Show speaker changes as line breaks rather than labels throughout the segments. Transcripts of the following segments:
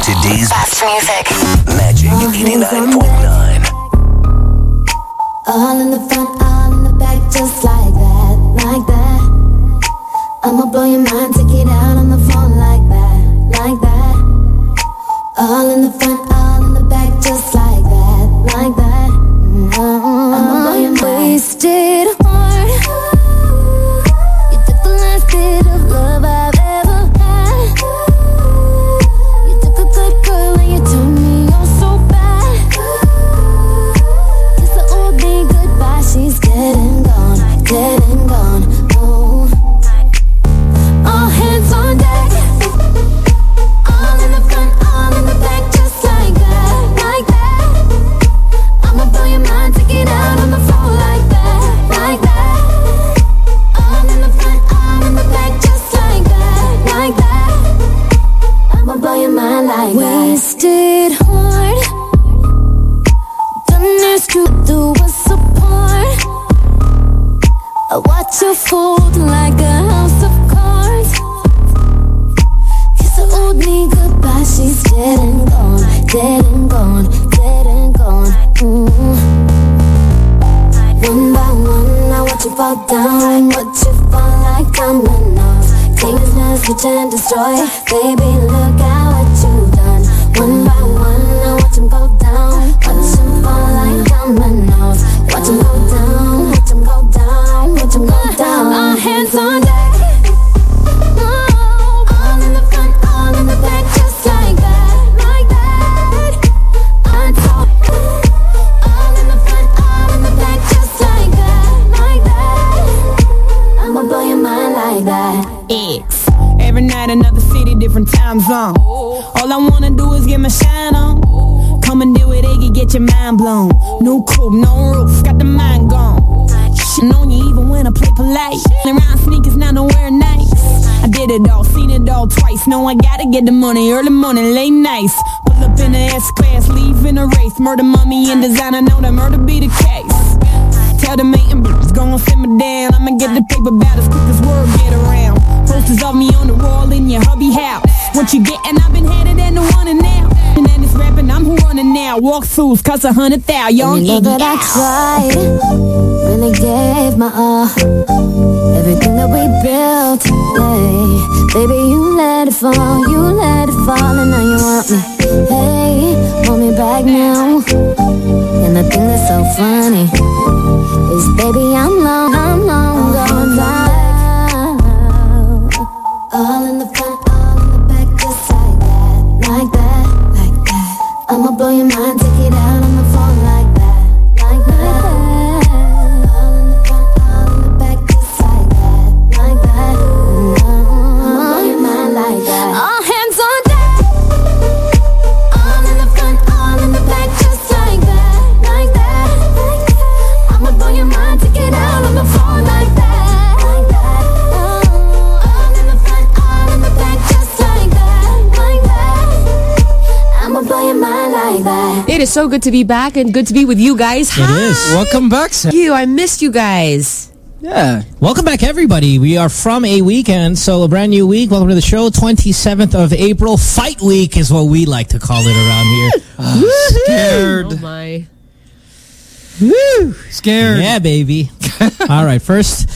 today's
Best music.
Magic 89.9.
All in the front, all in the back, just like that, like that. I'ma blow your mind,
get the money, early morning, late nights. Pull up in the S class, leave in a race. Murder, mummy and designer, know that murder be the case. Tell the mating bitches gon' simmer down. I'ma get the paper about as quick as word get around. Posters of me on the wall in your hubby house. What you gettin'? I've been headed and the one and now. And then it's rapping, I'm who running now. Walk throughs, cost a hundred thou. Young
You know that I tried, really gave my all. Everything that we built, hey, baby, you let it fall, you let it fall, and now you want me. Hey, want me back now? And the thing that's so funny is, baby, I'm long, I'm long gone
so good to be back and good to be with you guys. Hi.
It is. Welcome back, Sam.
You, I missed you guys.
Yeah. Welcome back, everybody. We are from a weekend, so a brand new week. Welcome to the show. 27th of April. Fight Week is what we like to call it around here.
Ah, scared.
Oh my.
Scared.
Yeah, baby. all right, first.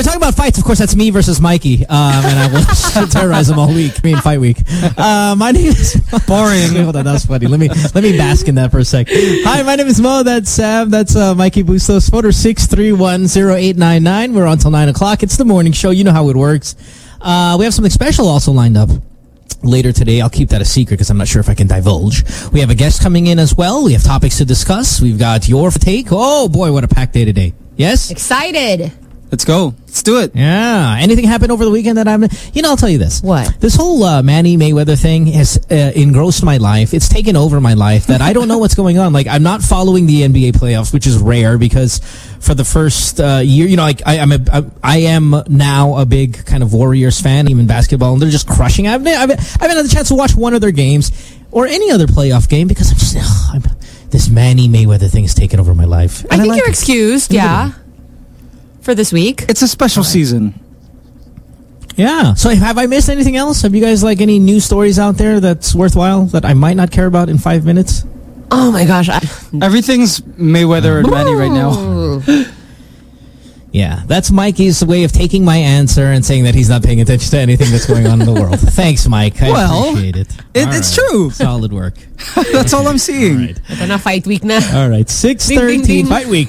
And we're talking about fights. Of course, that's me versus Mikey. Um, and I will terrorize him all week. I mean, fight week. Uh, my name is
Boring.
Hold on, that was funny. Let me let me bask in that for a sec. Hi, my name is Mo. That's Sam. That's uh, Mikey Bustos. Photo six three one zero eight nine nine. We're on till nine o'clock. It's the morning show. You know how it works. Uh, we have something special also lined up later today. I'll keep that a secret because I'm not sure if I can divulge. We have a guest coming in as well. We have topics to discuss. We've got your take. Oh boy, what a packed day today. Yes.
Excited.
Let's go. Let's do it.
Yeah. Anything happened over the weekend that I'm, you know, I'll tell you this.
What?
This whole uh, Manny Mayweather thing has uh, engrossed my life. It's taken over my life that I don't know what's going on. Like, I'm not following the NBA playoffs, which is rare because for the first uh, year, you know, like I, I'm a, I, I am now a big kind of Warriors fan, even basketball, and they're just crushing. I've, I've, I haven't had the chance to watch one of their games or any other playoff game because I'm just, ugh, I'm, this Manny Mayweather thing has taken over my life.
I
And
think
like
you're
it.
excused,
Look at
yeah. For this week.
It's a special season.
Yeah. So have I missed anything else? Have you guys like any new stories out there that's worthwhile that I might not care about in five minutes?
Oh my gosh. I,
Everything's Mayweather and Manny right now.
Yeah, that's Mikey's way of taking my answer and saying that he's not paying attention to anything that's going on in the world. Thanks, Mike. I
Well,
appreciate it.
it- it's
right.
true.
Solid work.
That's all I'm seeing.
All right.
ito na fight week na.
All right, six
Ding, ding,
thirteen fight week.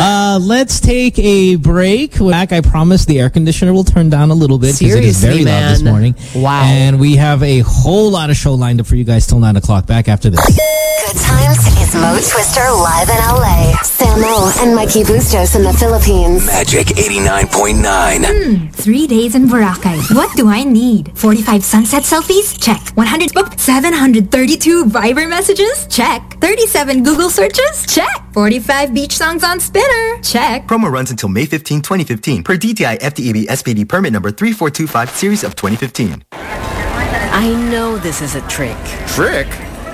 uh, let's take a break. Back, I promise the air conditioner will turn down a little bit because it is
Seriously,
very loud this morning.
Wow.
And we have a whole lot of show lined up for you guys till nine o'clock. Back after this.
Good times is Mo Twister live in LA.
Samo and Mikey Bustos in the Philippines.
Magic 89.9.
Hmm, three days in Boracay. What do I need? 45 sunset selfies? Check. 100 book 732 Viber messages? Check. 37 Google searches? Check. 45 beach songs on Spinnr? Check.
Promo runs until May 15, 2015 per DTI FTEB SPD permit number 3425 series of 2015.
I know this is a trick.
Trick?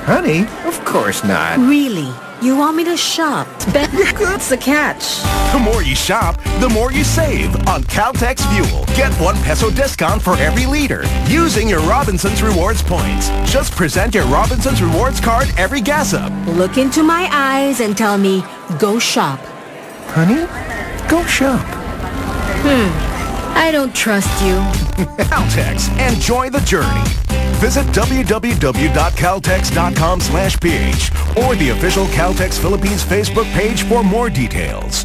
Honey, of course not.
Really? You want me to shop? Bet that's the catch.
The more you shop, the more you save on Caltex Fuel. Get one peso discount for every liter using your Robinson's Rewards points. Just present your Robinson's Rewards card every gas up.
Look into my eyes and tell me, go shop.
Honey, go shop.
Hmm, I don't trust you.
Caltex, enjoy the journey. Visit www.caltex.com slash ph or the official Caltex Philippines Facebook page for more details.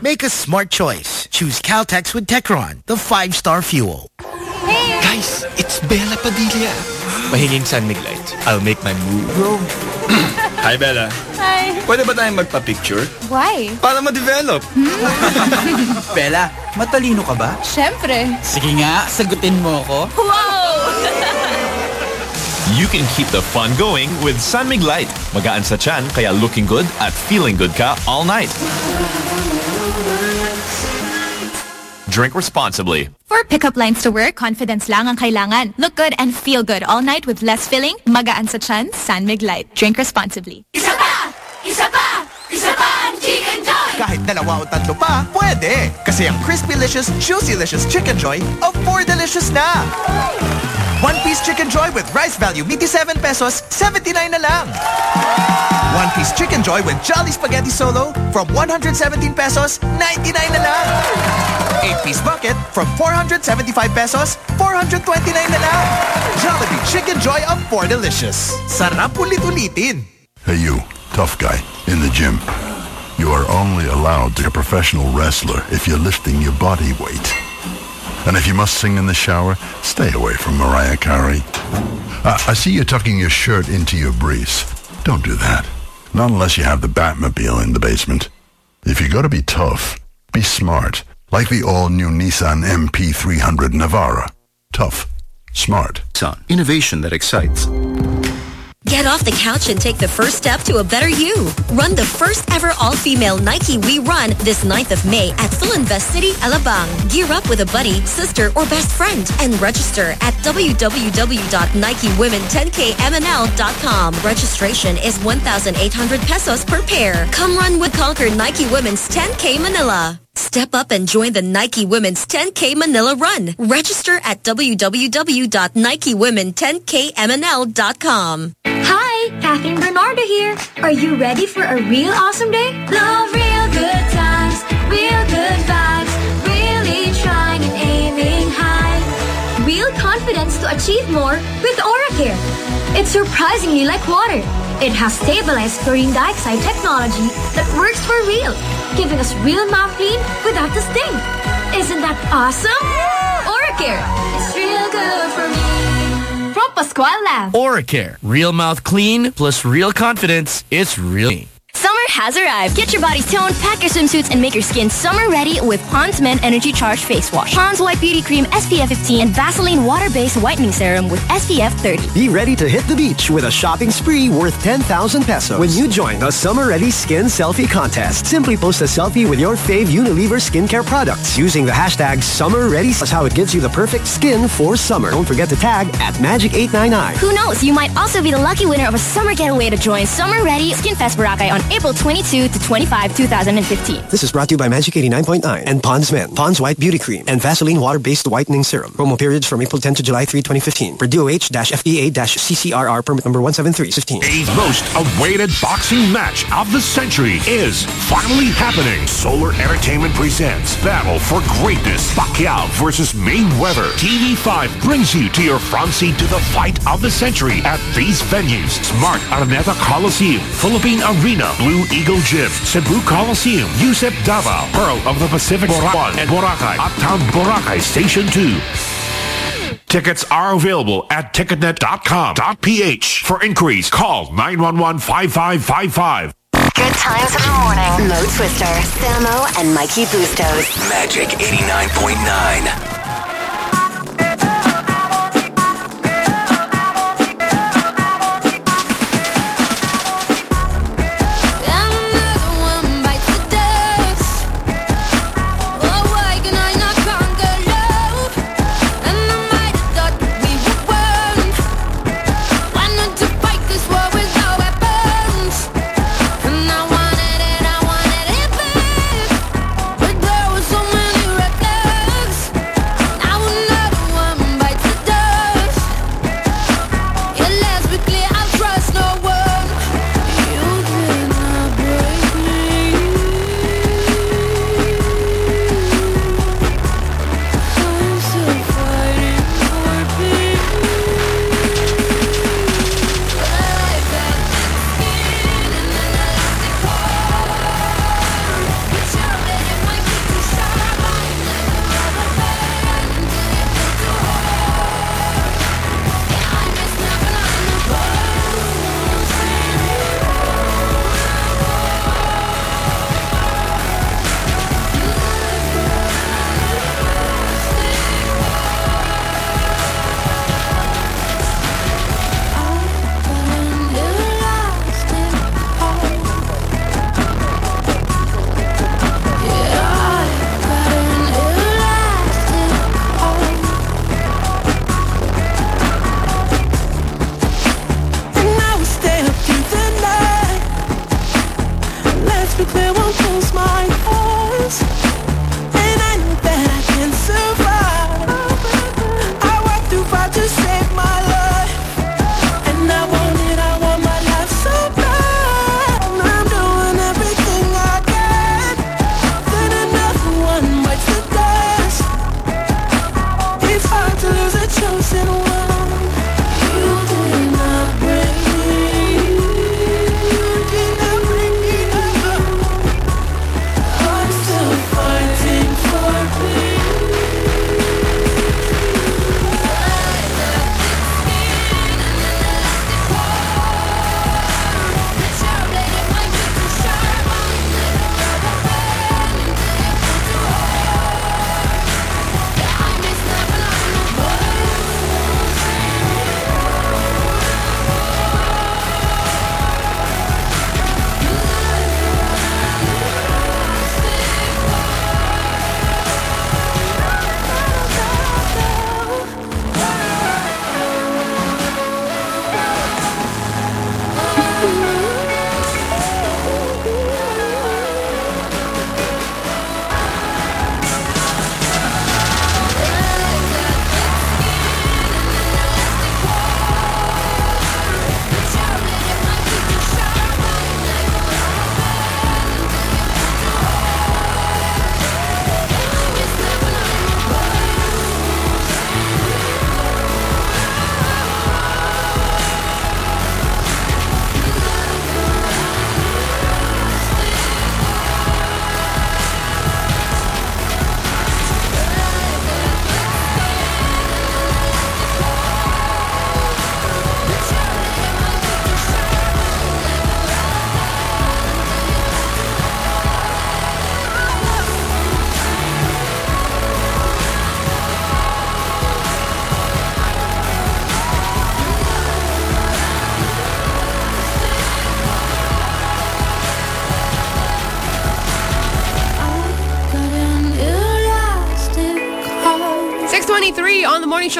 Make a smart choice. Choose Caltex with Techron, the five-star fuel.
Guys, it's Bela Padilla. Mahinging San Mig Light. I'll make my move. Bro. Hi, Bela.
Hi.
Pwede ba tayong magpa-picture?
Why?
Para ma-develop.
Hmm? Bela, matalino ka ba?
Siyempre.
Sige nga, sagutin mo ako.
Wow!
You can keep the fun going with San Mig Light. Magaan sa chan, kaya looking good at feeling good ka all night. Drink responsibly.
For pickup lines to work, confidence lang ang kailangan. Look good and feel good all night with less filling, magaan sa chan, San Mig Light. Drink responsibly.
Isa pa! Isa pa! Isa pa ang Chicken Joy!
Kahit dalawa o tatlo pa, pwede! Kasi ang Crispy-licious, Juicy-licious Chicken Joy of 4 delicious na! One piece Chicken Joy with rice value 87 pesos, 79 na lang! One piece Chicken Joy with Jolly Spaghetti Solo from 117 pesos, 99 na lang! 8-piece bucket from 475 pesos, 429 na lang! Jollibee Chicken Joy of 4 delicious. Sarap ulit-ulitin!
Hey, you, tough guy, in the gym. You are only allowed to be a professional wrestler if you're lifting your body weight. And if you must sing in the shower, stay away from Mariah Carey. Uh, I see you tucking your shirt into your briefs. Don't do that. Not unless you have the Batmobile in the basement. If you're going to be tough, be smart. Like the all-new Nissan NP300 Navara. Tough. Smart.
Son, innovation that excites.
Get off the couch and take the first step to a better you. Run the first ever all-female Nike We Run this 9th of May at Philinvest City, Alabang. Gear up with a buddy, sister, or best friend and register at www.nikewomen10kmnl.com. Registration is 1,800 pesos per pair. Come run with Conquer Nike Women's 10K Manila. Step up and join the Nike Women's 10K Manila Run. Register at www.nikewomen10kmnl.com.
Hi, Kathryn Bernardo here. Are you ready for a real awesome day? Love real good confidence to achieve more with Oracare. It's surprisingly like water. It has stabilized chlorine dioxide technology that works for real, giving us real mouth clean without the sting. Isn't that awesome? Oracare. It's real good for me. From Pascual Lab.
Oracare. Real mouth clean plus real confidence. It's real.
Summer has arrived. Get your body toned, pack your swimsuits, and make your skin summer ready with Pond's Men Energy Charge Face Wash. Pond's White Beauty Cream SPF 15 and Vaseline Water-Based Whitening Serum with SPF 30.
Be ready to hit the beach with a shopping spree worth 10,000 pesos when you join the Summer Ready Skin Selfie Contest. Simply post a selfie with your fave Unilever skincare products using the hashtag Summer Ready. That's how it gives you the perfect skin for summer. Don't forget to tag at Magic899.
Who knows, you might also be the lucky winner of a summer getaway to join Summer Ready Skin Fest Boracay on April 22 to 25, 2015.
This is brought to you by Magic 89.9 and Pond's Men, Pond's White Beauty Cream, and Vaseline Water-Based Whitening Serum. Promo periods from April 10 to July 3, 2015. For DOH-FDA-CCRR permit number 17316.
A most awaited boxing match of the century is finally happening. Solar Entertainment presents Battle for Greatness. Pacquiao versus Mayweather. TV5 brings you to your front seat to the fight of the century at these venues. Smart Araneta Coliseum, Philippine Arena, Blue Eagle Gym, Cebu Coliseum, Yusep Davao, Pearl of the Pacific, Borawan, and Boracay, Uptown Boracay Station 2. Tickets are available at ticketnet.com.ph. For inquiries, call 911-5555.
Good times in the morning. Mo Twister, Samo, and Mikey Bustos.
Magic 89.9.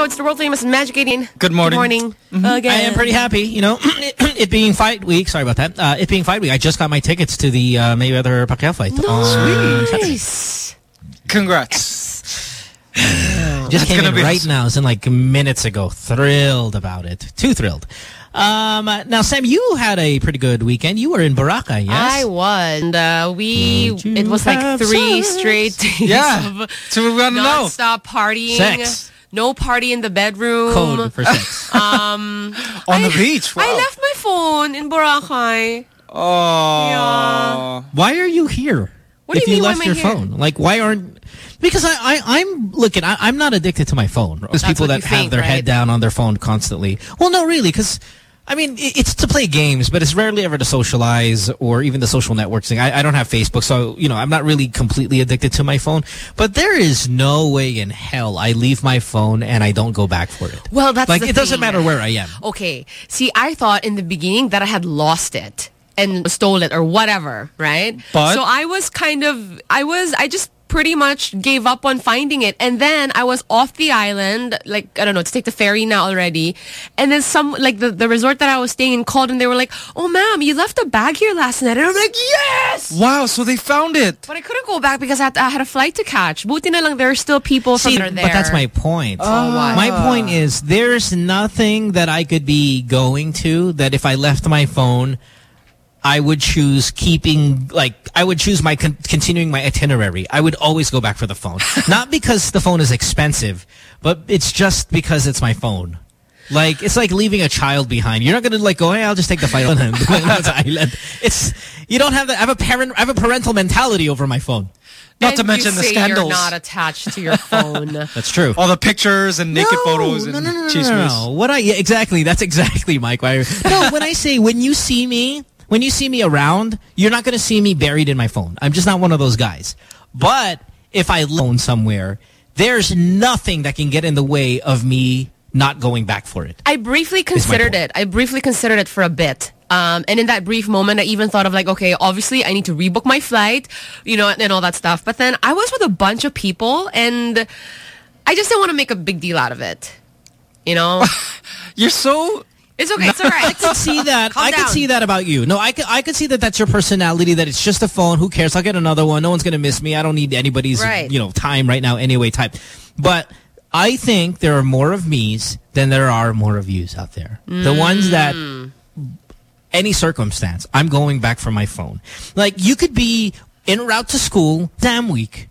show. It's the world famous Magic 18.
Good morning.
Good morning. Again.
I am pretty happy, you know, it being fight week. Sorry about that. Uh, it being fight week, I just got my tickets to the uh, Mayweather Pacquiao fight. on Saturday.
Nice.
Congrats.
Just
It's
came in
be
right now, as in like minutes ago. Thrilled about it. Too thrilled. Um, now, Sam, you had a pretty good weekend. You were in Boracay, yes?
I was. And, uh, we, it was like three
sex?
straight days
Yeah.
of
So we want to know.
non-stop partying.
Sex.
No party in the bedroom.
Code for sex.
Um,
On the beach. Wow.
I left my phone in Boracay.
Oh. Yeah.
Why are you here?
What do
if
you mean, why
left
am I
your
here?
phone, like why aren't? Because I, I I'm looking. I, I'm not addicted to my phone. There's
That's
people
what
that
you
have
think,
their head down on their phone constantly. Well, no, really, because. I mean, it's to play games, but it's rarely ever to socialize or even the social networks thing. I, I don't have Facebook, so, you know, I'm not really completely addicted to my phone. But there is no way in hell I leave my phone and I don't go back for it.
Well, that's
like, it doesn't matter where I am.
Okay. See, I thought in the beginning that I had lost it and stole it or whatever, right?
But-
so I was kind of I was I just pretty much gave up on finding it and then I was off the island like I don't know to take the ferry now already and then some like the, the resort that I was staying in called and they were like oh ma'am you left a bag here last night and I'm like yes
Wow, so they found it.
but I couldn't go back because I had, I had a flight to catch buti na lang there are still people from
See,
there
but that's my point.
Oh, what?
My point is there's nothing that I could be going to that if I left my phone, I would choose keeping, like, I would choose my, con continuing my itinerary. I would always go back for the phone. Not because the phone is expensive, but it's just because it's my phone. Like, it's like leaving a child behind. You're not going to like go, hey, I'll just take the phone and go the island. It's, you don't have that. I have a parent, I have a parental mentality over my phone.
Not
And
to mention
you
the
say
scandals.
you're not attached to your phone
That's true.
All the pictures and naked photos and
no, no, no, no, no, no. What I yeah, exactly? That's exactly Mike. Why? No, when I say when you see me, when you see me around, you're not going to see me buried in my phone. I'm just not one of those guys. But if I loan somewhere, there's nothing that can get in the way of me not going back for it.
I briefly considered it. I briefly considered it for a bit. Um, and in that brief moment, I even thought of like, okay, obviously I need to rebook my flight, you know, and all that stuff. But then I was with a bunch of people and I just didn't want to make a big deal out of it. You know?
You're so...
It's okay. It's all right.
I could see that.
Calm
I could
down.
see that about you. No, I could. I could see that. That's your personality. That it's just a phone. Who cares? I'll get another one. No one's gonna miss me. I don't need anybody's
Right.
you know time right now anyway. Type. But I think there are more of me's than there are more of yous out there. The ones that
Mm.
any circumstance, I'm going back for my phone. Like you could be en route to school, damn week.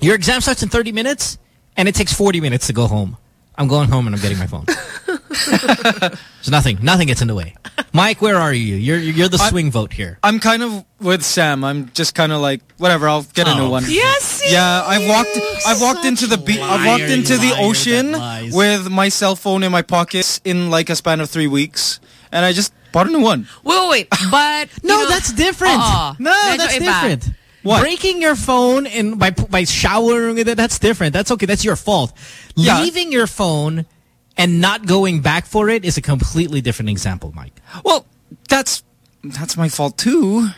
Your exam starts in 30 minutes, and it takes 40 minutes to go home. I'm going home and I'm getting my phone. There's nothing. Nothing gets in the way. Mike, where are you? You're you're the swing vote here.
I'm kind of with Sam. I'm just kind of like, whatever, I'll get a new
Oh.
one.
Yes,
Yeah, I've walked I've walked into the beach I've walked into the ocean with my cell phone in my pockets in like a span of 3 weeks and I just bought a new one.
Wait, wait, wait. But
No,
know,
that's different. Uh-uh.
Oo.
no, that's
iba.
different.
What?
Breaking your phone and by by showering with it, that's different. That's okay. That's your fault.
Yeah.
Leaving your phone and not going back for it is a completely different example, Mike.
Well, that's that's my fault too.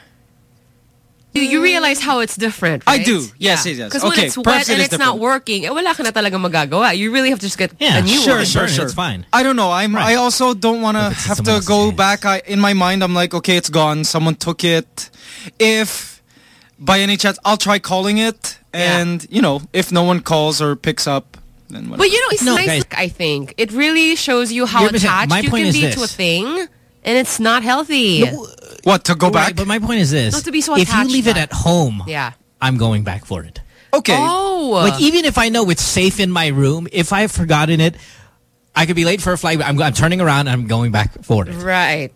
You, you realize how it's different,
I do. Yes, yes, yes.
Because when it's wet
perhaps it
and
is
it's not working, eh, wala ka na talaga magagawa. You really have to just get
Yeah,
a new
sure,
one.
sure,
Burn
sure.
it's fine.
I don't know. I'm.
Right.
I also don't want to have to go
hands.
back. I, in my mind, I'm like, okay, it's gone. Someone took it. If by any chance, I'll try calling it,
Yeah.
and you know, if no one calls or picks up, then whatever.
But you know, it's
No,
nice,
guys.
I think. It really shows you how attached
my
you can
is
be
this.
to a thing, and it's not healthy.
what to go
Right,
back?
but my point is this:
Not to be so
if you leave it at home,
yeah.
I'm going back for it.
okay.
Oh.
Like even if I know it's safe in my room, if I've forgotten it, I could be late for a flight. I'm, I'm turning around and I'm going back for it.
right.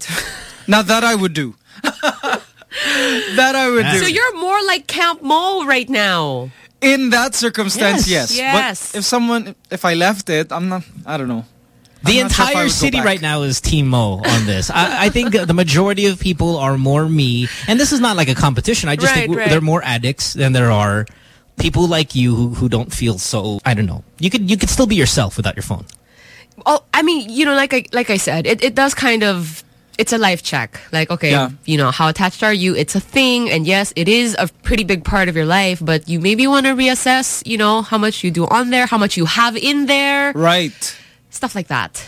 Now that I would do. that I would do.
So you're more like Camp Mo right now.
in that circumstance,
Yes.
yes.
Yes.
But if someone, if I left it, I'm not. I don't know.
The
I'm not sure
entire city right now is Team Mo on this. I, I think the majority of people are more me, and this is not like a competition. I just
Right,
think
right.
there are more addicts than there are people like you who, who don't feel so. I don't know. You could you could still be yourself without your phone.
Oh, I mean, you know, like I like I said, it, it does kind of it's a life check. Like, okay,
Yeah.
you know, how attached are you? It's a thing. And yes, it is a pretty big part of your life, but you maybe want to reassess, you know, how much you do on there, how much you have in there.
Right.
Stuff like that.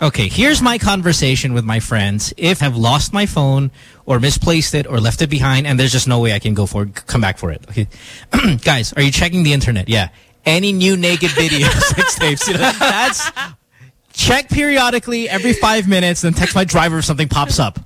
Okay, here's my conversation with my friends. If I've lost my phone or misplaced it or left it behind and there's just no way I can go for it, come back for it. Okay. Guys, are you checking the internet? Yeah. Any new naked videos, sex tapes, you know, that's check periodically every five minutes and text my driver if something pops up.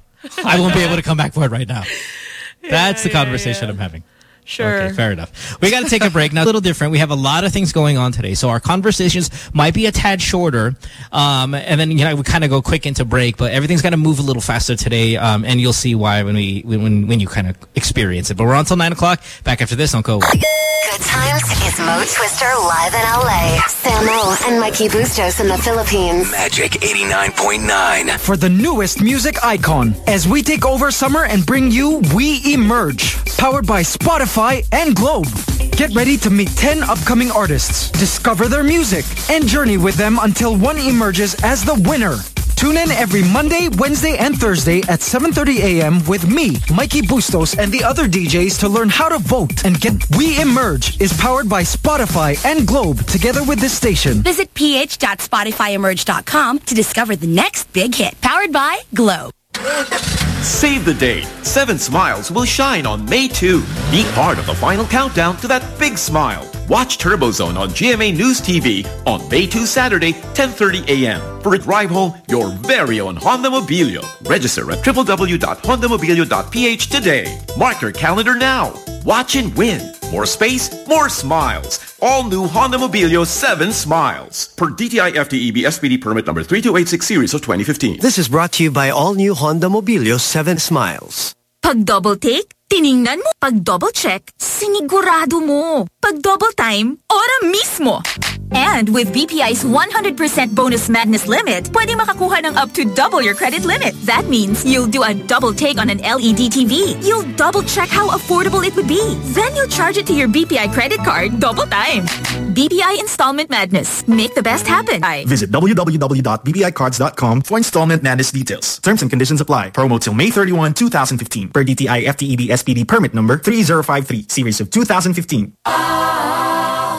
I won't be able to come back for it right now. That's the conversation I'm having.
Sure.
Okay, fair enough. We got to take a break. Now, a little different. We have a lot of things going on today. So our conversations might be a tad shorter. Um, and then, you know, we kind of go quick into break, but everything's going to move a little faster today. Um, and you'll see why when we, when, when you kind of experience it. But we're on till nine o'clock. Back after this, don't go.
Good times is Mo Twister live in LA. Samo and Mikey Bustos in the Philippines.
Magic 89.9.
For the newest music icon, as we take over summer and bring you We Emerge, powered by Spotify and Globe. Get ready to meet 10 upcoming artists, discover their music, and journey with them until one emerges as the winner. Tune in every Monday, Wednesday, and Thursday at 7.30 a.m. with me, Mikey Bustos, and the other DJs to learn how to vote and get We Emerge is powered by Spotify and Globe together with this station.
Visit ph.spotifyemerge.com to discover the next big hit. Powered by Globe.
Save the date. Seven Smiles will shine on May 2. Be part of the final countdown to that big smile. Watch Turbozone on GMA News TV on May 2 Saturday, 10.30 a.m. For a drive home, your very own Honda Mobilio. Register at www.hondamobilio.ph today. Mark your calendar now. Watch and win. More space, more smiles. All new Honda Mobilio 7 Smiles. Per DTI FTEB SPD permit number 3286 series of 2015.
This is brought to you by all new Honda Mobilio 7 Smiles.
Pag double take, tiningnan mo. Pag double check, sinigurado mo. Pag double time, ora mismo. And with BPI's 100% bonus madness limit, pwede makakuha ng up to double your credit limit. That means you'll do a double take on an LED TV. You'll double check how affordable it would be. Then you'll charge it to your BPI credit card double time. BPI Installment Madness. Make the best happen.
Visit www.bpicards.com for installment madness details. Terms and conditions apply. Promo till May 31, 2015. Per DTI FTEB SPD permit number 3053, series of 2015.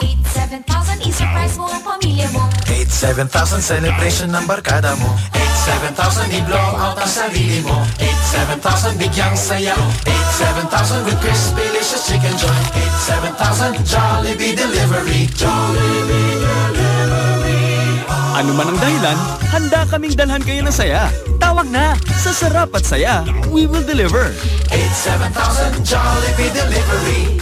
87,000 i-surprise mo ang pamilya mo
87,000 celebration ng barkada mo. 87,000 i-blow out ang sarili mo. 87,000 bigyang saya 87,000 with crispy delicious chicken joy 87,000 Jollibee delivery. Jollibee delivery
Ano man ang dahilan, handa kaming dalhan kayo ng saya. Tawag na! Sa sarap at saya, we will deliver.
87,000 Jollibee delivery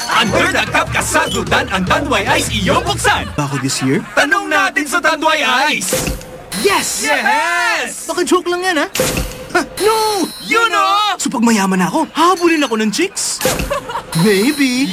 Under the cup kasagutan ang Tanduay Ice iyong buksan.
Ako this year?
Tanong natin sa Tanduay Ice.
Yes!
Yes!
Baka joke lang yan, ha? Ha, No!
You know!
So pag mayaman ako, habulin ako ng chicks? Maybe.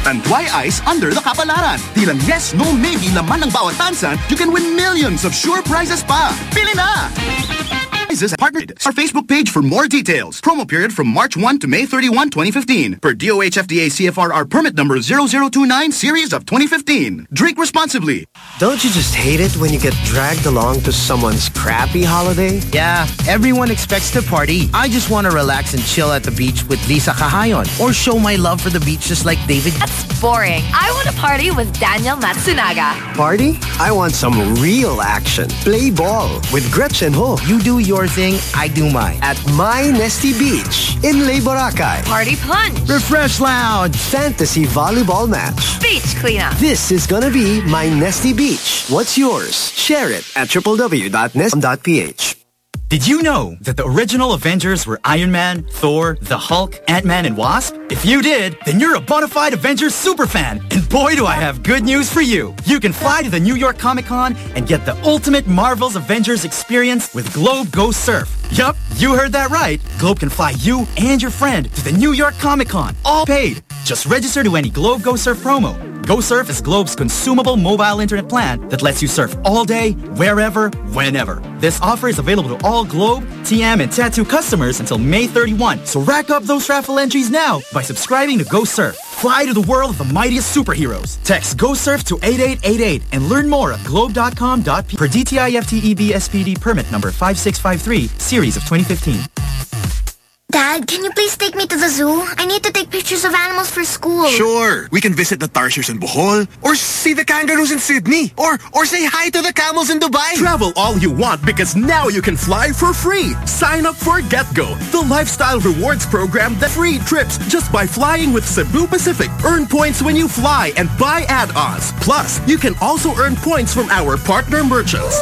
Yay!
Tanduay Ice under the kapalaran. Di lang yes, no, maybe laman ng bawat tansan, you can win millions of sure prizes pa. Pili na! Prizes partnered. Our Facebook page for more details. Promo period from March 1 to May 31, 2015. Per DOH FDA CFRR permit number 0029 series of 2015. Drink responsibly.
Don't you just hate it when you get dragged along to someone's crappy holiday?
Yeah, everyone expects to party. I just want to relax and chill at the beach with Lisa Cahayon or show my love for the beach just like David.
That's boring. I want to party with Daniel Matsunaga.
Party? I want some real action. Play ball with Gretchen Ho.
You do your thing, I do mine.
At My Nestea Beach in Ley Boracay.
Party punch.
Refresh Lounge. Fantasy volleyball match.
Beach cleanup.
This is gonna be My Nestea Beach. What's yours? Share it at www.nest.ph.
Did you know that the original Avengers were Iron Man, Thor, the Hulk, Ant-Man, and Wasp? If you did, then you're a bona fide Avengers superfan. And boy, do I have good news for you. You can fly to the New York Comic Con and get the ultimate Marvel's Avengers experience with Globe Go Surf. Yup, you heard that right. Globe can fly you and your friend to the New York Comic Con, all paid. Just register to any Globe Go Surf promo. GoSurf is Globe's consumable mobile internet plan that lets you surf all day, wherever, whenever. This offer is available to all Globe, TM, and Tattoo customers until May 31. So rack up those raffle entries now by subscribing to GoSurf. Fly to the world of the mightiest superheroes. Text GoSurf to 8888 and learn more at globe.com.p per DTI FTEB SPD permit number 5653, series of 2015.
Dad, can you please take me to the zoo? I need to take pictures of animals for school.
Sure. We can visit the tarsiers in Bohol, or see the kangaroos in Sydney, or or say hi to the camels in Dubai.
Travel all you want because now you can fly for free. Sign up for GetGo, the lifestyle rewards program that free trips just by flying with Cebu Pacific. Earn points when you fly and buy add-ons. Plus, you can also earn points from our partner merchants.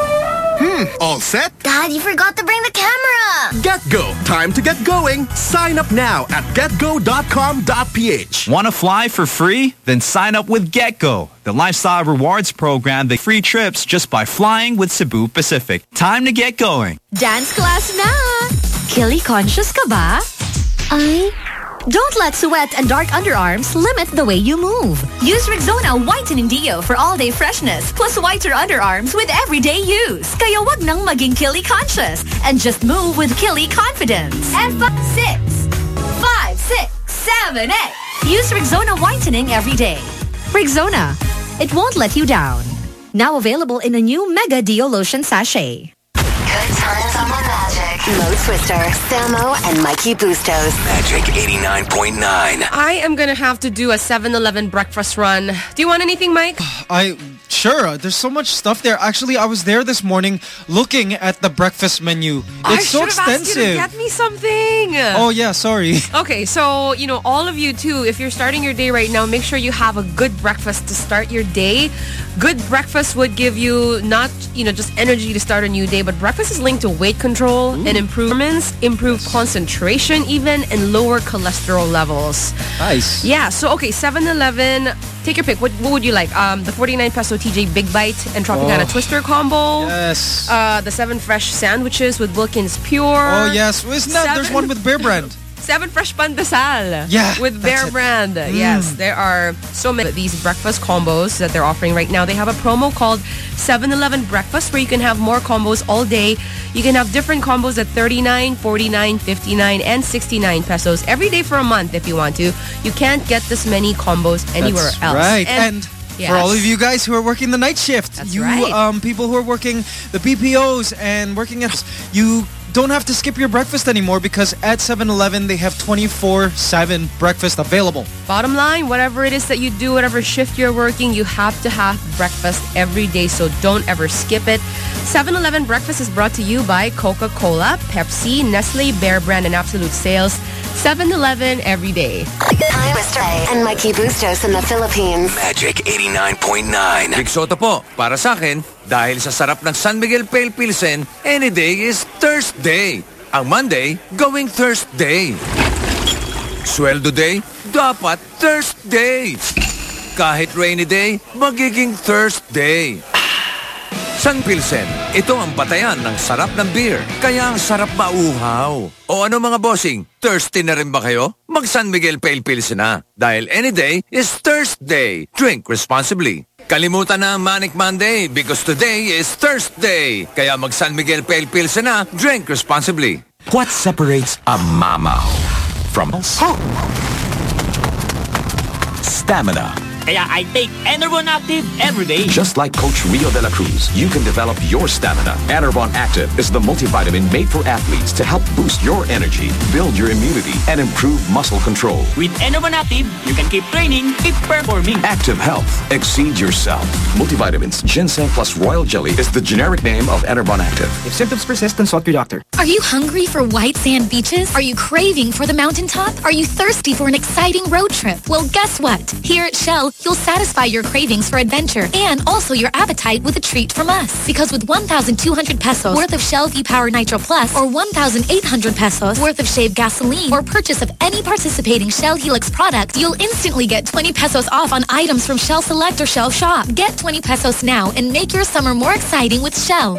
Hmm, all set?
Dad, you forgot to bring the camera.
GetGo. Time to get going. Sign up now at getgo.com.ph.
Want to fly for free? Then sign up with GetGo, the lifestyle rewards program that free trips just by flying with Cebu Pacific. Time to get going.
Dance class na! Kili conscious ka ba?
I...
Don't let sweat and dark underarms limit the way you move. Use Rexona Whitening Deo for all-day freshness, plus whiter underarms with everyday use. Kaya wag nang maging Kili conscious and just move with Kili confidence. And five, six, five, six, seven, eight. Use Rexona Whitening every day. Rexona, it won't let you down. Now available in a new Mega Deo Lotion Sachet.
Good Magic. Mo Twister, Samo, and Mikey Bustos.
Magic 89.9.
I am gonna have to do a 7-Eleven breakfast run. Do you want anything, Mike?
I sure. Uh, there's so much stuff there. Actually, I was there this morning looking at the breakfast menu.
I
It's so
should have asked you to
extensive.
get me something.
Oh yeah, sorry.
Okay, so, you know, all of you too, if you're starting your day right now, make sure you have a good breakfast to start your day. Good breakfast would give you not, you know, just energy to start a new day, but breakfast is linked to weight control and improvements, improve concentration even, and lower cholesterol levels.
Nice.
Yeah, so okay, 7-Eleven, take your pick. What, what would you like? Um, the 49 peso TJ Big Bite and Tropicana
Oh.
Twister combo.
Yes.
Uh, the 7 Fresh sandwiches with Wilkins Pure.
Oh yes. Isn't that there's one with Bear Brand?
Seven fresh pandesal.
Yeah,
With Bear. Brand.
Mm.
Yes, there are so many of these breakfast combos that they're offering right now. They have a promo called 7-Eleven Breakfast where you can have more combos all day. You can have different combos at 39, 49, 59, and 69 pesos every day for a month if you want to. You can't get this many combos anywhere
That's
else.
Right. And,
Yes.
for all of you guys who are working the night shift,
That's
you
right.
um people who are working the BPOs and working at you don't have to skip your breakfast anymore because at 7-Eleven they have 24/7 breakfast available.
Bottom line, whatever it is that you do, whatever shift you're working, you have to have breakfast every day, so don't ever skip it. 7-Eleven Breakfast is brought to you by Coca-Cola, Pepsi, Nestle, Bear Brand, and Absolute Sales. 7-Eleven every day.
Hi, Twister and Mikey Bustos in the Philippines.
Magic 89.9.
Big Soto po, para sa akin, dahil sa sarap ng San Miguel Pale Pilsen, any day is Thursday. Ang Monday, going Thursday. Sweldo day, dapat Thursday. Kahit rainy day, magiging Thursday. San Pilsen, ito ang batayan ng sarap ng beer. Kaya ang sarap mauhaw. O ano mga bossing, thirsty na rin ba kayo? Mag San Miguel Pale Pilsen na. Dahil any day is Thursday. Drink responsibly. Kalimutan na ang Manic Monday because today is Thursday. Kaya mag San Miguel Pale Pilsen na. Drink responsibly.
What separates a mama from stamina?
Kaya I take Enervon Active every day.
Just like Coach Rio de la Cruz, you can develop your stamina. Enervon Active is the multivitamin made for athletes to help boost your energy, build your immunity, and improve muscle control.
With Enervon Active, you can keep training, keep performing.
Active Health. Exceed yourself. Multivitamins, ginseng plus royal jelly is the generic name of Enervon Active.
If symptoms persist, consult your doctor.
Are you hungry for white sand beaches? Are you craving for the mountaintop? Are you thirsty for an exciting road trip? Well, guess what? Here at Shell, you'll satisfy your cravings for adventure and also your appetite with a treat from us. Because with 1,200 pesos worth of Shell V-Power Nitro Plus or 1,800 pesos worth of shaved gasoline or purchase of any participating Shell Helix product, you'll instantly get 20 pesos off on items from Shell Select or Shell Shop. Get 20 pesos now and make your summer more exciting with Shell.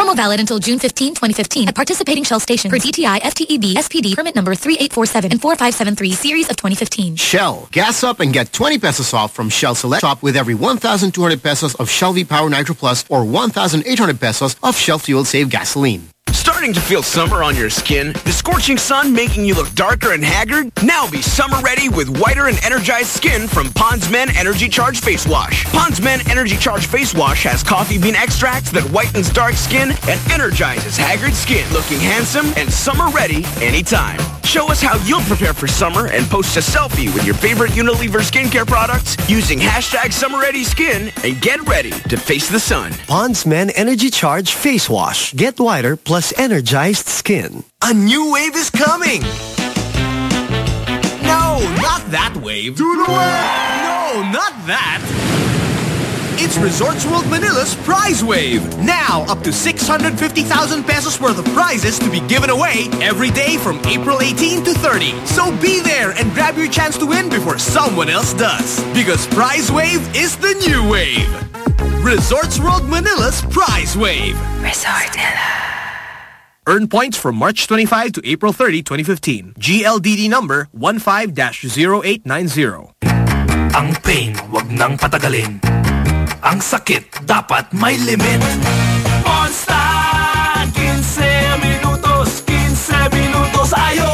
Promo valid until June 15, 2015 at participating Shell stations per DTI FTEB SPD permit number 3847 and 4573 series of 2015.
Shell. Gas up and get 20 pesos off from Shell Select Shop with every 1,200 pesos of Shell V-Power Nitro Plus or 1,800 pesos of Shell Fuel Save gasoline.
Starting to feel summer on your skin? The scorching sun making you look darker and haggard? Now be summer ready with whiter and energized skin from Pond's Men Energy Charge Face Wash. Pond's Men Energy Charge Face Wash has coffee bean extract that whitens dark skin and energizes haggard skin, looking handsome and summer ready anytime. Show us how you'll prepare for summer and post a selfie with your favorite Unilever skincare products using hashtag SummerReadySkin and get ready to face the sun.
Pond's Men Energy Charge Face Wash. Get whiter plus energized skin.
A new wave is coming! No, not that wave. To the wave! No, not that! It's Resorts World Manila's Prize Wave. Now, up to 650,000 pesos worth of prizes to be given away every day from April 18 to 30. So be there and grab your chance to win before someone else does. Because Prize Wave is the new wave. Resorts World Manila's Prize Wave.
Resort
Earn points from March 25 to April 30, 2015. GLDD number 15-0890.
Ang pain, wag nang patagalin. Ang sakit, dapat may limit.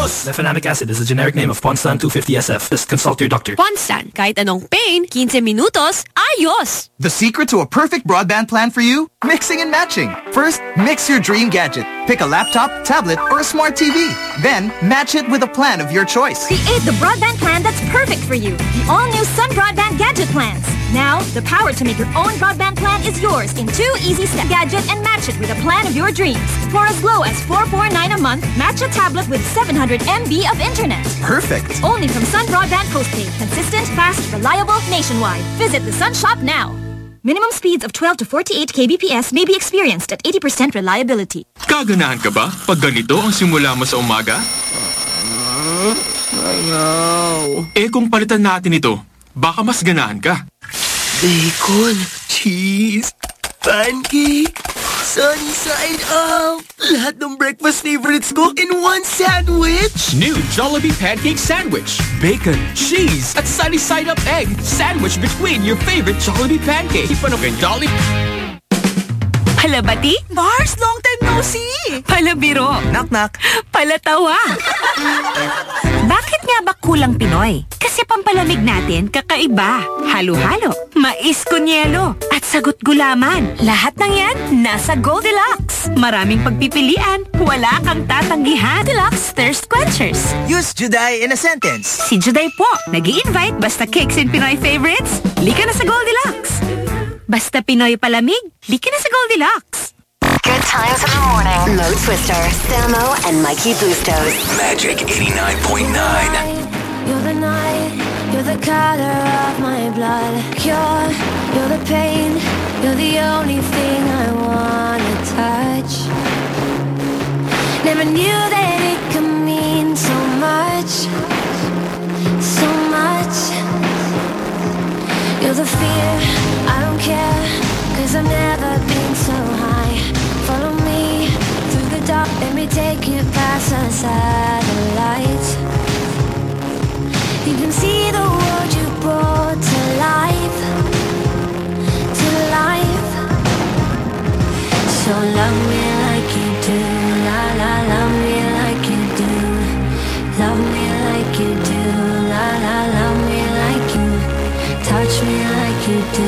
Minutos!
Mefenamic acid is a generic name of Ponstan 250SF. Just consult your doctor.
Ponstan, kahit anong pain, 15 minutos, ayos!
The secret to a perfect broadband plan for you? Mixing and matching. First, mix your dream gadget. Pick a laptop, tablet, or a smart TV. Then, match it with a plan of your choice.
Create the broadband plan that's perfect for you. The all-new Sun Broadband Gadget Plans. Now, the power to make your own broadband plan is yours in two easy steps. Gadget and match it with a plan of your dreams. For as low as 449 a month, match a tablet with 700 MB of internet.
Perfect.
Only from Sun Broadband Postpaid. Consistent, fast, reliable, nationwide. Visit the Sun Shop now. Minimum speeds of 12 to 48 kbps may be experienced at 80% reliability.
Kaganahan ka ba pag ganito ang simula mo sa umaga? Eh kung palitan natin ito, baka mas ganahan ka.
Bacon, cheese, pancake, sunny side up. Lahat ng breakfast favorites ko in one sandwich.
New Jollibee Pancake Sandwich. Bacon, cheese, at sunny side up egg. Sandwich between your favorite Jollibee pancake. Ipanukin Jolly...
Palabati? Mars, long time no see! Palabiro.
Knock knock.
Palatawa. Bakit nga ba kulang Pinoy? Kasi pampalamig natin kakaiba. Halo-halo, mais kunyelo, at sagot gulaman. Lahat ng yan nasa Goldilocks. Maraming pagpipilian, wala kang tatanggihan. Deluxe Thirst Quenchers.
Use Juday in a sentence.
Si Juday po, nag invite basta cakes and Pinoy favorites. Lika na sa Goldilocks. Basta Pinoy palamig, lika na sa Goldilocks.
Good times in the morning. Mo Twister, Samo, and Mikey Bustos.
Magic 89.9.
You're the night, you're the color of my blood. You're, you're the pain, you're the only thing I wanna touch. Never knew that it could mean so much, so much. You're the fear, I don't care, cause I've never been so high. Follow me through the dark, let me take you past the satellites. You can see the world you brought to life, to life. So love me touch me like you do,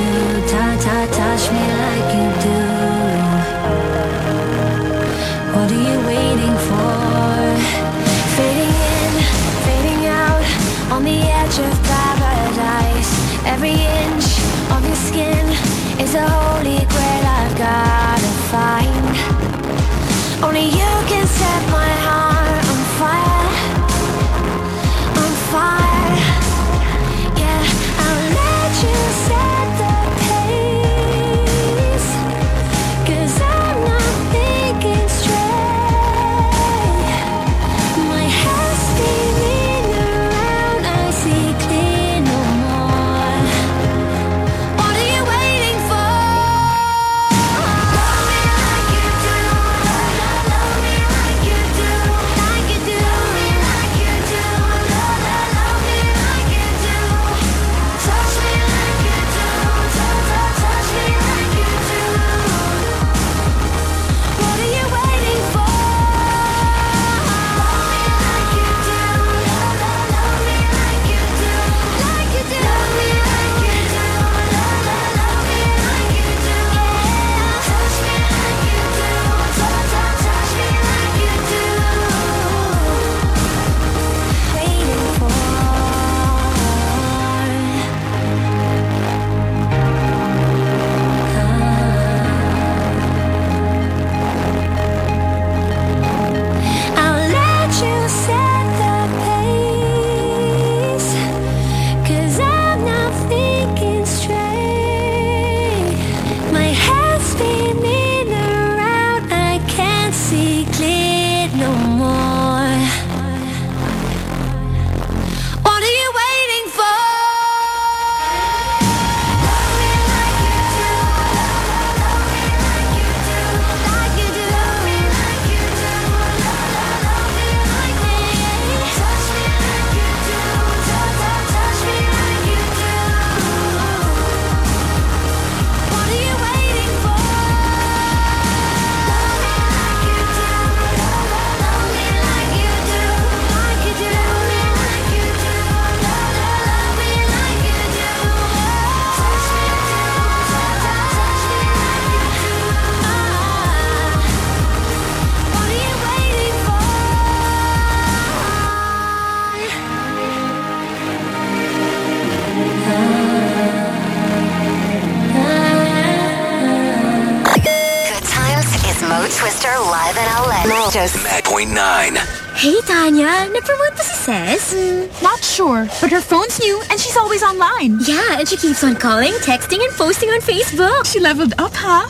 Hey, Tanya. Na-promote ba si Ces? not sure, but her phone's new and she's always online. Yeah, and she keeps on calling, texting, and posting on Facebook. She leveled up, huh?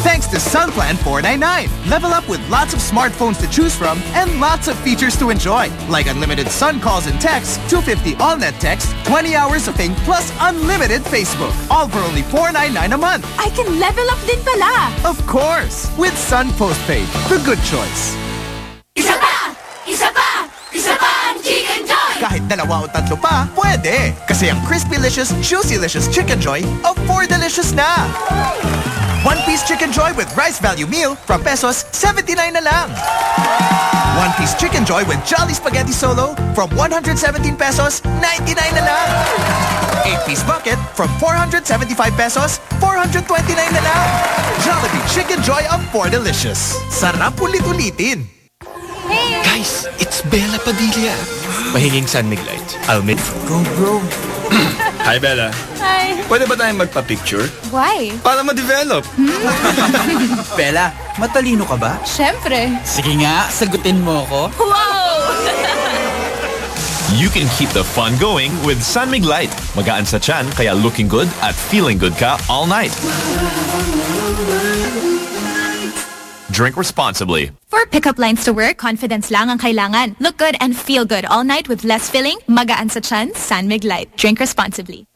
Thanks to Sunplan 499. Level up with lots of smartphones to choose from and lots of features to enjoy. Like unlimited sun calls and texts, 250 all-net text, 20 hours of ping, plus unlimited Facebook. All for only 499 a month.
I can level up din pala.
Of course, with Sun Postpaid, the good choice. Dalawa o tatlo pa, pwede. Kasi ang Crispy-licious, Juicy-licious Chicken Joy, of 4 delicious na. One-piece Chicken Joy with rice value meal from pesos 79 na lang. One-piece Chicken Joy with Jolly Spaghetti Solo from 117 pesos 99 na lang. Eight-piece bucket from 475 pesos 429 na lang. Jollibee Chicken Joy of 4 delicious. Sarap ulit-ulitin.
Guys, it's Bela Padilla. Mahinging San Mig Light. I'll make... Go, bro. Hi, Bela.
Hi.
Pwede ba tayong magpa-picture?
Why?
Para ma-develop.
Hmm. Bela, matalino ka ba?
Siyempre.
Sige nga, sagutin mo ko.
Wow!
You can keep the fun going with San Mig Light. Magaan sa tiyan, kaya looking good at feeling good ka all night. Drink responsibly.
For pickup lines to work, confidence lang ang kailangan. Look good and feel good all night with less filling, magaan sa tiyan, San Mig Light. Drink responsibly.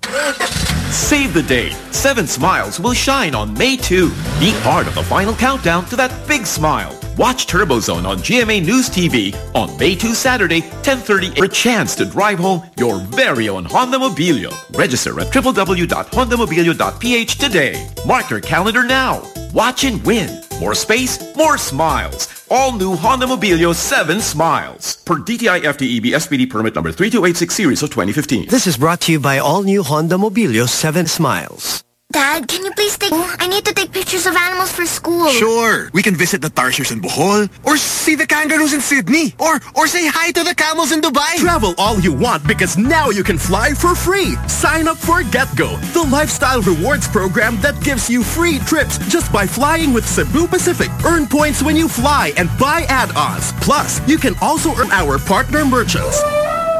Save the date. Seven Smiles will shine on May 2. Be part of the final countdown to that big smile. Watch TurboZone on GMA News TV on May 2 Saturday, 10.30 for a chance to drive home your very own Honda Mobilio. Register at www.hondamobilio.ph today. Mark your calendar now. Watch and win. More space, more smiles. All new Honda Mobilio 7 Smiles. Per DTI FTEB SPD permit number 3286 series of 2015.
This is brought to you by all new Honda Mobilio 7 Smiles.
Dad, can you please take... I need to take pictures of animals for school.
Sure. We can visit the tarsiers in Bohol, or see the kangaroos in Sydney, or or say hi to the camels in Dubai.
Travel all you want because now you can fly for free. Sign up for GetGo, the lifestyle rewards program that gives you free trips just by flying with Cebu Pacific. Earn points when you fly and buy add-ons. Plus, you can also earn our partner merchants.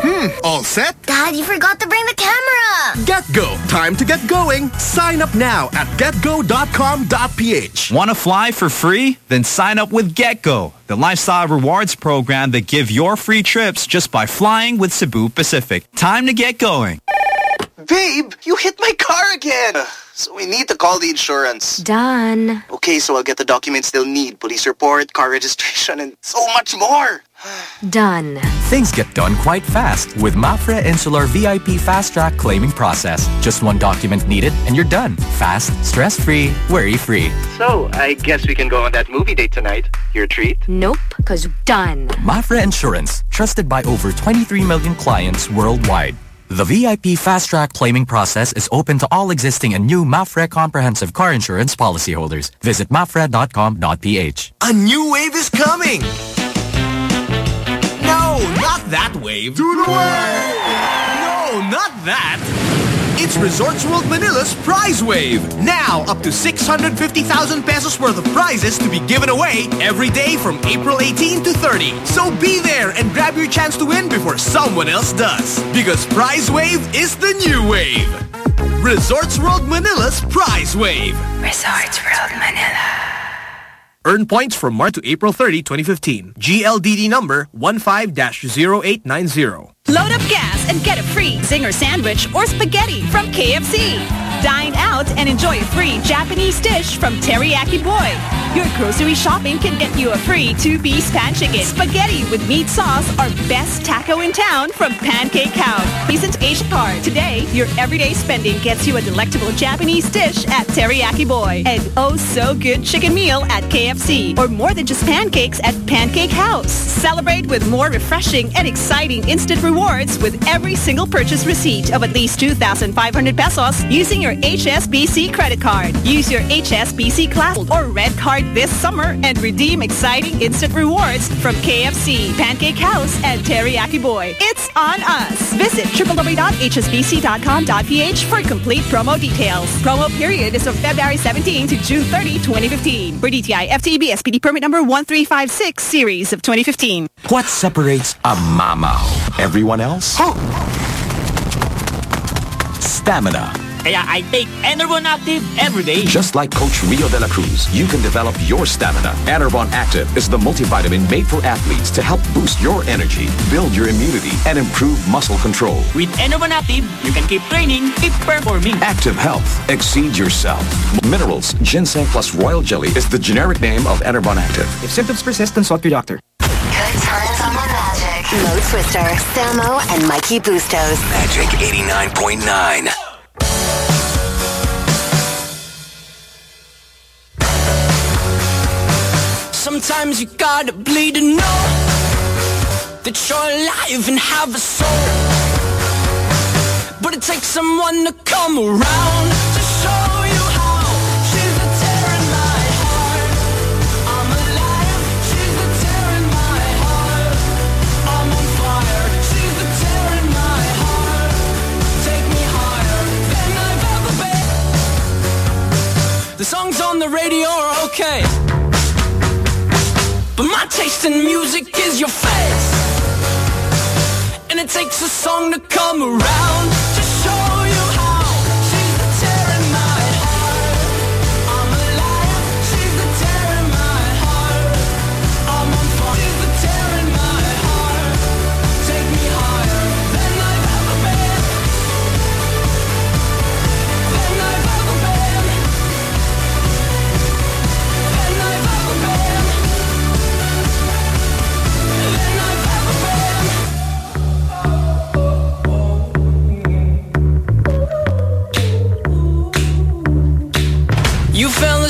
Hmm, all set?
Dad, you forgot to bring the camera.
GetGo, time to get going. Sign up now at getgo.com.ph.
Want to fly for free? Then sign up with GetGo, the lifestyle rewards program that give your free trips just by flying with Cebu Pacific. Time to get going.
Babe, you hit my car again. So we need to call the insurance.
Done.
Okay, so I'll get the documents they'll need. Police report, car registration, and so much more.
Done.
Things get done quite fast with Mapfre Insular VIP Fast Track claiming process. Just one document needed and you're done. Fast, stress-free, worry-free.
So, I guess we can go on that movie date tonight. Your treat?
Nope, cause done.
Mapfre Insurance, trusted by over 23 million clients worldwide. The VIP Fast Track claiming process is open to all existing and new Mapfre comprehensive car insurance policyholders. Visit mapfre.com.ph.
A new wave is coming! No, not that wave. Do the wave! No, not that. It's Resorts World Manila's Prize Wave. Now, up to 650,000 pesos worth of prizes to be given away every day from April 18 to 30. So be there and grab your chance to win before someone else does. Because Prize Wave is the new wave. Resorts World Manila's Prize Wave.
Resorts World Manila.
Earn points from March to April 30, 2015. GLDD number 15-0890.
Load up gas and get a free Zinger sandwich or spaghetti from KFC. Dine out and enjoy a free Japanese dish from Teriyaki Boy. Your grocery shopping can get you a free two-piece pan chicken, spaghetti with meat sauce, or best taco in town from Pancake House. Recent Asia card. Today, your everyday spending gets you a delectable Japanese dish at Teriyaki Boy and oh so good chicken meal at KFC or more than just pancakes at Pancake House. Celebrate with more refreshing and exciting instant rewards with every single purchase receipt of at least 2,500 pesos using your HSBC credit card. Use your HSBC Class or Red Card this summer and redeem exciting instant rewards from KFC, Pancake House, and Teriyaki Boy. It's on us. Visit www.hsbc.com.ph for complete promo details. Promo period is from February 17 to June 30, 2015. For DTI FTEB SPD permit number 1356 series of 2015.
What separates a mama? Everyone else? Stamina.
Kaya I take Enervon Active every day.
Just like Coach Rio de la Cruz, you can develop your stamina. Enervon Active is the multivitamin made for athletes to help boost your energy, build your immunity, and improve muscle control.
With Enervon Active, you can keep training, keep performing.
Active health. Exceed yourself. Minerals, ginseng plus royal jelly is the generic name of Enervon Active.
If symptoms persist, consult your doctor.
Good times on the Magic. Mo Twister, Samo, and Mikey Bustos.
Magic 89.9.
Sometimes you gotta bleed to know that you're alive and have a soul. But it takes someone to come around to show you how. She's the tear in my heart. I'm alive. She's the tear in my heart. I'm on fire. She's the tear in my heart. Take me higher than I've ever been. The songs on the radio are okay. But my taste in music is your face. And it takes a song to come around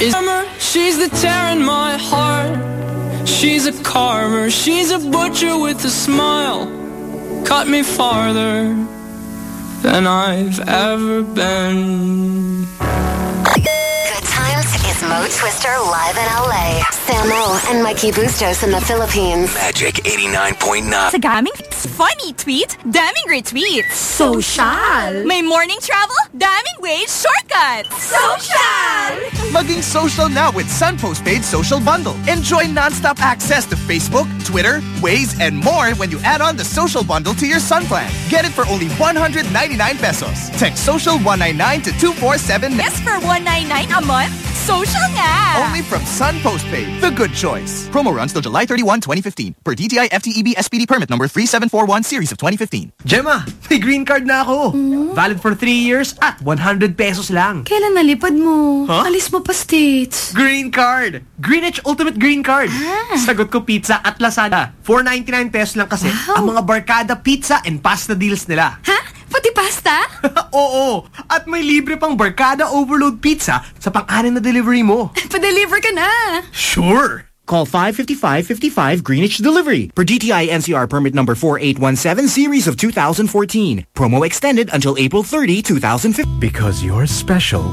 Is armor. She's the tear in my heart. She's a carver. She's a butcher with a smile. Cut me farther than I've ever been.
Good times is Mo Twister live in LA. Samo and Mikey Bustos in the Philippines.
Magic 89.9.
Sa gaming funny tweet, daming retweets. Social. May morning travel, daming Waze shortcuts. Social.
Maging social now with Sun Postpaid Social Bundle. Enjoy non-stop access to Facebook, Twitter, Waze, and more when you add on the Social Bundle to your Sun plan. Get it for only 199 pesos. Text Social 199 to 247.
Yes, for 199 a month. Social nga.
Only from Sun Postpaid. The good choice. Promo runs till July 31, 2015. Per DTI FTEB SPD permit number 3741 series of 2015.
Gemma, may green card na ako. Valid for 3 years at 100 pesos lang.
Kailan nalipad mo?
Huh?
Alis mo pa States.
Green card! Greenwich Ultimate Green Card. Sagot ko pizza at Lazada. 4.99 pesos lang kasi ang mga barkada pizza and pasta deals nila.
Ha? Pati pasta?
Oo! At may libre pang barkada overload pizza sa pang-anim na delivery mo.
Pa-deliver ka na.
Sure!
Call 555-55 Greenwich Delivery per DTI NCR permit number 4817 series of 2014. Promo extended until April 30, 2015.
Because you're special,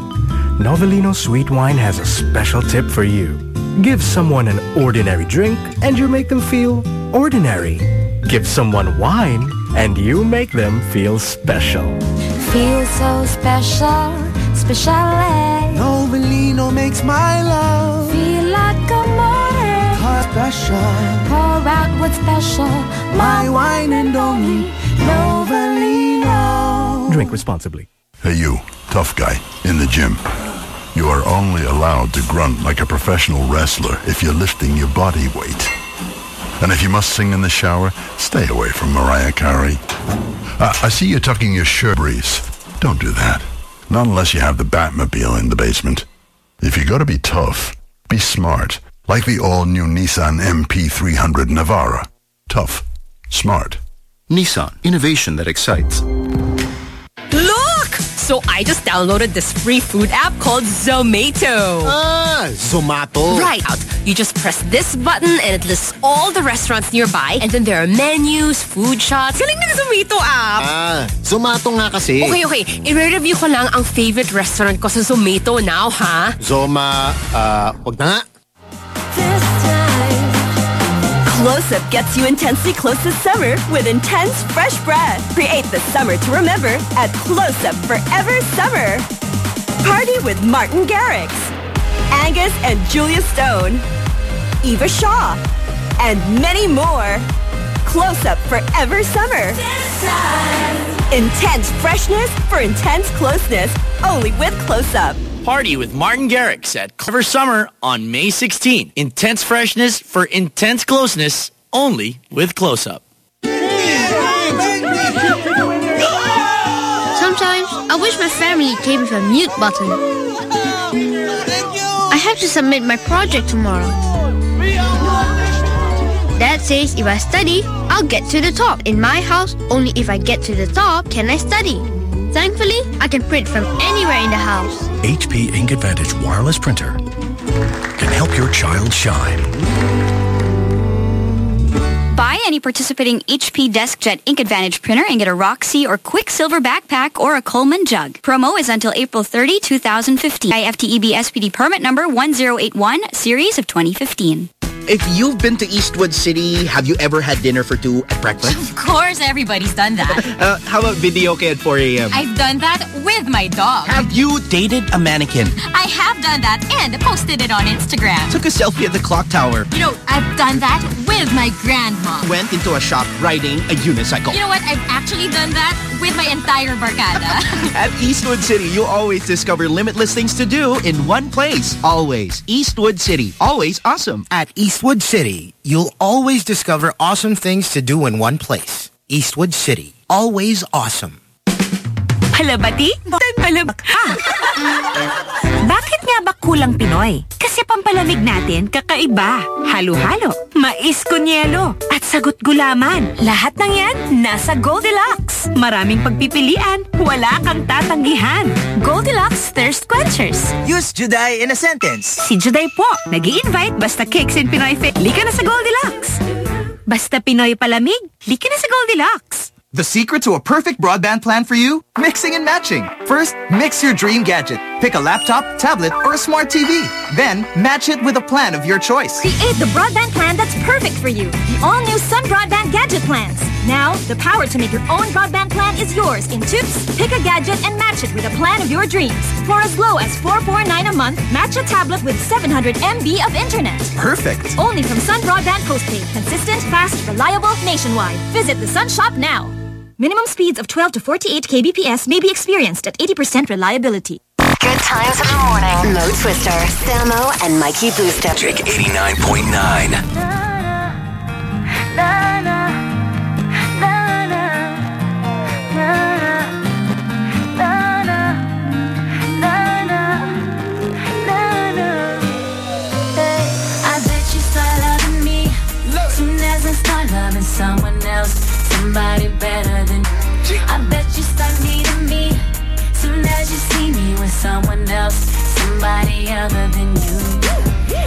Novelino Sweet Wine has a special tip for you. Give someone an ordinary drink and you make them feel ordinary. Give someone wine and you make them feel special.
Feel so special, special.
Novelino makes my love
Feel like a morning.
heart special.
Pour out what's special.
My wine and only Novelino.
Drink responsibly.
Hey, you, tough guy, in the gym. You are only allowed to grunt like a professional wrestler if you're lifting your body weight. And if you must sing in the shower, stay away from Mariah Carey. Uh, I see you tucking your shirt, Breeze. Don't do that. Not unless you have the Batmobile in the basement. If you're gonna be tough, be smart. Like the all-new Nissan NP300 Navara. Tough. Smart.
Nissan, innovation that excites.
So I just downloaded this free food app called Zomato.
Ah, Zomato.
Right. Out. You just press this button and it lists all the restaurants nearby and then there are menus, food shots. Galing ng Zomato app.
Ah, Zomato nga kasi.
Okay, okay. I-review ko lang ang favorite restaurant ko sa Zomato now, ha?
Zoma, ah, wag na nga.
Close Up gets you intensely close this summer with intense fresh breath. Create the summer to remember at Close Up Forever Summer. Party with Martin Garrix, Angus and Julia Stone, Eva Shaw, and many more. Close Up Forever Summer. Intense freshness for intense closeness. Only with Close Up.
Party with Martin Garrix at Clever Summer on May 16. Intense freshness for intense closeness only with Close Up.
Sometimes I wish my family came with a mute button. I have to submit my project tomorrow. Dad says if I study, I'll get to the top. In my house, only if I get to the top can I study. Thankfully, I can print from anywhere in the house.
HP Ink Advantage wireless printer can help your child shine.
Buy any participating HP DeskJet Ink Advantage printer and get a Roxy or Quiksilver backpack or a Coleman jug. Promo is until April 30, 2015. IFTEB SPD permit number 1081, series of 2015.
If you've been to Eastwood City, have you ever had dinner for two at breakfast?
Of course, everybody's done that.
Uh, how about video at 4 a.m.?
I've done that with my dog.
Have you dated a mannequin?
I have done that and posted it on Instagram.
Took a selfie at the clock tower?
You know, I've done that with my grandma.
Went into a shop riding a unicycle?
You know what? I've actually done that with my entire barcada.
At Eastwood City, you always discover limitless things to do in one place. Always. Eastwood City. Always awesome.
At Eastwood City, you'll always discover awesome things to do in one place. Eastwood City. Always awesome.
Palabati? Palabak ka. Bakit nga ba kulang Pinoy? Kasi pampalamig natin kakaiba. Halo-halo, mais kunyelo, at sagot gulaman. Lahat ng yan nasa Goldilocks. Maraming pagpipilian, wala kang tatanggihan. Goldilocks Thirst Quenchers.
Use Juday in a sentence.
Si Juday po, nag invite basta kicks in Pinoy Fit. Lika na sa Goldilocks. Basta Pinoy palamig, lika na sa Goldilocks.
The secret to a perfect broadband plan for you? Mixing and matching. First, mix your dream gadget. Pick a laptop, tablet, or a smart TV. Then, match it with a plan of your choice.
Create the broadband plan that's perfect for you. The all-new Sun Broadband Gadget Plans. Now, the power to make your own broadband plan is yours in tubes. Pick a gadget and match it with a plan of your dreams. For as low as 449 a month, match a tablet with 700 MB of internet.
Perfect.
Only from Sun Broadband Postpaid. Consistent, fast, reliable, nationwide. Visit the Sun Shop now. Minimum speeds of 12 to 48 kbps may be experienced at 80% reliability.
Good times in the morning. Mo Twister, Samo, and Mikey Bustos.
Jake 89.9. somebody better than you.
I bet you start needing me soon as you see me with someone else, somebody other than you.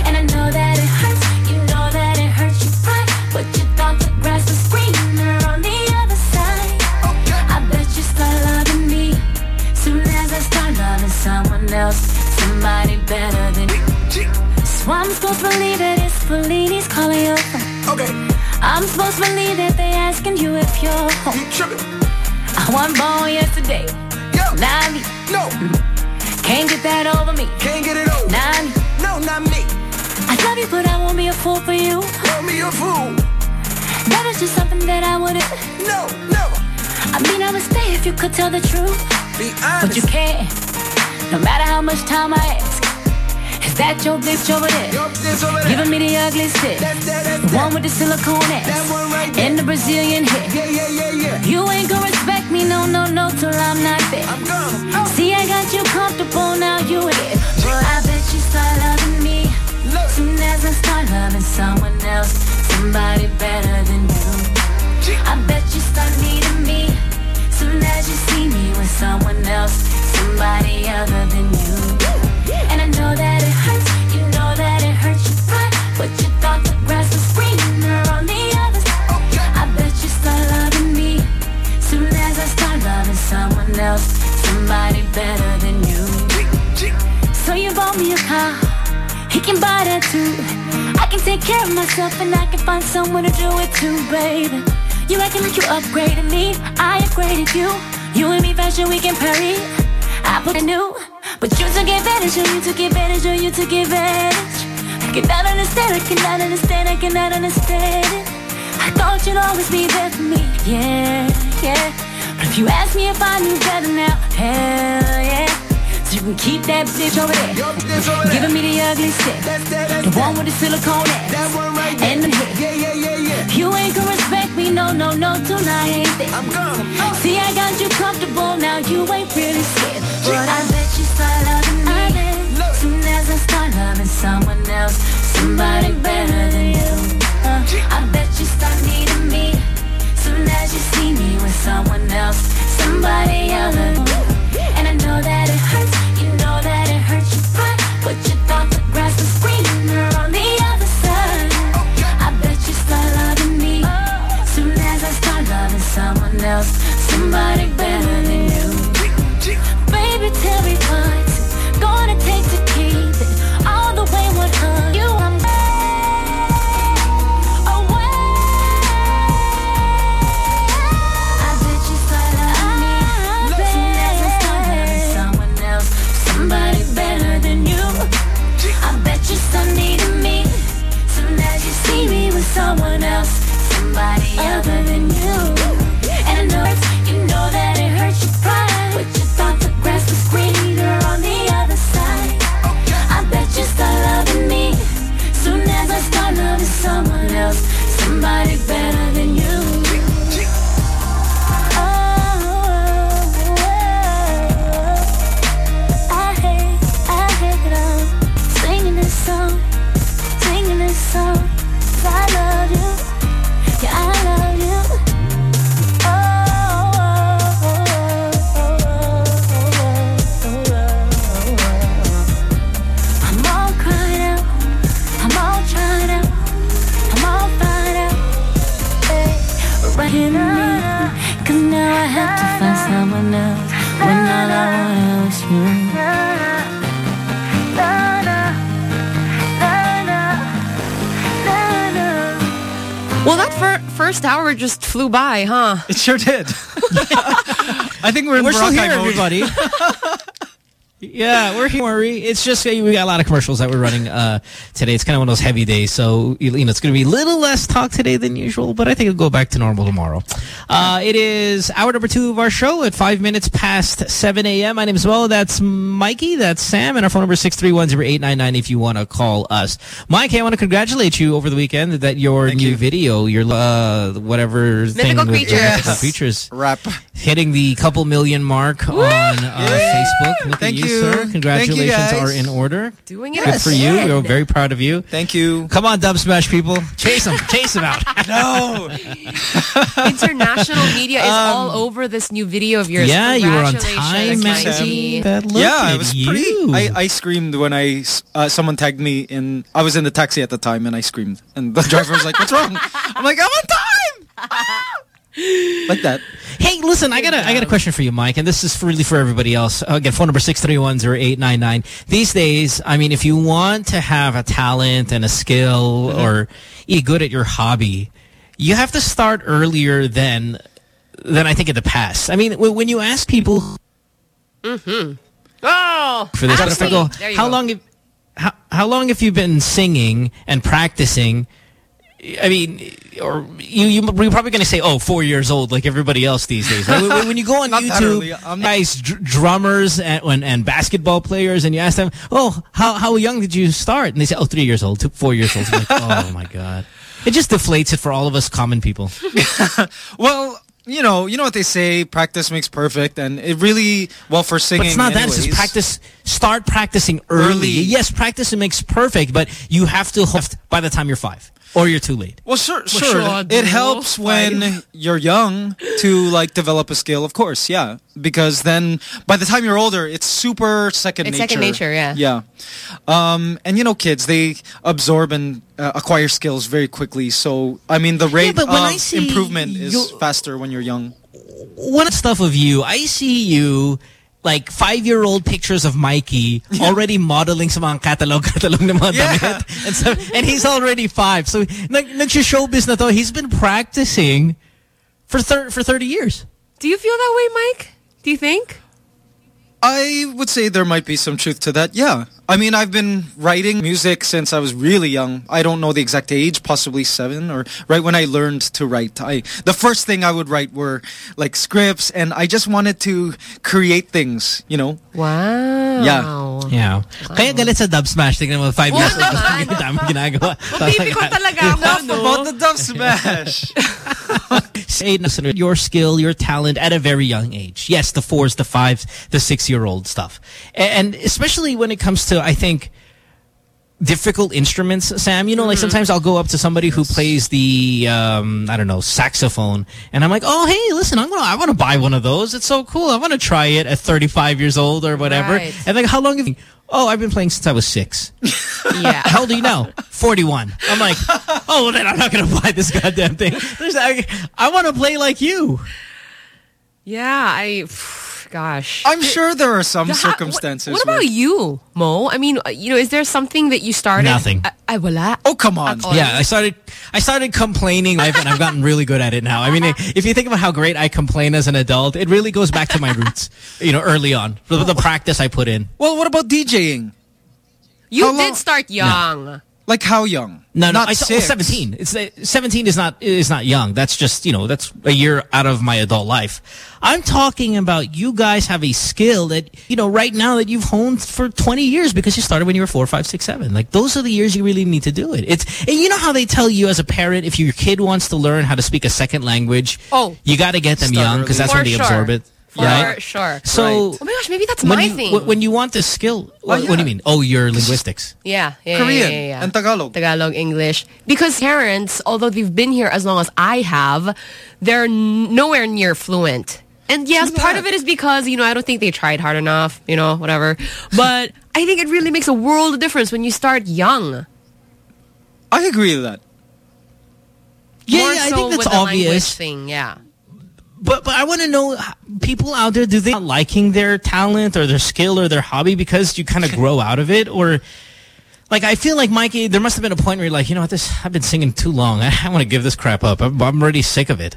And I know that it hurts, you know that it hurts your pride, but you thought the grass was greener on the other side. I bet you start loving me soon as I start loving someone else, somebody
better than you. So I'm supposed to believe it, it's Fellini's calling your phone. Okay. I'm supposed to believe that they asking you if you're home. I wasn't born yesterday. Not me. No. Can't get that over me. Can't get it over. Not me. No, not me. I love you, but I won't be a fool for you. Won't be a fool. That is just something that I wouldn't. No, never. I mean, I would stay if you could tell the truth. Be honest. But you can't. No matter how much time I ask. Is that your bitch over there? Giving me the ugly stick. the one with the silicone ass. and the Brazilian hair. Yeah, yeah, yeah, yeah. You ain't gonna respect me, no, no, no, till I'm not there. I'm gonna. See, I got you comfortable, now you here. But I bet you start loving me. Soon as I start loving someone else, somebody better than you. I bet you start needing me. Soon as you see me with someone else, somebody other than you. Else, somebody better than you. So you bought me a car, he can buy that too. I can take care of myself and I can find someone to do it too, baby. You acting like you upgraded me, I upgraded you. You and me fashion we can Paris. I put a new, but you took advantage, or you took advantage, or you took advantage. I cannot understand, I cannot understand, I cannot understand it. I thought you'd always be there for me, yeah, yeah. But if you ask me if I knew better now, hell yeah. So you can keep that bitch over there. Giving me the ugly stick. The one with the silicone ass. And the hip. You ain't gonna respect me, no, no, no, I ain't there. See, I got you comfortable, now you ain't really scared. But I bet you start loving me. Soon as I start loving someone else, somebody better than you. Uh, I bet As you see me with someone else, somebody other. And I know that it hurts,
first hour just flew by, huh?
It sure did. I think we're in
We're still here,
mode.
everybody. Yeah, we're here. It's just we got a lot of commercials that we're running uh, today. It's kind of one of those heavy days, so you know it's going to be a little less talk today than usual. But I think it'll go back to normal tomorrow. Uh, it is hour number two of our show at five minutes past seven a.m. My name is Mo. That's Mikey. That's Sam, and our phone number is six three one zero eight nine nine. If you want to call us, Mike, I want to congratulate you over the weekend that your new video, your uh, whatever thing
Mythical
with
Creatures.
Mythical creatures
rap
hitting the couple million mark on uh, Facebook.
Thank
you,
you.
sir.
Thank you,
Congratulations
guys.
are in order.
Doing it.
Good for you. We're very proud of you.
Thank you.
Come on, Dub Smash people. Chase them. Chase them out.
no.
International media is
Um,
all over this new video of yours.
Yeah, you were on Time
Mikey.
Magazine.
Yeah, I
at
was
you.
pretty. I, I screamed when I s- uh, someone tagged me in. I was in the taxi at the time, and I screamed, and the driver was like, "What's wrong?" I'm like, "I'm on time." like that.
Hey, listen, I got a I got a question for you, Mike, and this is for really for everybody else. Uh, Again, phone number six three one zero eight nine nine. These days, I mean, if you want to have a talent and a skill
Mm-hmm.
or be good at your hobby, you have to start earlier than than I think in the past. I mean, when when you ask people
Mm-hmm. Oh,
for this, but if I go, how
go.
long have how, how long have you been singing and practicing? I mean, or you, you, you're probably going to say, oh, four years old, like everybody else these days. Right? when, you go on
Not.
YouTube, guys, dr drummers and, and, and basketball players, and you ask them, oh, how, how young did you start? And they say, oh, three years old, four years old. Like, oh, my God. It just deflates it for all of us common people.
Well, you know, you know what they say, practice makes perfect, and it really, well, for singing
But it's not that. It's just practice. Start practicing early.
Early.
Yes, practice makes perfect, but you have to by the time you're five, or you're too late.
Well, sure,
Well,
sure.
sure,
It helps when
Five.
you're young to like develop a skill, of course, yeah. Because then by the time you're older, it's super second
It's
nature.
second nature, yeah.
Yeah. Um, and you know, kids, they absorb and uh, acquire skills very quickly. So, I mean, the rate
but when
of improvement is faster when you're young.
One stuff of you, I see you like five-year-old pictures of Mikey already modeling sa mga catalog-catalog ng mga damit. And, so, and he's already five. So, nag, nag-showbiz na to. He's been practicing for, thir for 30 years.
Do you feel that way, Mike? Do you think?
I would say there might be some truth to that. Yeah. I mean, I've been writing music since I was really young. I don't know the exact age, possibly seven or right when I learned to write. I the first thing I would write were like scripts and I just wanted to create things, you know.
Wow.
Yeah.
Yeah. Kaya galit sa dub smash. Tingnan mo, five years old. Ang dami ginagawa.
Baby ko talaga ako, no?
The dub smash.
Say your skill, your talent at a very young age. Yes, the fours, the fives, the six-year-old stuff. And especially when it comes to, I think, difficult instruments, Sam. You know, like
Mm-hmm.
sometimes I'll go up to somebody who plays the, um, I don't know, saxophone. And I'm like, oh, hey, listen, I'm gonna, I want to buy one of those. It's so cool. I want to try it at 35 years old or whatever.
Right.
And like, how long have you... Oh, I've been playing since I was six.
Yeah.
How old are you now? 41. I'm like, oh, well, then I'm not going to buy this goddamn thing. There's, I, I want to play like you.
Yeah, I... Gosh.
I'm sure there are some
Yeah,
circumstances.
What, what
where-
about you, Mo? I mean, uh, you know, is there something that you started?
Nothing.
I, I wala.
Oh, come on.
Yeah, I started I started complaining I've, and I've gotten really good at it now. I mean, if you think about how great I complain as an adult, it really goes back to my roots, you know, early on. The, the practice I put in.
Well, what about DJing?
You
How
did
long-
start young.
Like how young?
No, no,
Not
I, well,
six.
17. It's uh, 17 is not is not young. That's just, you know, that's a year out of my adult life. I'm talking about you guys have a skill that, you know, right now that you've honed for 20 years because you started when you were four, five, six, seven. Like those are the years you really need to do it. It's and you know how they tell you as a parent if your kid wants to learn how to speak a second language,
Oh.
you got to get them young because that's
For
when they
sure.
absorb it.
For
right?
sure.
So
Oh my gosh, maybe that's
when
my
you,
thing.
When you want this skill, oh, what, what do you mean? Oh, you're linguistics.
Yeah, yeah,
Korean
yeah, yeah, yeah.
and Tagalog.
Tagalog, English. Because parents, although they've been here as long as I have, they're nowhere near fluent. And yes, part of it is because, you know, I don't think they tried hard enough, you know, whatever. But I think it really makes a world of difference when you start young.
I agree with that.
Yeah,
More
yeah, I
so
think that's
with the
obvious.
thing, yeah.
But but I want to know people out there do they not liking their talent or their skill or their hobby because you kind of grow out of it? Or like I feel like Mikey there must have been a point where you're like you know what? This I've been singing too long. I, I want to give this crap up. I'm, I'm already sick of it.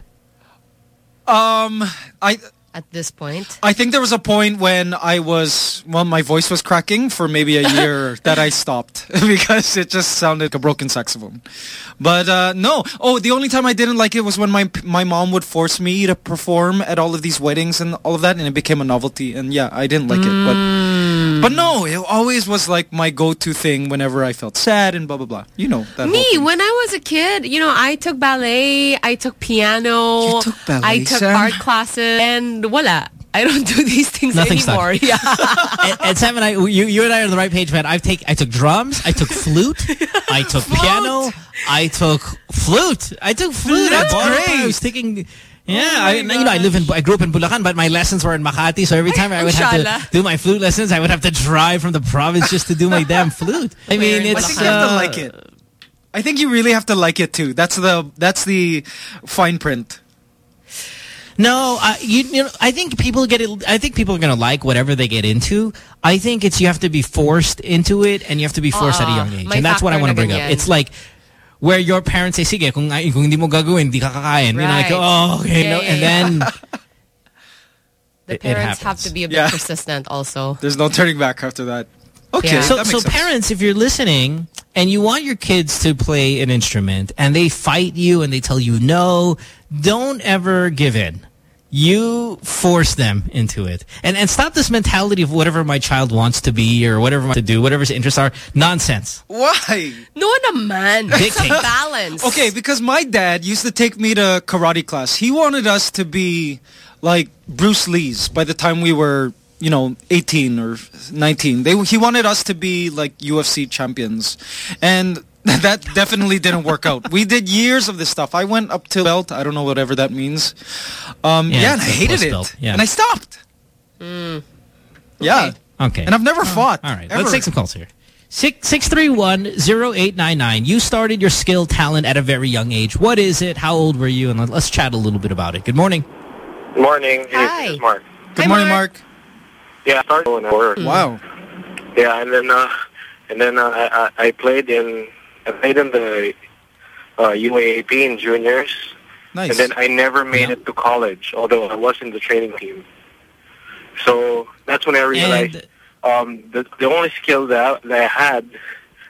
Um, I
At this point.
I think there was a point when I was well, my voice was cracking for maybe a year that I stopped because it just sounded like a broken saxophone. But uh, no, oh, the only time I didn't like it was when my my mom would force me to perform at all of these weddings and all of that, and it became a novelty. And yeah, I didn't like it, but but no, it always was like my go-to thing whenever I felt sad and blah blah blah. You know that.
Me, when I was a kid, you know, I took ballet, I took piano,
You took ballet,
I took
Sam?
art classes, and voila. I don't do these things
Nothing stuck.
anymore. Yeah.
and, and Sam and I you you and I are on the right page man. I've take I took drums I took flute I took piano I took flute I took flute
That's
I bought it.
great.
I was thinking. Yeah,
Oh
I,
my
you know, I live in, I grew up in Bulacan, but my lessons were in Makati. So every time I would have to do my flute lessons, I would have to drive from the province just to do my damn flute. I mean,
Weird.
I
it's
think you have to
uh,
like it. I think you really have to like it too. That's the that's the fine print.
No, uh, you, you know, I think people get it. I think people are going to like whatever they get into. I think it's you have to be forced into it, and you have to be forced at a young age, and that's what I want to bring up.
ganyan.
It's like where your parents say, "Sige, kung kung hindi mo gagawin, di ka kakain." You know, like,
Right.
oh, okay,
Yeah,
no,
yeah,
and then
The
it- it
parents have to be a bit
Yeah.
persistent also.
There's no turning back after that. Okay,
Yeah.
So,
that
so
sense.
parents, if you're listening and you want your kids to play an instrument and they fight you and they tell you no, don't ever give in. You force them into it. And and stop this mentality of whatever my child wants to be or whatever to do, whatever his interests are. Nonsense.
Why?
No naman. It's a
Dictate.
balance.
Okay, because my dad used to take me to karate class. He wanted us to be like Bruce Lee's by the time we were, you know, 18 or 19. They he wanted us to be like UFC champions. And that definitely didn't work out. We did years of this stuff. I went up to belt. I don't know whatever that means. Um,
Yeah,
yeah, and I hated it.
belt, yeah.
And I stopped. Yeah.
Okay.
And I've never fought.
All right.
ever.
Let's take some calls here. Six six three one zero eight nine nine. You started your skill talent at a very young age. What is it? How old were you? And let's chat a little bit about it. Good morning.
Good Morning.
Hi.
This is Mark.
Good
Hi,
morning,
Mark.
Mark.
Yeah, I started when I worked.
Wow.
Yeah, and then uh, and then uh, I, I I played in I played in the uh, UAAP in juniors,
Nice.
and then I never made it to college, although I was in the training team. So that's when I realized um, the the only skill that, that I had,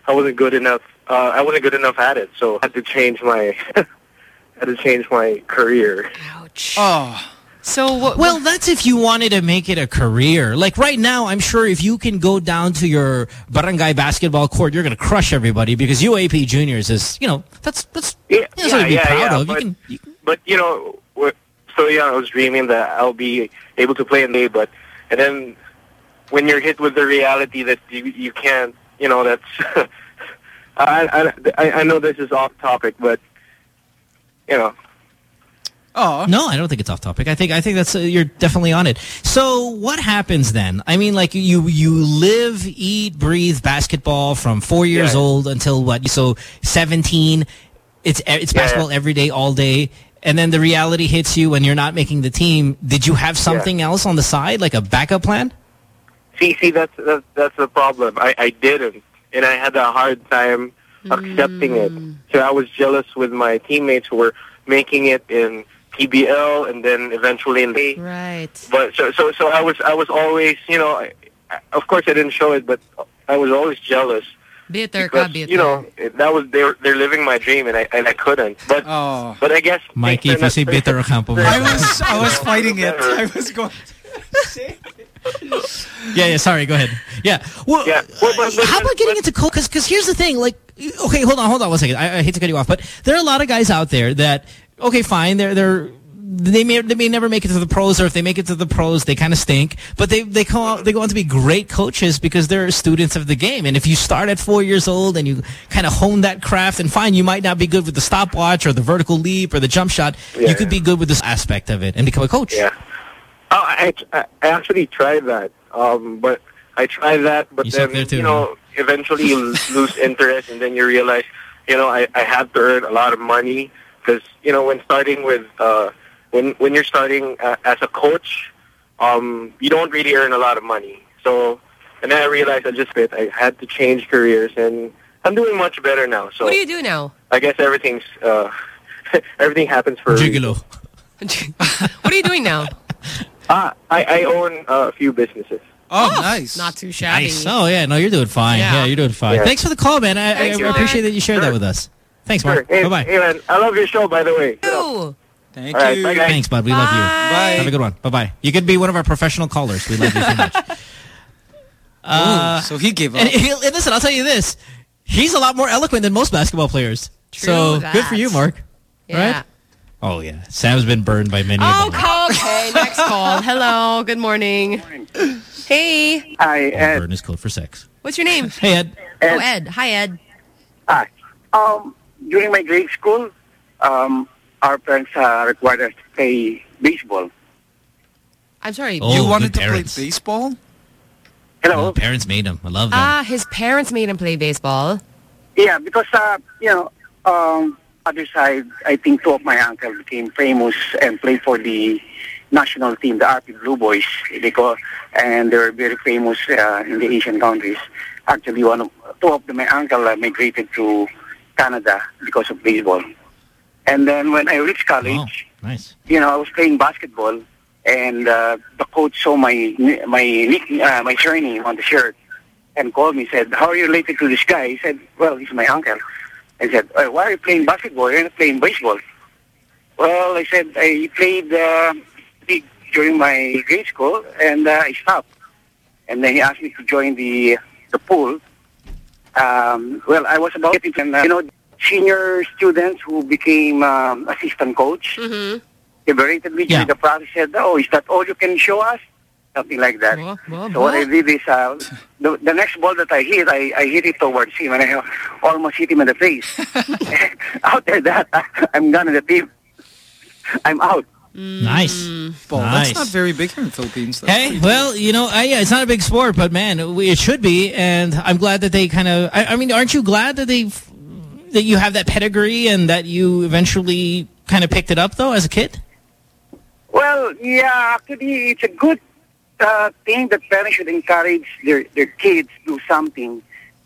I wasn't good enough. Uh, I wasn't good enough at it, so I had to change my had to change my career.
Ouch.
Oh.
So what?
Well, that's if you wanted to make it a career. Like right now, I'm sure if you can go down to your barangay basketball court, you're going to crush everybody because UAAP juniors is, you know, that's that's
Yeah,
that's something to be
yeah,
proud
yeah,
of. You
but-
can, you
But you know, we're- so yeah, I was dreaming that I'll be able to play in the but and then when you're hit with the reality that you you can't, you know, that's I, I I know this is off topic, but you know,
Oh.
No, I don't think it's off topic. I think I think that's uh, you're definitely on it. So what happens then? I mean, like you you live, eat, breathe basketball from four years
Yeah.
old until what? So seventeen. It's it's
Yeah.
basketball every day, all day, and then the reality hits you when you're not making the team. Did you have something else on the side, like a backup plan?
see, see, that's that's, that's the problem. I I didn't, and I had a hard time accepting it. So I was jealous with my teammates who were making it in PBL and then eventually in the
Right.
But so so so I was I was always you know I, I- of course I didn't show it but I was always jealous
Bitter ka,
because
bitter.
you know that was they're they're living my dream and I and I couldn't but
Oh.
but I guess
Mikey, if you
are
say
not-
bitter campo mo.
I was I was fighting it. I was going.
Yeah, yeah. Sorry, go ahead. Yeah. Well,
Yeah, well, but- but-
how about getting into coach? Because because here's the thing. Like, okay, hold on, hold on one second. I, I hate to cut you off, but there are a lot of guys out there that okay, fine, they're they're. They may they may never make it to the pros, or if they make it to the pros, they kind of stink. But they they come out they go on to be great coaches because they're students of the game. And if you start at four years old and you kind of hone that craft, and fine, you might not be good with the stopwatch or the vertical leap or the jump shot.
Yeah.
You could be good with this aspect of it and become a coach.
Yeah. Oh, I, I actually tried that. Um, but I tried that, but
You
then
too,
you know, eventually you lose interest, and then you realize, you know, I I have to earn a lot of money because you know when starting with uh when when you're starting uh, as a coach, um, you don't really earn a lot of money. So, and then I realized I just fit. I had to change careers, and I'm doing much better now. So
What do you do now?
I guess everything's uh everything happens for a reason.
Gigolo.
What are you doing now?
Ah, I, I own uh, a few businesses.
Oh, nice.
Not too shabby.
Nice. Oh yeah, no, you're doing fine.
Yeah.
Yeah, you're doing fine.
Yeah.
Thanks for the call, man. I,
Thanks,
I
Mark.
appreciate that you shared that with us. Thanks,
Sure.
Mark.
Hey,
Bye bye.
hey, man, I love your show, by the way.
Ew.
Thank
All right,
you.
bye, guys.
Thanks, bud. We love you.
Bye.
Have a good one. Bye bye. You could be one of our professional callers. We love you so much.
Ooh, so he gave up.
and, and listen, I'll tell you this: he's a lot more eloquent than most basketball players.
True
so
that.
good for you, Mark.
Yeah.
Right? Oh yeah, Sam's been burned by many.
Oh,
of them.
okay. Next call. Hello. Good morning. Morning. Hey.
Hi, Ed.
Burn is code for sex.
What's your name?
Hey Ed.
Oh, Ed. Hi, Ed.
Hi. Um, during my grade school, um, our parents uh, required us to play baseball.
I'm sorry.
Oh,
you wanted to
parents.
play baseball?
Hello.
Oh, parents made him. I love that.
Ah, his parents made him play baseball.
Yeah, because uh, you know, um, other side, I think two of my uncles became famous and played for the national team, the RP Blue Boys, they call, and they were very famous uh, in the Asian countries. Actually, one of two of them, my uncle uh, migrated to Canada because of baseball. And then when I reached college,
nice.
you know, I was playing basketball, and uh, the coach saw my my uh, my surname on the shirt, and called me. Said, "How are you related to this guy?" He said, "Well, he's my uncle." I said, "Uh, "Why are you playing basketball? You're not playing baseball." Well, I said I played uh, league during my grade school, and uh, I stopped. And then he asked me to join the the pool. Um, well, I was about getting, and, uh, you know, senior students who became um, assistant coach.
Mm-hmm.
They berated me during the process. Said, "Oh, is that all you can show us?" Something like that. so what I did is, uh, the, the next ball that I hit, I, I hit it towards him, and I almost hit him in the face. After that, I'm done in the team. I'm out.
Nice.
Ball.
nice.
That's not very big here in the Philippines. That's
Hey, well, you know, I, yeah, it's not a big sport, but man, we, it should be, and I'm glad that they kind of. I, I mean, aren't you glad that they that you have that pedigree and that you eventually kind of picked it up though as a kid?
Well, yeah, actually, it's a good uh, thing that parents should encourage their, their kids to do something.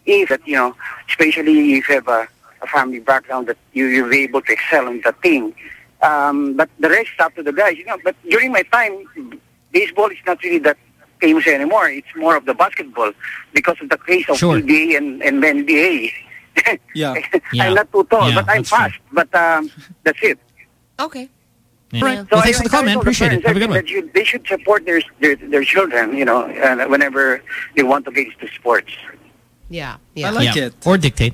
Is that, you know, especially if you have a, a family background that you, you're able to excel in that thing. Um, but the rest is up to the guys, you know. But during my time, baseball is not really that famous anymore. It's more of the basketball because of the craze of
Sure.
PBA and, and NBA.
Yeah.
I'm not too tall,
Yeah,
but I'm
that's true.
fast. But um, that's it.
Okay.
Yeah.
Right.
Well,
I
thanks for the call,
encourage
man.
all the
Appreciate it. Have a good one.
you- they should support their, their their children, you know, uh, whenever they want to get into sports.
Yeah. Yeah.
I like
Yeah.
it.
Or dictate.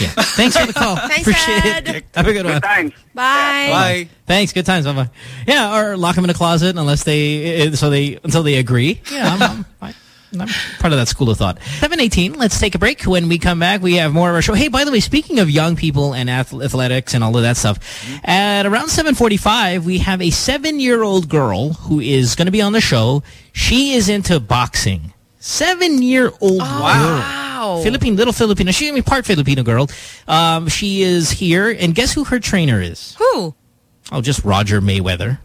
Yeah. Thanks for the call.
Thanks,
Appreciate
Ed.
it. Have a good one.
Good times.
Bye.
Bye.
Thanks. Good times. Bye bye. Yeah, or lock them in a closet unless they uh, so they until they agree. Yeah, I'm, I'm, fine. I'm part of that school of thought. 718, let's take a break. When we come back, we have more of our show. Hey, by the way, speaking of young people and athletics and all of that stuff, at around 745, we have a seven-year-old girl who is going to be on the show. She is into boxing. Seven-year-old girl.
Wow.
Philippine, little Filipino. She's going to be part Filipino girl. Um, she is here, and guess who her trainer is?
Who?
Oh, just Roger Mayweather.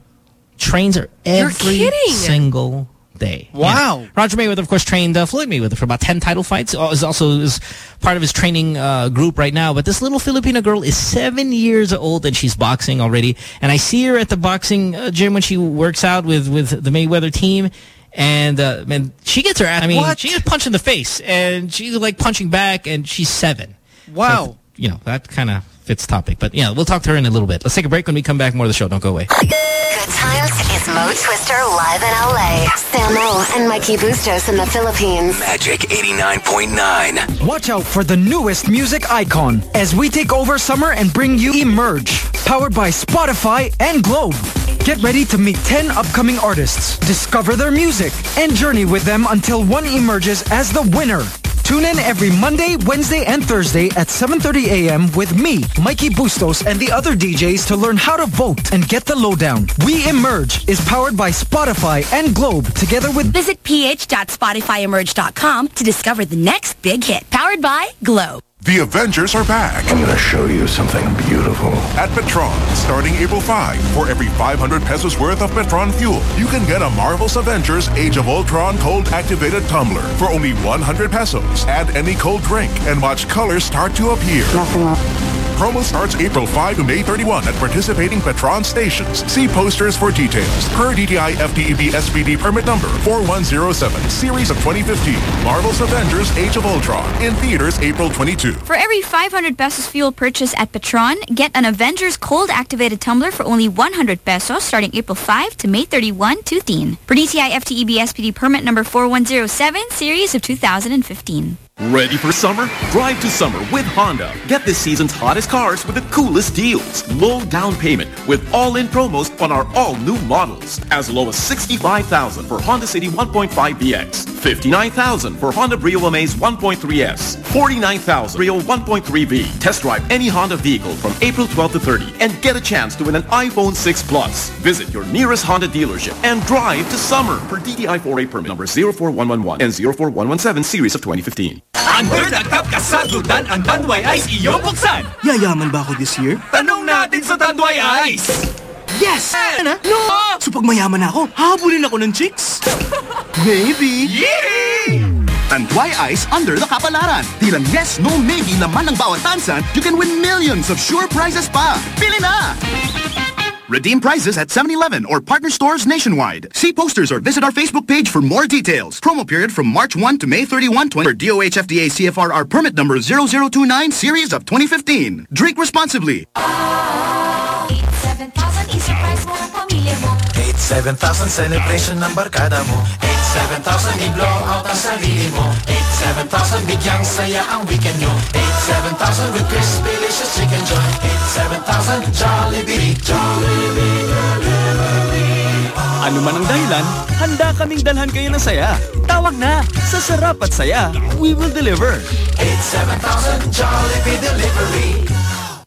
Trains her
You're
every single day.
Wow.
Yeah. Roger Mayweather, of course, trained uh, Floyd Mayweather for about 10 title fights. Uh, Is also is part of his training uh, group right now. But this little Filipino girl is seven years old and she's boxing already. And I see her at the boxing uh, gym when she works out with, with the Mayweather team. And uh, man, she gets her ass. I mean,
What?
she gets punched in the face and she's like punching back and she's seven.
Wow.
So, you know, that kind of fits topic. But yeah, we'll talk to her in a little bit. Let's take a break when we come back. More of the show. Don't go away.
Good times is Mo Twister live in LA. Samo and Mikey Bustos in the Philippines.
Magic 89.9.
Watch out for the newest music icon as we take over summer and bring you Emerge, powered by Spotify and Globe. Get ready to meet 10 upcoming artists, discover their music, and journey with them until one emerges as the winner. Tune in every Monday, Wednesday, and Thursday at 7.30 a.m. with me, Mikey Bustos, and the other DJs to learn how to vote and get the lowdown. We Emerge is powered by Spotify and Globe together with
Visit ph.spotifyemerge.com to discover the next big hit. Powered by Glow.
The Avengers are back. I'm going to show you something beautiful. At Petron, starting April 5, for every 500 pesos worth of Petron fuel, you can get a Marvel's Avengers Age of Ultron cold activated tumbler for only 100 pesos. Add any cold drink and watch colors start to appear. Promo starts April 5 to May 31 at participating Petron stations. See posters for details. Per DTI FTEB SPD permit number 4107, series of 2015. Marvel's Avengers Age of Ultron in theaters April 22.
For every 500 pesos fuel purchase at Petron, get an Avengers cold activated tumbler for only 100 pesos starting April 5 to May 31, 2015. Per DTI FTEB SPD permit number 4107, series of 2015.
Ready for summer? Drive to summer with Honda. Get this season's hottest cars with the coolest deals. Low down payment with all-in promos on our all-new models. As low as 65000 for Honda City 1.5 BX. 59000 for Honda Brio Amaze 1.3S. 49000 Brio 1.3V. Test drive any Honda vehicle from April 12 to 30 and get a chance to win an iPhone 6 Plus. Visit your nearest Honda dealership and drive to summer for DDI 4A permit number 04111 and 04117 series of 2015.
Under the cup kasagutan ang Tanduay Ice iyong buksan.
Yayaman ba ako this year?
Tanong natin sa Tanduay Ice.
Yes! Ano? No! So pag mayaman ako, habulin ako ng chicks? Maybe.
Yee!
Tanduay Ice under the kapalaran. Tilang yes, no, maybe laman ng bawat tansan, you can win millions of sure prizes pa. Pili na! Redeem prizes at 7-Eleven or partner stores nationwide. See posters or visit our Facebook page for more details. Promo period from March 1 to May 31, 20 for DOH FDA CFRR permit number 0029 series of 2015. Drink responsibly.
7,000 isa-prize mo ang pamilya mo
87,000 celebration ng barkada mo 87,000 i-blow out ang sarili mo 87,000 bigyang saya ang weekend nyo 87,000 with crispy delicious chicken joy 87,000 Jollibee Jollibee
Ano man ang dahilan, handa kaming dalhan kayo ng saya. Tawag na sa Sarap at Saya. We will deliver.
87,000 Jollibee Delivery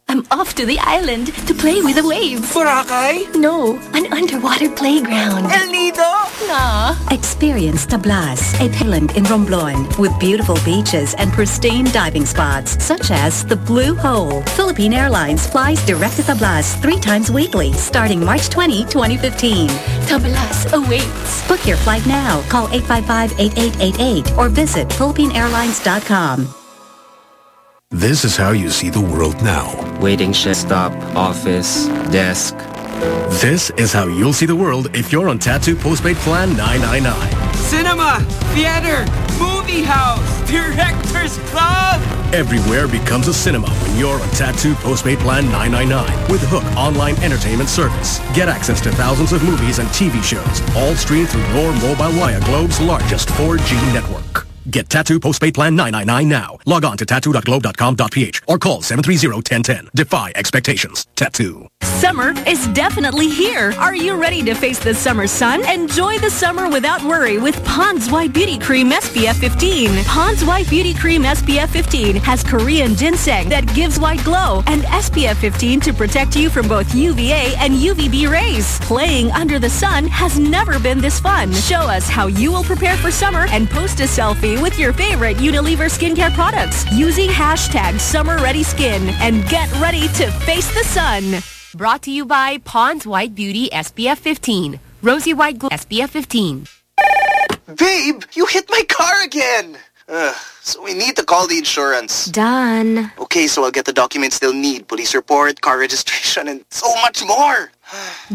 I'm off to the island to play with the waves.
Boracay?
No, an underwater playground.
El Nido?
Nah.
Experience Tablas, a island in Romblon with beautiful beaches and pristine diving spots such as the Blue Hole. Philippine Airlines flies direct to Tablas three times weekly starting March 20, 2015.
Tablas awaits.
Book your flight now. Call 855-8888 or visit PhilippineAirlines.com.
This is how you see the world now.
Waiting shift stop, office, desk.
This is how you'll see the world if you're on Tattoo Postpaid Plan 999.
Cinema, theater, movie house, director's club.
Everywhere becomes a cinema when you're on Tattoo Postpaid Plan 999 with HOOQ Online Entertainment Service. Get access to thousands of movies and TV shows, all streamed through your mobile via Globe's largest 4G network. Get Tattoo Postpaid Plan 999 now. Log on to tattoo.globe.com.ph or call 730-1010. Defy expectations. Tattoo.
Summer is definitely here. Are you ready to face the summer sun? Enjoy the summer without worry with Pond's White Beauty Cream SPF 15. Pond's White Beauty Cream SPF 15 has Korean ginseng that gives white glow and SPF 15 to protect you from both UVA and UVB rays. Playing under the sun has never been this fun. Show us how you will prepare for summer and post a selfie with your favorite Unilever skincare products using hashtag SummerReadySkin and get ready to face the sun.
Brought to you by Pond's White Beauty SPF 15. Rosy White Glow SPF 15.
Babe, you hit my car again. Ugh, so we need to call the insurance.
Done.
Okay, so I'll get the documents they'll need. Police report, car registration, and so much more.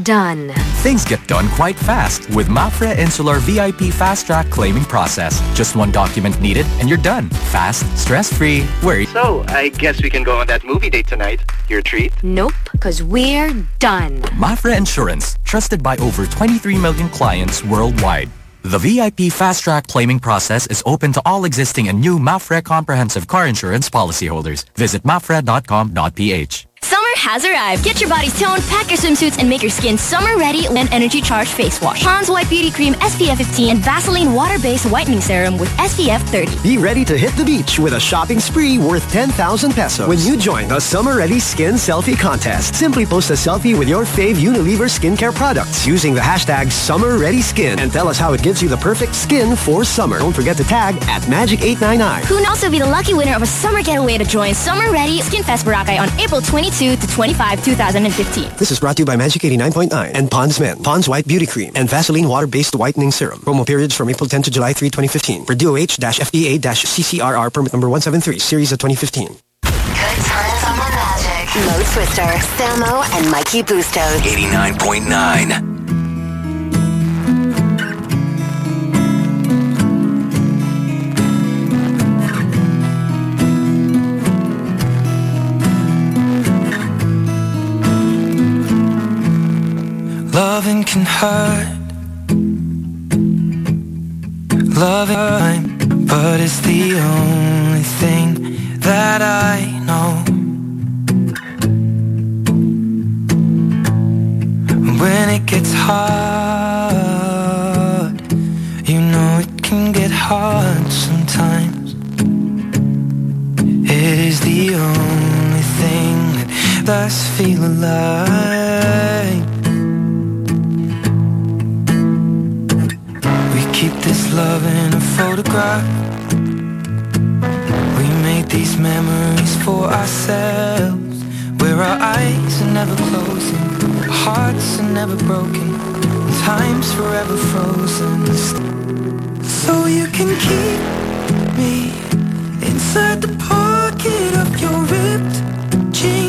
Done.
Things get done quite fast with Mapfre Insular VIP Fast Track claiming process. Just one document needed and you're done. Fast, stress-free, worry.
So, I guess we can go on that movie date tonight. Your treat?
Nope, because we're done.
Mapfre Insurance, trusted by over 23 million clients worldwide. The VIP Fast Track claiming process is open to all existing and new Mapfre comprehensive car insurance policyholders. Visit mapfre.com.ph.
Summer has arrived. Get your body toned, pack your swimsuits, and make your skin summer ready and energy charged face wash. Pond's White Beauty Cream SPF 15 and Vaseline water-based whitening serum with SPF 30.
Be ready to hit the beach with a shopping spree worth 10,000 pesos when you join the Summer Ready Skin Selfie Contest. Simply post a selfie with your fave Unilever skincare products using the hashtag Summer Ready Skin and tell us how it gives you the perfect skin for summer. Don't forget to tag at Magic899.
Who knows will be the lucky winner of a summer getaway to join Summer Ready Skin Fest Boracay on April 22 to 25, 2015.
This is brought to you by Magic 89.9 and Pond's Men, Pond's White Beauty Cream, and Vaseline Water-Based Whitening Serum. Promo periods from April 10 to July 3, 2015. For DOH-FDA-CCRR permit number 173, series of 2015.
Good times on the magic. Mo Twister, Samo, and Mikey Bustos.
89.9.
Loving can hurt. Loving, but it's the only thing that I know. When it gets hard, you know it can get hard sometimes. It is the only thing that does feel alive. Keep this love in a photograph. We made these memories for ourselves. Where our eyes are never closing hearts are never broken Time's forever frozen. So you can keep me Inside the pocket of your ripped jeans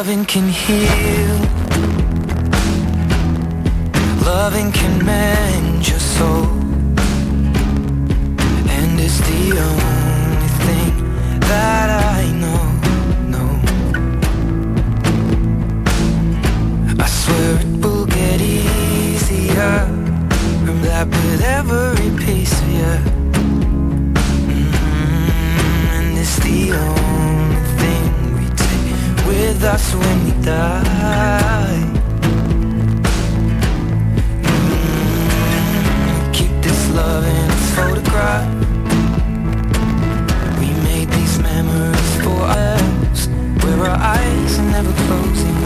Loving can heal. Loving can mend your soul. And it's the only thing that I know, know. I swear That with every piece of you. Mm, And it's the only thing we take with us when we die. Mm, Keep this love in its photograph. We made these memories for us. Where our eyes are never closing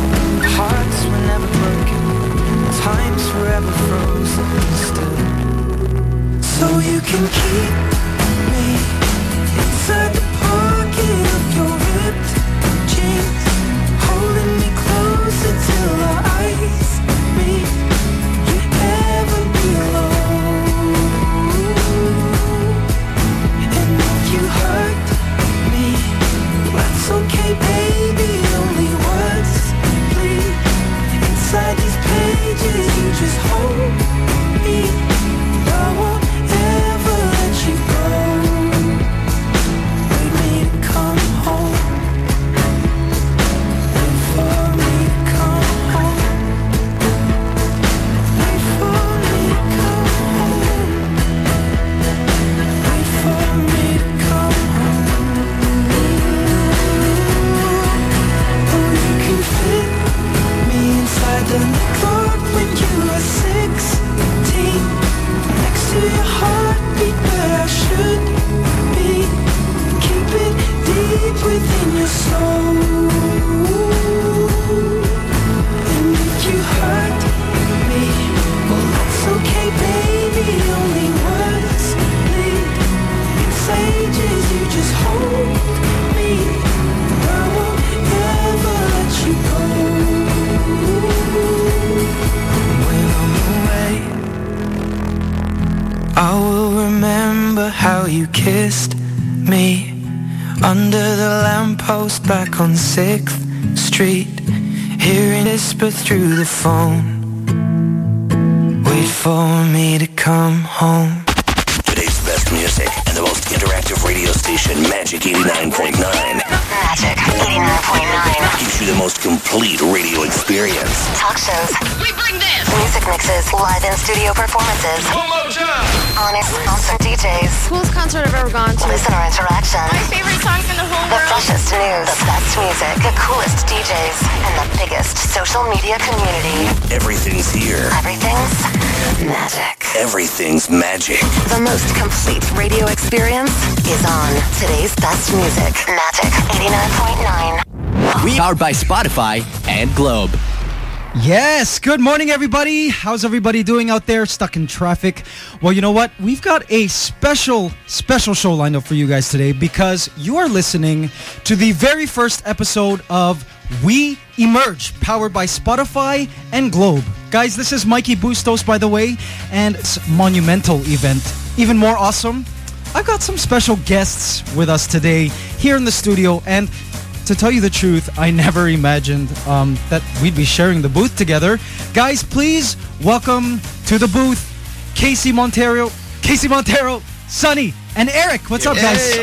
hearts were never broken Time's forever frozen. Still So you can keep me Inside the pocket of your ripped jeans Holding me closer till our eyes meet never be alone And if you hurt me That's okay baby Only words please. Inside these pages me Under the lamppost back on 6th Street Hearing whisper through the phone Wait for me to come home
Today's best music and the most interactive radio station, Magic 89.9.
Magic 89.9.
Gives you the most complete radio experience.
Talk shows. We bring this. Music mixes. Live in studio performances. Honest concert DJs.
Coolest concert I've ever gone to.
Listener interaction.
My favorite songs in the whole
The
world.
freshest news. The best music. The coolest DJs. And the biggest social media community.
Everything's here.
Everything's magic.
Everything's magic.
The most complete radio experience is on today's best music. Magic 89.9.
We are by Spotify and Globe.
Yes, good morning everybody. How's everybody doing out there stuck in traffic? Well, you know what? We've got a special, special show lined up for you guys today because you are listening to the very first episode of We Emerge, powered by Spotify and Globe. Guys, this is Mikey Bustos, by the way, and it's a monumental event. Even more awesome, I've got some special guests with us today here in the studio, and to tell you the truth, I never imagined um, that we'd be sharing the booth together. Guys, please welcome to the booth Casey Montero, Casey Montero, Sunny, and Eric. What's up, guys?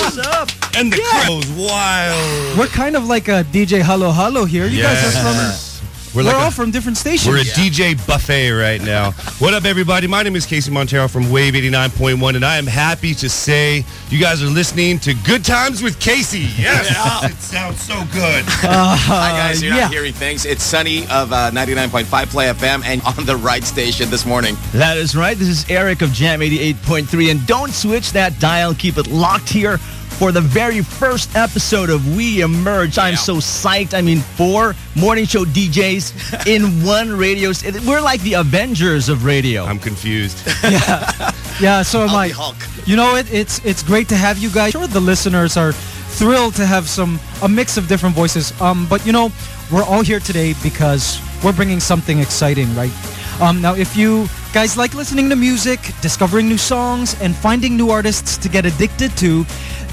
What's up? And the crowd goes wild.
We're kind of like a DJ Hello Hello here. You guys are from... We're,
like
all
a-
from different stations.
We're a DJ buffet right now. What up, everybody? My name is Casey Montero from Wave 89.1, and I am happy to say you guys are listening to Good Times with Casey. Yes, it sounds so good.
Hi guys, you're
yeah.
not hearing things. It's Sunny of uh, 99.5 Play FM and on the right station this morning.
That is right. This is Eric of Jam 88.3. And don't switch that dial. Keep it locked here
for the very first episode of We Emerge. I'm so psyched. I mean, four morning show DJs in one radio. st- We're like the Avengers of radio.
I'm confused.
Yeah, yeah. so am
I'll
I.
be Hulk.
You know it. It's it's great to have you guys. Sure, the listeners are thrilled to have some a mix of different voices. Um, but you know, we're all here today because we're bringing something exciting, right? Um, now, if you guys like listening to music, discovering new songs, and finding new artists to get addicted to,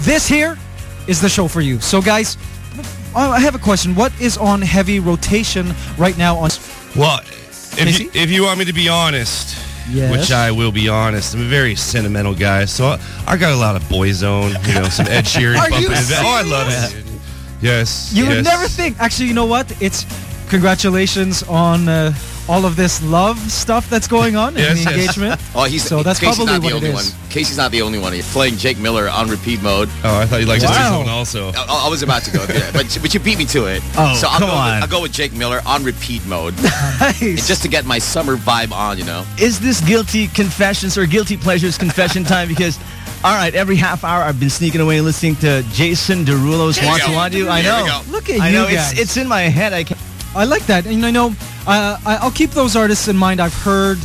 this here is the show for you. So, guys, I have a question. What is on heavy rotation right now on?
Well, if you, if you want me to be honest,
Yes.
which I will be honest, I'm a very sentimental guy, so I, I got a lot of Boyzone, you know, some Ed Sheeran.
Are
bumping
you
Oh, I love it. Yes.
You would never think. Actually, you know what? It's congratulations on uh, all of this love stuff that's going on in the
yes.
engagement.
Oh, he's
so that's
Casey's
probably
not the
what it
only
is.
one. Casey's not the only one. He's playing Jake Miller on repeat mode.
Oh, I thought you liked
Wow.
Boyzone also.
I, I was about to go there, but but you beat me to it.
Oh,
so I'll
come
go
on.
With, I'll go with Jake Miller on repeat mode, And just to get my summer vibe on. You know.
Is this guilty confessions or guilty pleasures confession time? Because, all right, every half hour I've been sneaking away listening to Jason Derulo's
There you
Want to. Want You. I know.
Look at
I
you
know.
guys.
It's, it's in my head. I can
I like that, and I know uh, I- I'll keep those artists in mind. I've heard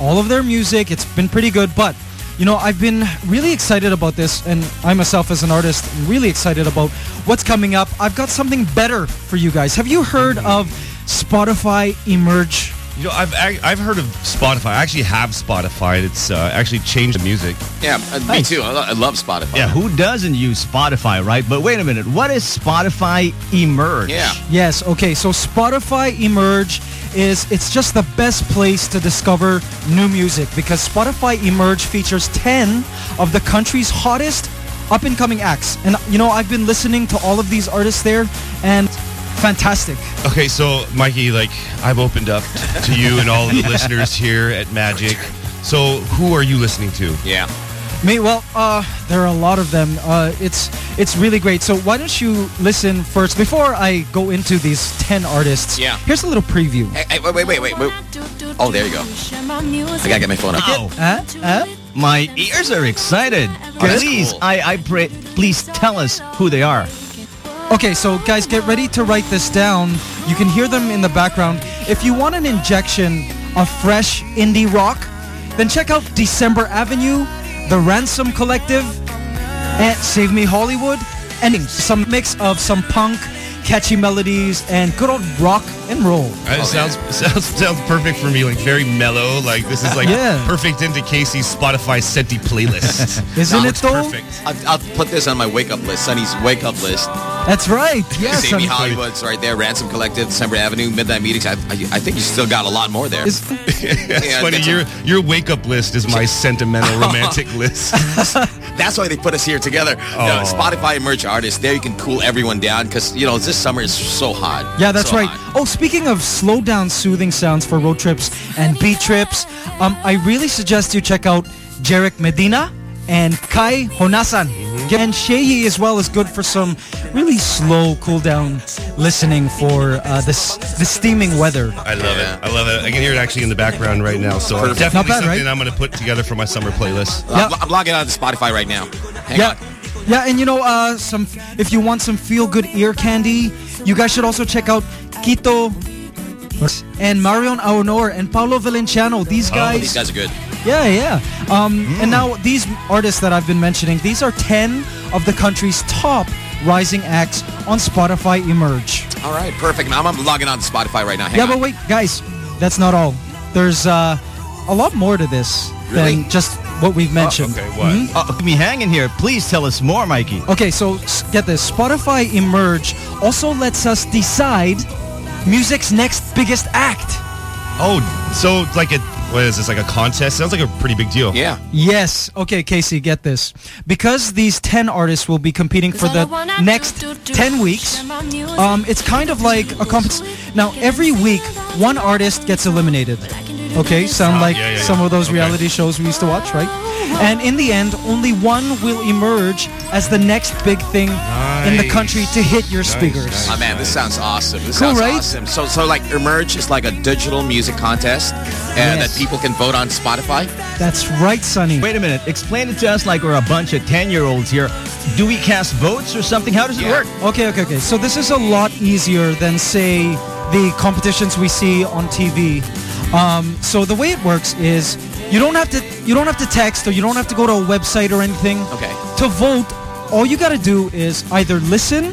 all of their music; it's been pretty good. But you know, I've been really excited about this, and I myself, as an artist, really excited about what's coming up. I've got something better for you guys. Have you heard of Spotify Emerge?
You know, I've ac- I've heard of Spotify. I actually have Spotify. It's uh, actually changed the music.
Yeah, uh, me too. I, lo- I love Spotify.
Yeah, who doesn't use Spotify, right? But wait a minute. What is Spotify Emerge?
Yeah.
Yes. Okay. So Spotify Emerge is it's just the best place to discover new music because Spotify Emerge features 10 of the country's hottest up and coming acts. And you know, I've been listening to all of these artists there and fantastic.
Okay, so Mikey, like I've opened up to you and all of the listeners here at Magic. So who are you listening to?
Yeah.
Me, well, uh, there are a lot of them. Uh, it's it's really great. So why don't you listen first before I go into these 10 artists?
Yeah.
Here's a little preview.
Hey, hey, wait, wait, wait, wait, wait. Oh, there you go. I gotta get my phone up.
Ow.
Huh? Huh?
My ears are excited.
that's
please,
cool.
I, I pray, please tell us who they are.
Okay, so guys, get ready to write this down. You can hear them in the background. If you want an injection of fresh indie rock, then check out December Avenue, The Ransom Collective, and Save Me Hollywood, and some mix of some punk, catchy melodies, and good old rock and roll.
Uh, it sounds sounds sounds perfect for me. Like very mellow. Like this is like
Yeah.
perfect into Casey's Spotify Senti playlist.
Isn't
No,
it though?
perfect.
I'll, I'll put this on my wake up list, Sunny's wake up list.
That's right. Yes.
Save
I'm-
Hollywood's right there. Ransom Collective, December Avenue, Midnight Meetings. I, I, I think you still got a lot more there.
That's
Yeah,
funny.
that's
Your your wake up list is my sentimental romantic list.
That's why they put us here together.
Oh.
No, Spotify Emerge artists. There you can cool everyone down because you know this summer is so hot.
Yeah, that's
So
right.
hot.
Oh, speaking of slow down soothing sounds for road trips and beat trips, um, I really suggest you check out Jarek Medina and Kai Honasan. And Shehi as well is good for some really slow cool down listening for uh, this the steaming weather.
I love it. I love it. I can hear it actually in the background right now. So
Perfect.
definitely
Not bad,
something
right?
I'm going to put together for my summer playlist.
I'm, I'm logging on to Spotify right now. Hang
yeah.
on.
Yeah, and you know, uh, some if you want some feel good ear candy, you guys should also check out Quito and Marion Aunor and Paolo Valenciano. These
Oh,
guys,
these guys are good.
Yeah, yeah. Um, And now these artists that I've been mentioning, these are 10 of the country's top rising acts on Spotify Emerge.
All right, perfect. Now I'm logging on to Spotify right now. Hang
yeah,
on.
but wait, guys, that's not all. There's uh, a lot more to this
Really?
than just what we've mentioned.
okay, what?
Mhm.
Uh, keep me hanging here. Please tell us more, Mikey.
Okay, so get this. Spotify Emerge also lets us decide music's next biggest act.
Oh, so it's like a what is this like a contest? Sounds like a pretty big deal.
Yeah.
Yes. Okay, Casey, get this. Because these 10 artists will be competing for the next 10 weeks, um, it's kind of like a competition. Now, every week, one artist gets eliminated. Okay, sound like
yeah, yeah,
some
yeah.
of those
Okay.
reality shows we used to watch, right? And in the end, only one will emerge as the next big thing in the country to hit your speakers.
Oh man, this sounds awesome. This
Cool,
sounds
right?
awesome. So, so like Emerge is like a digital music contest, and
Yes.
that people can vote on Spotify.
That's right, Sunny.
Wait a minute. Explain it to us like we're a bunch of 10-year-olds here. Do we cast votes or something? How does it work?
Okay, okay, okay. So this is a lot easier than, say, the competitions we see on TV. Um, so the way it works is you don't have to you don't have to text or you don't have to go to a website or anything.
Okay.
To vote, all you got to do is either listen,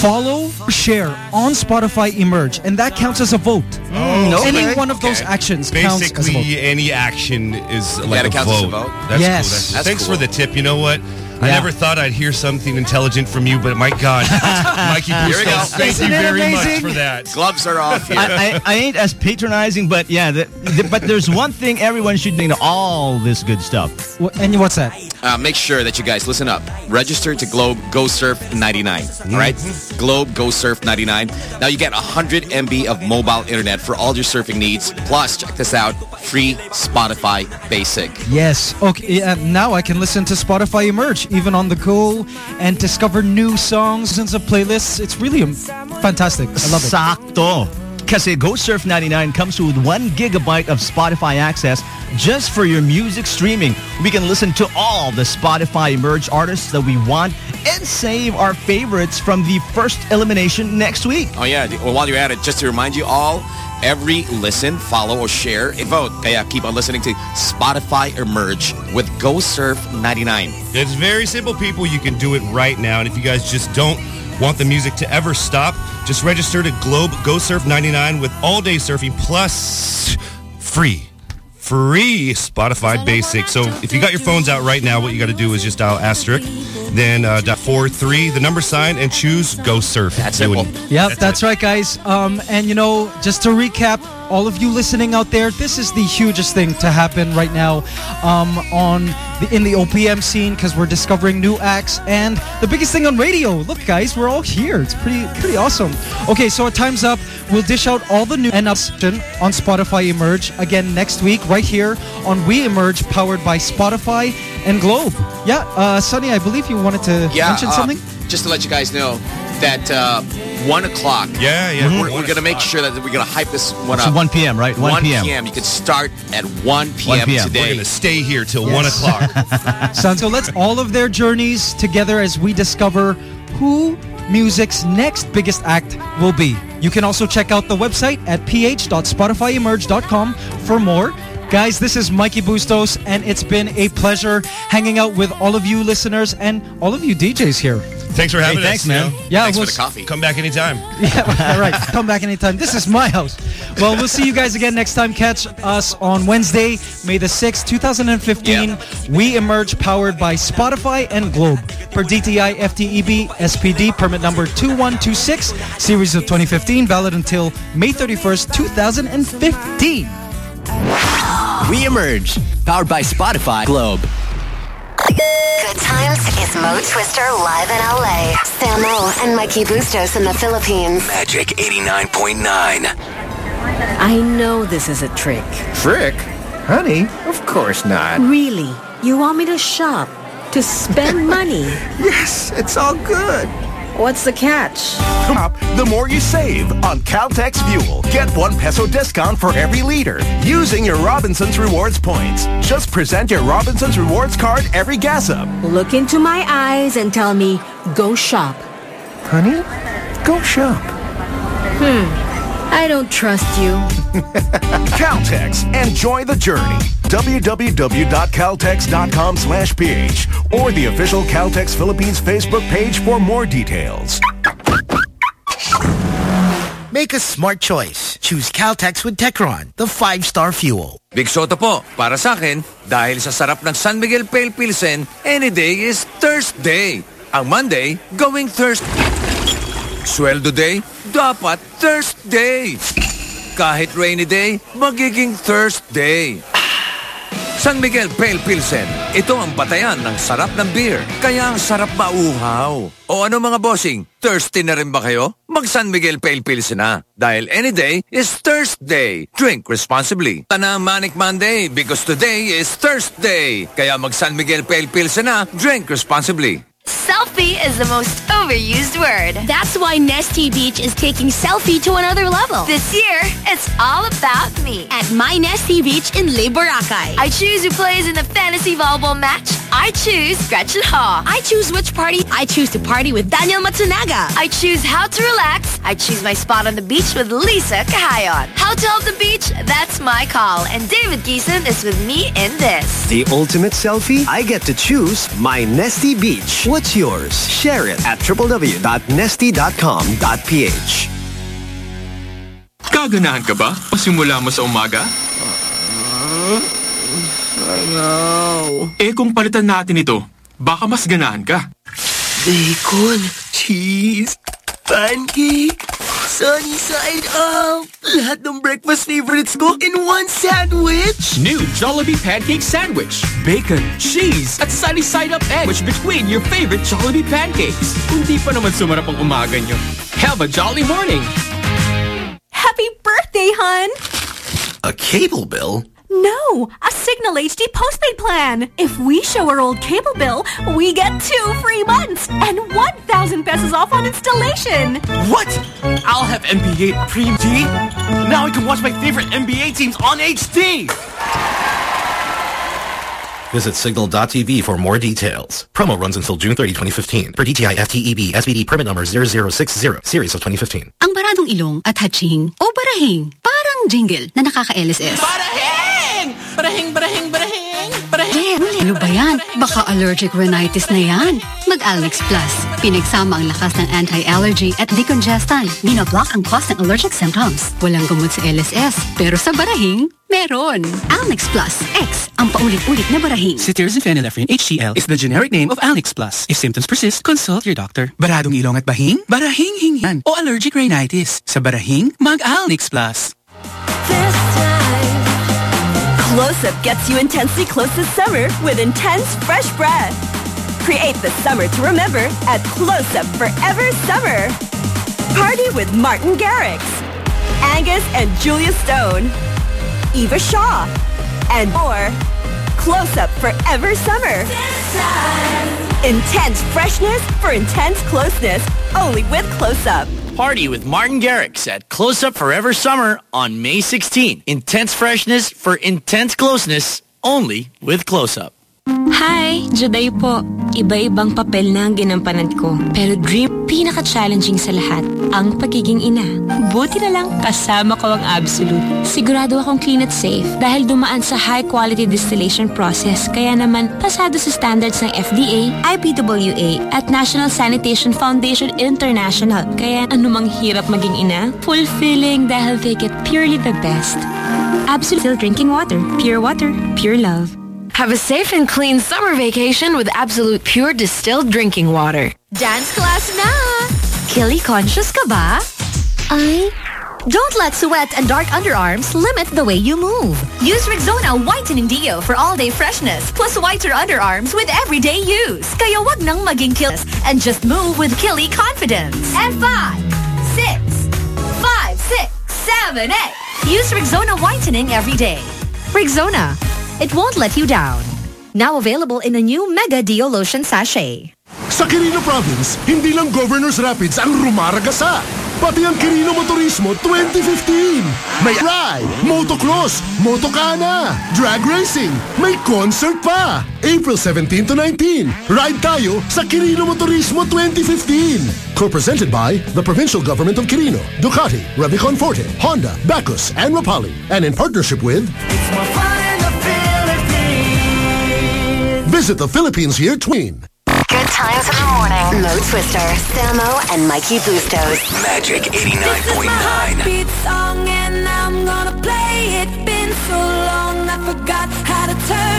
follow, or share on Spotify Emerge, and that counts as a vote.
Oh,
Any
okay.
one of those
Okay.
actions counts as a vote.
Basically, any action is like
it
a
counts as a
vote.
vote?
That's
Yes.
cool. That's,
That's
thanks
cool.
for the tip. You know what? I never thought I'd hear something intelligent from you, but my God, Mikey
Here we go.
Bustos, thank
Isn't
you very
amazing?
much for that.
Gloves are off here.
I, I, I ain't as patronizing, but yeah. The, the- but there's one thing everyone should know all this good stuff.
Wha- And what's that?
uh, make sure that you guys listen up. Register to Globe Go Surf 99. All right? Globe Go Surf 99. Now you get 100 MB of mobile internet for all your surfing needs. Plus, check this out, free Spotify Basic.
Yes. Okay. Yeah, now I can listen to Spotify Emerge even on the go and discover new songs and playlists. It's really fantastic. I love it.
Sakto. Kasi Go Surf 99 comes with one gigabyte of Spotify access just for your music streaming. We can listen to all the Spotify Emerge artists that we want and save our favorites from the first elimination next week.
Oh yeah, well while you're at it, just to remind you all, every listen, follow, or share, a vote. Kaya keep on listening to Spotify Emerge with Go Surf 99.
It's very simple, people. You can do it right now. And if you guys just don't want the music to ever stop, just register to Globe Go Surf 99 with all day surfing plus free. Free Spotify Basic. So if you got your phones out right now, what you got to do is just dial asterisk, then uh, dot four three, the number sign, and choose Go Surf.
That's
it.
simple.
would-
Yep, that's, right, guys. Um, and you know, just to recap, all of you listening out there, this is the hugest thing to happen right now um, on the, in the OPM scene because we're discovering new acts and the biggest thing on radio. Look, guys, we're all here. It's pretty pretty awesome. Okay, so our time's up. We'll dish out all the new and option on Spotify Emerge again next week, right here on We Emerge, powered by Spotify and Globe. Yeah, uh, Sunny, I believe you wanted to
Yeah,
mention
uh,
something.
Just to let you guys know that uh, 1 o'clock,
Yeah, yeah.
we're, we're going to make sure that we're going to hype this one
So
up.
1 p.m., right? 1 p.m.
You can start at 1 p.m.
1 p.m.
We're going to stay here till 1 o'clock.
Son, so let's all of their journeys together as we discover who music's next biggest act will be. You can also check out the website at ph.spotifyemerge.com for more. Guys, this is Mikey Bustos, and it's been a pleasure hanging out with all of you listeners and all of you DJs here.
Thanks for having
Hey, thanks,
us. you
man.
know.
Yeah,
Thanks
we'll
for the coffee.
Come back anytime.
Yeah, all right. Come back anytime. This is my house. Well, we'll see you guys again next time. Catch us on Wednesday, May the 6th, 2015. We emerge powered by Spotify and Globe. Per DTI FTEB SPD permit number 2126, series of 2015, valid until May 31st, 2015.
We emerge. Powered by Spotify Globe.
Good times is Mo Twister live in LA. Samo and Mikey Bustos in the Philippines.
Magic 89.9.
I know this is a trick.
Trick? Honey, of course not.
Really? You want me to shop? To spend money?
Yes, it's all good.
What's the catch?
The more you save on Caltex Fuel. Get one peso discount for every liter using your Robinson's Rewards points. Just present your Robinson's Rewards card every gas up.
Look into my eyes and tell me, go shop.
Honey, go shop.
Hmm. I don't trust you.
Caltex, enjoy the journey. www.caltex.com slash ph or the official Caltex Philippines Facebook page for more details.
Make a smart choice. Choose Caltex with Techron, the five-star fuel.
Big Soto po, para sa akin, dahil sa sarap ng San Miguel Pale Pilsen, any day is Thursday. Ang Monday, going Thursday. Sweldo day, dapat Thursday. Kahit rainy day, magiging Thursday. San Miguel Pale Pilsen. Ito ang batayan ng sarap ng beer. Kaya ang sarap mauhaw. O ano mga bossing, thirsty na rin ba kayo? mag-San Miguel Pale Pilsen na. Dahil any day is Thursday. Drink responsibly. Tana Manic Monday because today is Thursday. Kaya mag-San Miguel Pale Pilsen na. Drink responsibly.
Selfie is the most overused word. That's why Nestea Beach is taking selfie to another level. This year, it's all about me. At my Nestea Beach in Le Boracay. I choose who plays in the fantasy volleyball match. I choose Gretchen Ho. I choose which party. I choose to party with Daniel Matsunaga. I choose how to relax. I choose my spot on the beach with Lisa Kahayon. How to help the beach? That's my call. And David Guison is with me in this.
The ultimate selfie? I get to choose my Nestea Beach. What's yours? Share it at www.nesty.com.ph.
Kaganahan ka ba? Pasimula mo sa umaga? Eh kung palitan natin ito, baka mas ganahan ka.
Bacon, cheese, pancake, sunny side up. Lahat ng breakfast favorites ko in one sandwich.
New Jollibee Pancake Sandwich. Bacon, cheese, at sunny side up egg which between your favorite Jollibee pancakes. Kung di pa naman sumarap ang umaga nyo, have a jolly morning.
Happy birthday, hun!
A cable bill?
No, a Cignal HD postpaid plan. If we show our old cable bill, we get two free months and 1,000 pesos off on installation.
What? I'll have NBA Premium T? Now I can watch my favorite NBA teams on HD! Visit cignal.tv for more details. Promo runs until June 30, 2015. Per DTI FTEB SPD permit number 0060, series of 2015.
Ang baradong ilong at hatching o barahing. Parang jingle na nakaka-LSS.
Barahing! Barahing, barahing, barahing! Barahing!
Ano ba yan? Baka allergic rhinitis na yan. Mag-Alnex Plus. Pinagsama ang lakas ng anti-allergy at decongestant. Binablock ang cause ng allergic symptoms. Walang gamot sa LSS. Pero sa barahing, meron. Alnex Plus X. Ang paulit-ulit na barahing.
Cetirizine phenylephrine HCl is the generic name of Alnex Plus. If symptoms persist, consult your doctor. Baradong ilong at bahing? Barahing hingan. O allergic rhinitis. Sa barahing, mag-Alnex Plus.
Close-Up gets you intensely close this summer with intense fresh breath. Create the summer to remember at Close-Up Forever Summer. Party with Martin Garrix, Angus and Julia Stone, Eva Shaw, and more. Close-Up Forever Summer. Intense freshness for intense closeness. Only with Close-Up.
Party with Martin Garrix at Close Up Forever Summer on May 16. Intense freshness for intense closeness only with Close Up.
Hi, Juday po. Iba-ibang papel na ang ginampanan ko. Pero dream, pinaka-challenging sa lahat, ang pagiging ina. Buti na lang kasama ko ang Absolute. Sigurado akong clean at safe dahil dumaan sa high-quality distillation process kaya naman pasado sa standards ng FDA, IPWA at National Sanitation Foundation International. Kaya anumang hirap maging ina, fulfilling dahil they get purely the best. Absolute drinking water. Pure water. Pure love.
Have a safe and clean summer vacation with Absolute Pure Distilled Drinking Water.
Dance class na!
Kili conscious ka ba? I... Don't let sweat and dark underarms limit the way you move. Use Rexona Whitening Deo for all-day freshness, plus whiter underarms with everyday use. Kaya wag nang maging kills and just move with Kili confidence. And five, six, five, six, seven, eight. Use Rexona Whitening every day. Rexona. It won't let you down. Now available in a new Mega Deo Lotion Sachet.
Sa Quirino Province, hindi lang Governor's Rapids ang rumaragasa. Pati ang Quirino Motorismo 2015. May ride, motocross, motocana, drag racing, may concert pa. April 17 to 19. Ride tayo sa Quirino Motorismo 2015. Co-presented by the Provincial Government of Quirino, Ducati, Revicon Forte, Honda, Bacus, and Rapali. And in partnership with... Visit the Philippines here tween.
Good times in the morning. Mo Twister, Samo, and Mikey Bustos.
Magic 89.9.
Beat song and I'm gonna play it. Been so long I forgot how to turn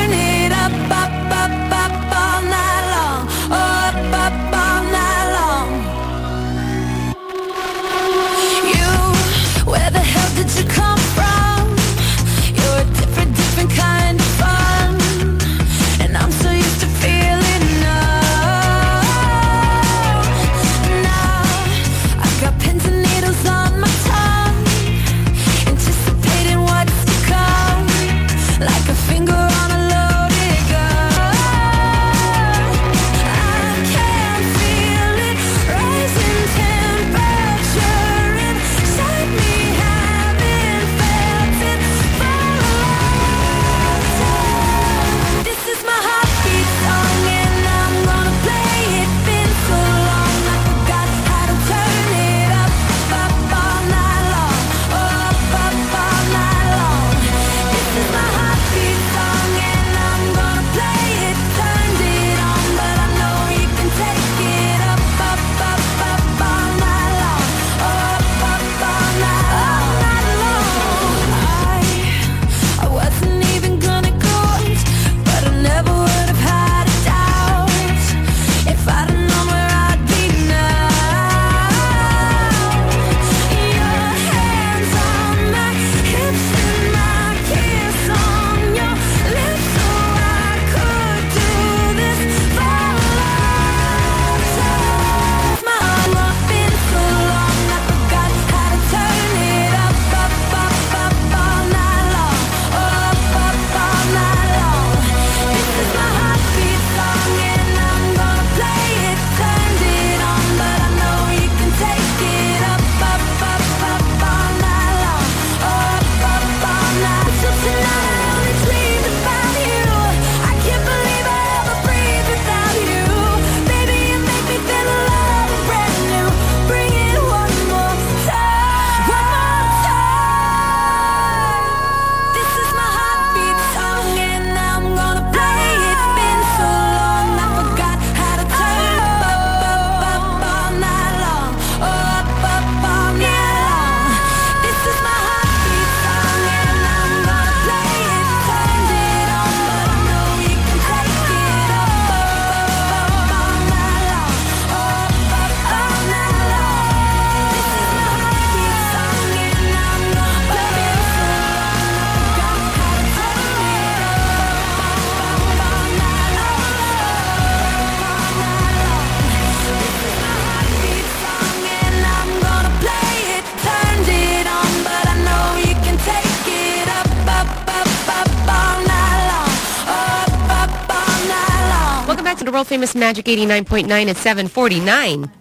to
world-famous Magic 89.9 at 749.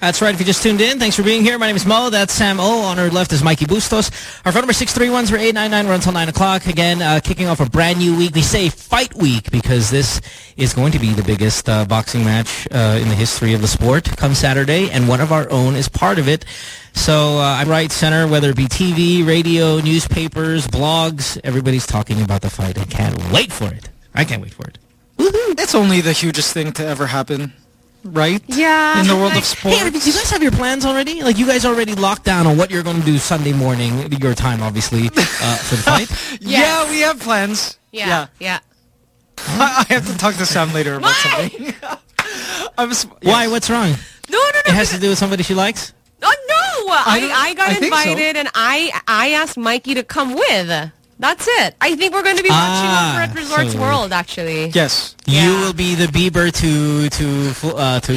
That's right. If you just tuned in, thanks for being here. My name is Mo. That's Sam O. On our left is Mikey Bustos. Our phone number 631-0899. We're until 9 o'clock. Again, uh, kicking off a brand new week. We say fight week because this is going to be the biggest uh, boxing match uh, in the history of the sport come Saturday, and one of our own is part of it. So uh, I'm right center, whether it be TV, radio, newspapers, blogs, everybody's talking about the fight. I can't wait for it. I can't wait for it.
It's only the hugest thing to ever happen, right?
Yeah.
In the world of sports.
Hey, do you guys have your plans already? Like, you guys already locked down on what you're going to do Sunday morning, your time, obviously, uh, for the fight?
Yeah, we have plans.
Yeah, yeah.
I, I have to talk to Sam later about something. I'm s-
Why? What's wrong?
No, no, no.
It has to do with somebody she likes?
Oh, no!
I
I, I, got
I think so.
invited and I I asked Mikey to come with. That's it. I think we're going to be watching
Ah,
over at Resorts
so-
World, actually.
Yes.
You will be the Bieber to to uh, to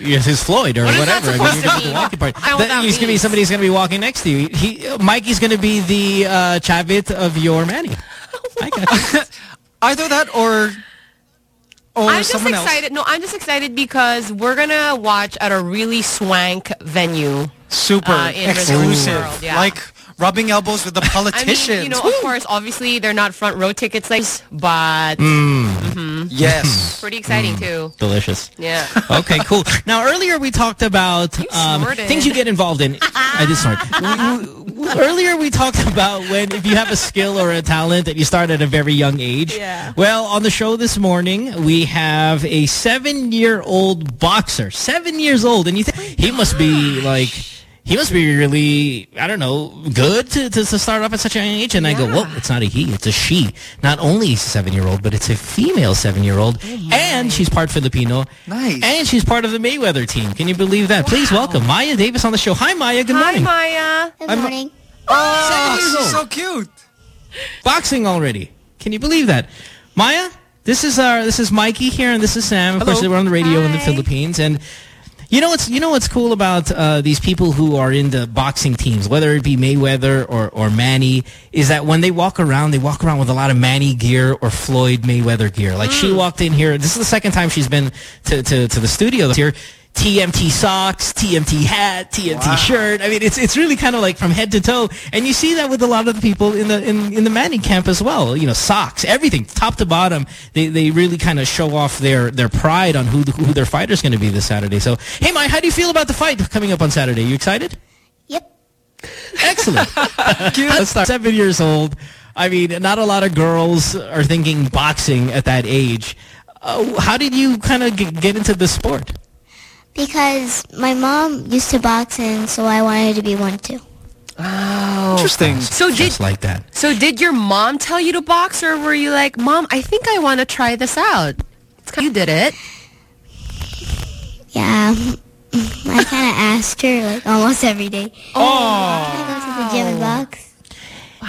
yes, his Floyd or
What is that
whatever.
supposed
you're
to
gonna be the walking part.
I
That-
that
he's gonna be
means.
somebody's gonna be walking next to you. He Mikey's gonna be the uh, Chavit of your Manny.
Either that or or
I'm just
someone else.
excited. No, I'm just excited because we're gonna watch at a really swank venue.
Super
uh, in
exclusive.
World, yeah.
Like rubbing elbows with the
I
politicians.
mean, you know, of course, obviously they're not front row tickets, like, but
Mm.
mhm.
Yes.
pretty exciting too.
Delicious.
Yeah.
Okay, cool. Now earlier we talked about um, things you get involved in. I did snort. We- we- earlier we talked about when if you have a skill or a talent that you start at a very young age.
Yeah.
Well, on the show this morning we have a seven-year-old boxer, seven years old, and you think he must be like. He must be really, I don't know, good to, to, to start off at such a young age. And I go, whoa, it's not a he, it's a she. Not only a seven-year-old, but it's a female seven-year-old. Oh and she's part Filipino.
Nice.
And she's part of the Mayweather team. Can you believe that? Please welcome Maya Davis on the show. Hi, Maya. Good
Hi,
morning.
Hi, Maya.
Good morning.
Oh, she's
old.
so cute.
Boxing already. Can you believe that? Maya, this is our this is Mikey here, and this is Sam. Of course, we're on the radio in the Philippines, and you know what's you know what's cool about uh, these people who are in the boxing teams, whether it be Mayweather or or Manny, is that when they walk around, they walk around with a lot of Manny gear or Floyd Mayweather gear. Like she walked in here. This is the second time she's been to to, to the studio this year. TMT socks, TMT hat, TMT shirt. I mean, it's it's really kind of like from head to toe, and you see that with a lot of the people in the in, in the Manny camp as well. You know, socks, everything, top to bottom. They they really kind of show off their their pride on who who their fighter's going to be this Saturday. So, hey, Mike, how do you feel about the fight coming up on Saturday? You excited?
Yep.
Excellent. Let's start. Seven years old. I mean, not a lot of girls are thinking boxing at that age. Uh, how did you kind of get into the sport?
Because my mom used to box and so I wanted to be one too.
Oh.
Interesting.
So did
Just like that.
so did your mom tell you to box, or were you like, Mom, I think I want to try this out? It's kind you did it.
Yeah. I kind of asked her like almost every day.
Oh.
Can I go to the gym and box?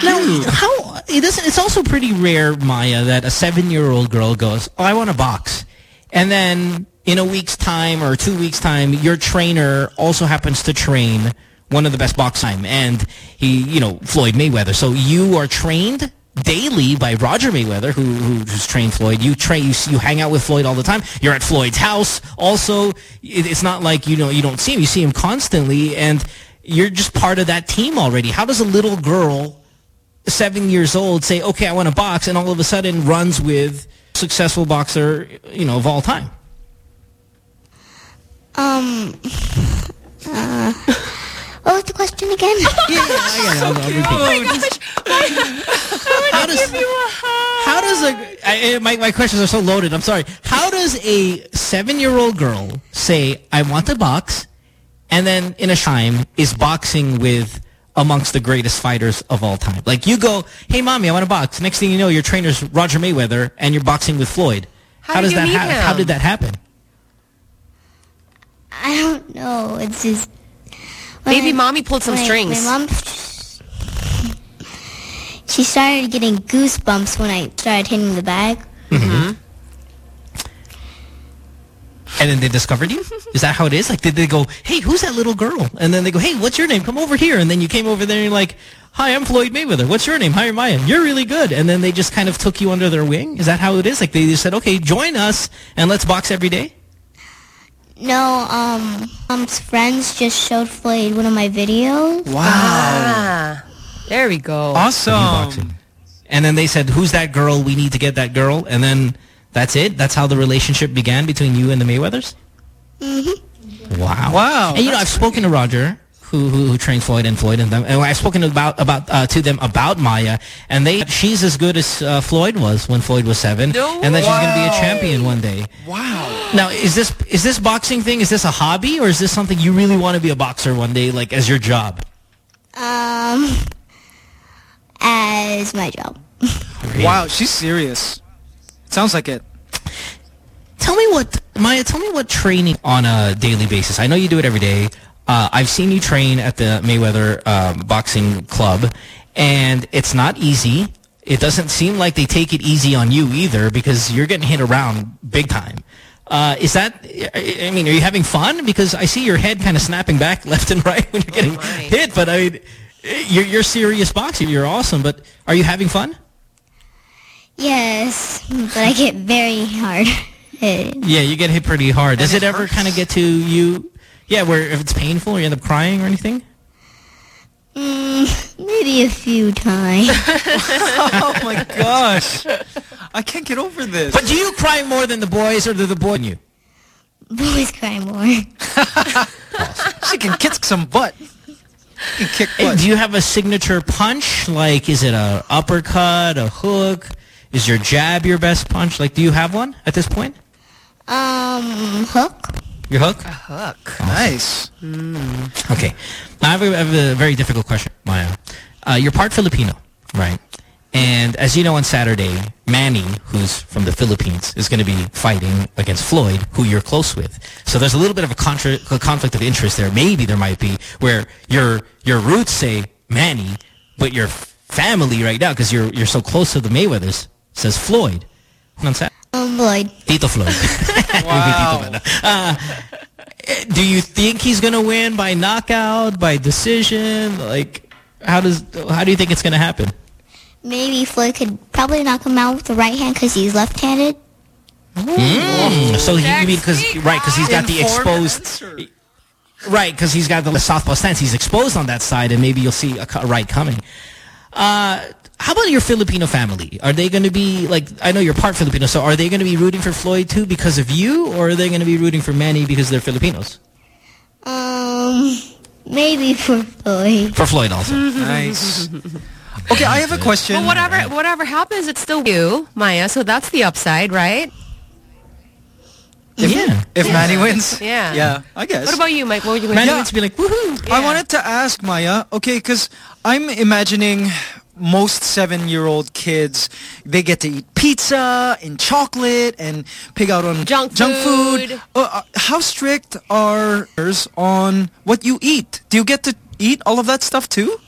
Now, how it doesn't. It's also pretty rare, Maya, that a seven-year-old girl goes, "Oh, I want to box," and then in a week's time or two weeks' time, your trainer also happens to train one of the best box time, and he, you know, Floyd Mayweather. So you are trained daily by Roger Mayweather, who, who who's trained Floyd. You train, you, you hang out with Floyd all the time. You're at Floyd's house. Also, it, it's not like you know you don't see him. You see him constantly, and you're just part of that team already. How does a little girl? seven years old say, okay, I want to box, and all of a sudden runs with successful boxer, you know, of all time?
Um. Uh, what was the question again?
I'll, I'll. How does, how does a, I, I- my, my questions are so loaded, I'm sorry. How does a seven-year-old girl say, I want to box, and then in a time is boxing with amongst the greatest fighters of all time? Like you go, hey, mommy, I want to box. Next thing you know, your trainer's Roger Mayweather, and you're boxing with Floyd.
How did
does
you
that
meet
hap- How did that happen?
I don't know. It's just
Maybe mommy pulled some
my-
strings.
My mom, she started getting goosebumps when I started hitting the bag.
Mm-hmm. And then they discovered you? Is that how it is? Like, did they go, hey, who's that little girl? And then they go, hey, what's your name? Come over here. And then you came over there and you're like, hi, I'm Floyd Mayweather. What's your name? Hi, I'm Maya. You're really good. And then they just kind of took you under their wing? Is that how it is? Like, they just said, okay, join us and let's box every day?
No, um, mom's friends just showed Floyd one of my videos.
Ah, there we go.
Awesome. And then they said, who's that girl? We need to get that girl. And then that's it? That's how the relationship began between you and the Mayweathers?
Mm-hmm.
Wow.
Wow.
And you know, I've spoken to Roger, who who, who trained Floyd and Floyd and them, and I've spoken about about uh, to them about Maya, and they she's as good as uh, Floyd was when Floyd was seven, and that she's going to be a champion one day.
Wow.
Now, is this is this boxing thing? Is this a hobby, or is this something you really want to be a boxer one day, like as your job?
Um, as my job.
Wow, she's serious. Sounds like it.
Tell me what, Maya, tell me what training on a daily basis. I know you do it every day. Uh, I've seen you train at the Mayweather um, Boxing Club, and it's not easy. It doesn't seem like they take it easy on you either because you're getting hit around big time. Uh, is that, I I mean, are you having fun? Because I see your head kind of snapping back left and right when you're getting hit, but I mean, you're, you're serious boxing. You're awesome, but are you having fun?
Yes, but I get very hard. hit.
Yeah, you get hit pretty hard. Does it, ever kind of get to you? Yeah, where if it's painful or you end up crying or anything?
Mm, maybe a few times.
oh my gosh. I can't get over this.
But do you cry more than the boys or do the boy in you?
Boys cry more.
she can kick some butt. She can kick butt.
do you have a signature punch? Like, is it a uppercut, a hook? Is your jab your best punch? Like, do you have one at this point?
Um, hook.
Your hook?
A hook.
Nice.
Okay. Now, I have, a, I have a very difficult question, Maya. Uh, you're part Filipino, right? And as you know, on Saturday, Manny, who's from the Philippines, is going to be fighting against Floyd, who you're close with. So there's a little bit of a, contra- a conflict of interest there. Maybe there might be where your your roots say Manny, but your family right now, because you're you're so close to the Mayweathers, says Floyd. On Saturday.
Um, Lloyd.
Tito Floyd. wow. Uh, do you think he's going to win by knockout, by decision? Like, how does how do you think it's going to happen?
Maybe Floyd could probably knock him out with the right hand because he's left-handed.
Mm. So he, you mean because right because he's got the exposed right because he's got the southpaw stance. He's exposed on that side, and maybe you'll see a, right coming. Uh, how about your Filipino family? Are they going to be like? I know you're part Filipino, so are they going to be rooting for Floyd too because of you, or are they going to be rooting for Manny because they're Filipinos?
Um, maybe for Floyd.
For Floyd also.
Nice. Okay, I have a question.
Well, whatever whatever happens, it's still you, Maya. So that's the upside, right?
yeah.
If Manny wins?
Yeah.
Yeah, I guess.
What about you, Mike? What would you going
Manny
to
wins be like woohoo.
I wanted to ask Maya, okay, because I'm imagining most seven-year-old kids, they get to eat pizza and chocolate and pig out on
Junk
food.
food.
Uh, uh, how strict are yours on what you eat? Do you get to eat all of that stuff too?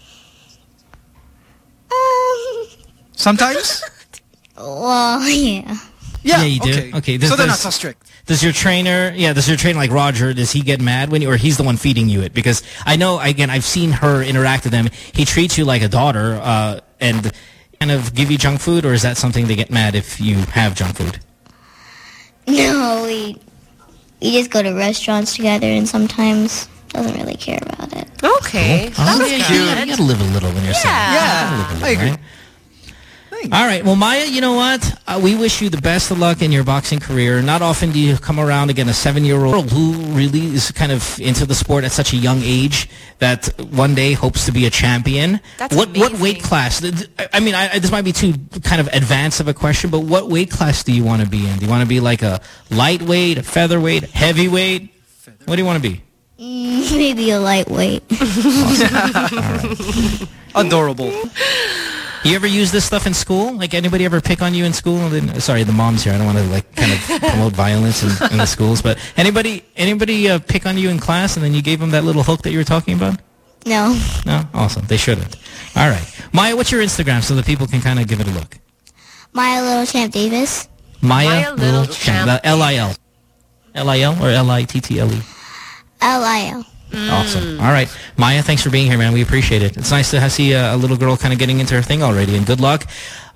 Um,
Sometimes?
oh, yeah.
Yeah,
you do.
okay.
Okay.
So they're not so strict.
Does your trainer, yeah, does your trainer like Roger, does he get mad when you, or he's the one feeding you it? Because I know, again, I've seen her interact with them. He treats you like a daughter, uh, and kind of give you junk food, or is that something they get mad if you have junk food?
No, we we just go to restaurants together, and sometimes doesn't really care about it.
Okay.
Oh,
That's
yeah,
good.
You, you gotta live a little when you're seven.
Yeah.
You gotta live a little,
I agree.
right? All right. Well, Maya, you know what? Uh, we wish you the best of luck in your boxing career. Not often do you come around again a seven-year-old who really is kind of into the sport at such a young age that one day hopes to be a champion.
That's
what what weight class? I mean, I, this might be too kind of advanced of a question, but what weight class do you want to be in? Do you want to be like a lightweight, a featherweight, heavyweight? What do you want to be?
Maybe a lightweight.
Adorable.
You ever use this stuff in school? Like anybody ever pick on you in school? And then- Sorry, the moms here. I don't want to like kind of promote violence in, in the schools, but anybody anybody uh, pick on you in class and then you gave them that little hook that you were talking about?
no,
No, awesome. They shouldn't. All right, Maya, what's your Instagram so that people can kind of give it a look?
Maya little champ Davis.
Maya,
Maya Little
Champ,
Champ.
L I L. L-I-L or L-I-T-T-L-E?
L-I-L.
Awesome. All right. Maya, thanks for being here, man. We appreciate it. It's nice to see a, a little girl kind of getting into her thing already, and good luck.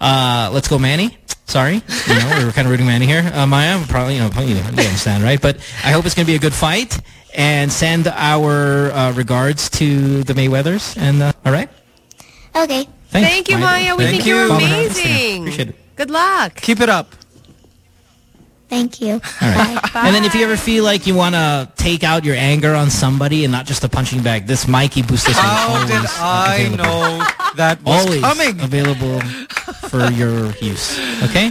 Uh, let's go, Manny. Sorry. You know, we were kind of rooting Manny here. Uh, Maya, probably, you know, probably, you know, you understand, right? But I hope it's going to be a good fight, and send our uh, regards to the Mayweathers. And, uh, all right?
Okay.
Thanks,
Thank you,
Maya.
Maya. We
Thank
think
you.
you're
Follow her on Instagram.
amazing.
Appreciate it.
Good luck.
Keep it up.
Thank you.
All right. And then if you ever feel like you want to take out your anger on somebody and not just a punching bag, this Mikey Bustos is
How
always
did I
available.
know that was
always
coming?
available for your use. Okay?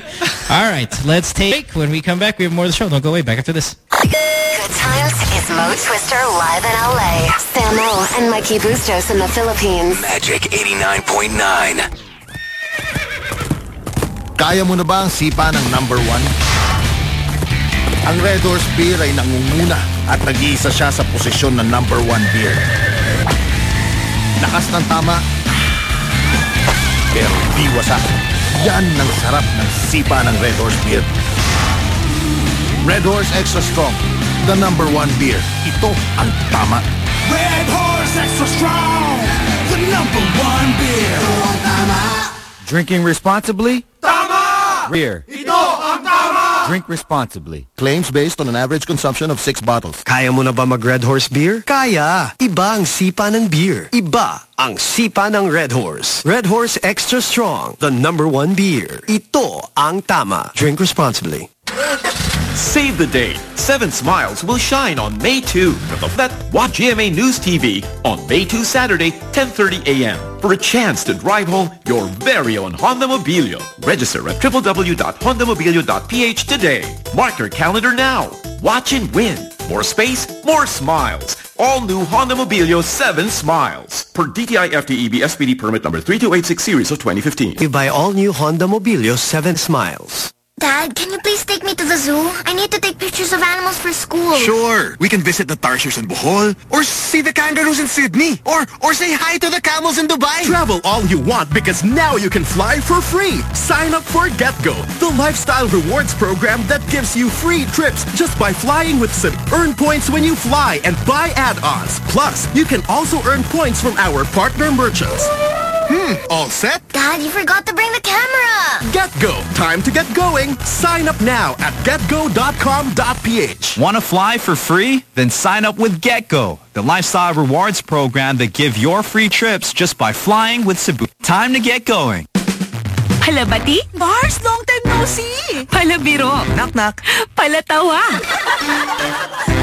All right. Let's take when we come back we have more of the show. Don't go away. Back after this.
Good times is Mo Twister live in LA. Samo and Mikey Bustos in the Philippines.
Magic 89.9.
Kaya mo na ba ang sipa ng number one? Ang Red Horse Beer ay nangunguna at nag-iisa siya sa posisyon ng number one beer. Lakas ng tama, pero di wasak. Yan ang sarap ng sipa ng Red Horse Beer. Red Horse Extra Strong, the number one beer. Ito ang tama.
Red Horse Extra Strong, the number one beer.
Drinking responsibly?
Tama!
Beer.
Ito ang tama!
Drink responsibly.
Claims based on an average consumption of six bottles.
Kaya mo na ba mag Red Horse Beer? Kaya! Iba ang sipa ng beer. Iba ang sipa ng Red Horse. Red Horse Extra Strong, the number one beer. Ito ang tama. Drink responsibly.
Save the date. Seven Smiles will shine on May 2. That watch GMA News TV on May 2 Saturday, 10.30 a.m. for a chance to drive home your very own Honda Mobilio. Register at www.hondamobilio.ph today. Mark your calendar now. Watch and win. More space, more smiles. All new Honda Mobilio 7 Smiles. Per DTI FTEB SPD permit number 3286 series of 2015.
You buy all new Honda Mobilio 7 Smiles.
Dad, can you please take me to the zoo? I need to take pictures of animals for school.
Sure. We can visit the tarsiers in Bohol, or see the kangaroos in Sydney, or or say hi to the camels in Dubai.
Travel all you want because now you can fly for free. Sign up for GetGo, the lifestyle rewards program that gives you free trips just by flying with SIP. Earn points when you fly and buy add-ons. Plus, you can also earn points from our partner merchants. Hmm, all set?
Dad, you forgot to bring the camera.
GetGo, time to get going. Sign up now at getgo.com.ph.
Want to fly for free? Then sign up with GetGo, the lifestyle rewards program that give your free trips just by flying with Cebu. Time to get going.
Hala, Bati? Mars, long time no see. Pala biro.
Knock knock.
Pala tawa.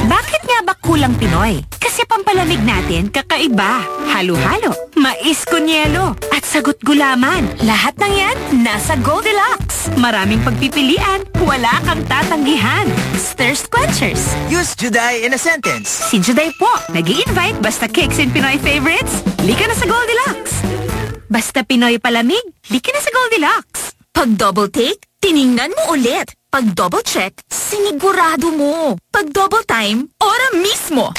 Bakit nga ba kulang Pinoy? Kasi pampalamig natin kakaiba. Halo-halo, mais con yelo, at sagot gulaman. Lahat ng yan nasa Goldilocks. Maraming pagpipilian, wala kang tatanggihan. Thirst quenchers.
Use Juday in a sentence.
Si Juday po, nag invite basta cakes and Pinoy favorites. Lika na sa Goldilocks. Basta Pinoy palamig, lika na sa Goldilocks. Pag double take, tiningnan mo ulit. Pag double check, sinigurado mo. Pag double time, ora mismo.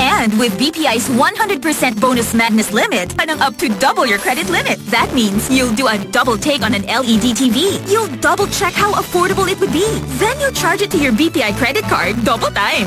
And with BPI's 100% bonus madness limit, anong up to double your credit limit. That means you'll do a double take on an LED TV. You'll double check how affordable it would be. Then you'll charge it to your BPI credit card double time.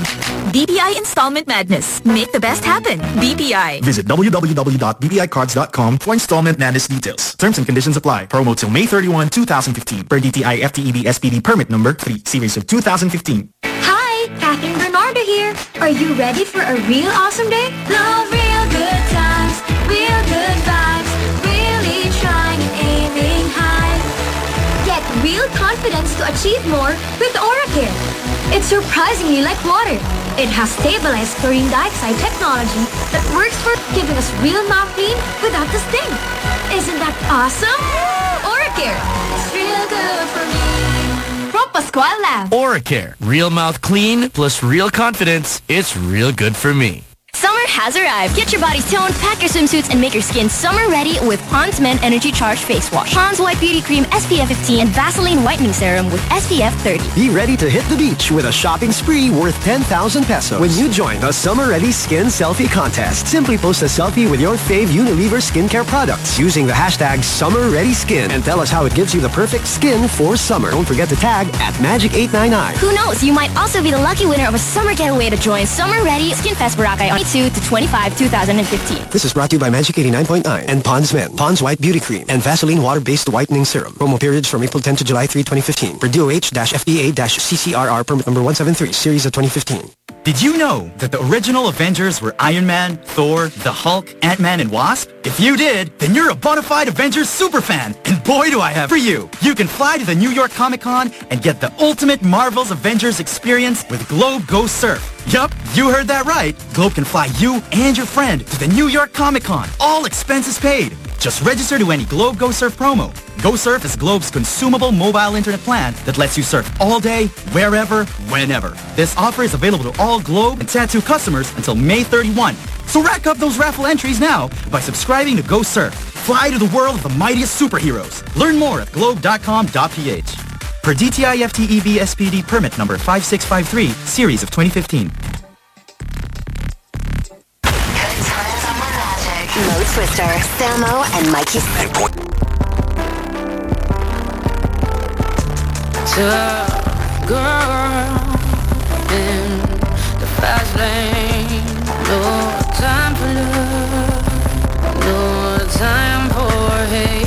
BPI Installment Madness. Make the best happen. BPI.
Visit www.bpicards.com for installment madness details. Terms and conditions apply. Promo till May 31, 2015. Per DTI FTEB SPD permit number 3, series of 2015.
Hi, Kathryn Bernardo here. Are you ready for a real awesome day? Love real good times, real good vibes, really trying and aiming high. Get real confidence to achieve more with Oracare. It's surprisingly like water. It has stabilized chlorine dioxide technology that works for giving us real mouth clean without the sting. Isn't that awesome? Oracare. It's real good for me. From Pascual Lab.
Oracare. Real mouth clean plus real confidence. It's real good for me.
Summer has arrived. Get your bodies toned, pack your swimsuits, and make your skin summer ready with Pond's Men Energy Charge Face Wash. Pond's White Beauty Cream SPF 15 and Vaseline Whitening Serum with SPF 30.
Be ready to hit the beach with a shopping spree worth 10,000 pesos when you join the Summer Ready Skin Selfie Contest. Simply post a selfie with your fave Unilever skincare products using the hashtag Summer Ready Skin and tell us how it gives you the perfect skin for summer. Don't forget to tag at Magic899.
Who knows, you might also be the lucky winner of a summer getaway to join Summer Ready Skin Fest Boracay on 22 to 25, 2015.
This is brought to you by Magic 89.9 and Pond's Men, Pond's White Beauty Cream, and Vaseline Water-Based Whitening Serum. Promo periods from April 10 to July 3, 2015. For DOH-FDA-CCRR permit number 173, series of 2015.
Did you know that the original Avengers were Iron Man, Thor, the Hulk, Ant-Man, and Wasp? If you did, then you're a bona fide Avengers superfan. And boy, do I have for you. You can fly to the New York Comic Con and get the ultimate Marvel's Avengers experience with Globe Go Surf. Yup, you heard that right. Globe can fly you and your friend to the New York Comic Con. All expenses paid. Just register to any Globe Go Surf promo. Go Surf is Globe's consumable mobile internet plan that lets you surf all day, wherever, whenever. This offer is available to all Globe and Tattoo customers until May 31. So rack up those raffle entries now by subscribing to Go Surf. Fly to the world of the mightiest superheroes. Learn more at globe.com.ph. Per DTI FTEB SPD permit number 5653, series of 2015.
Twister, Samo, and Mikey.
Tough girl in the fast lane. No time for love. No time for hate.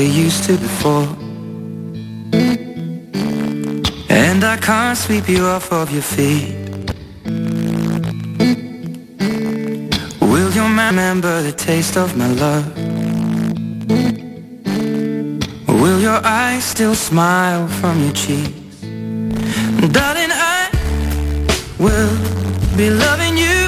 they used to before And I can't sweep you off of your feet Will you remember the taste of my love? Will your eyes still smile from your cheeks? Darling, I will be loving you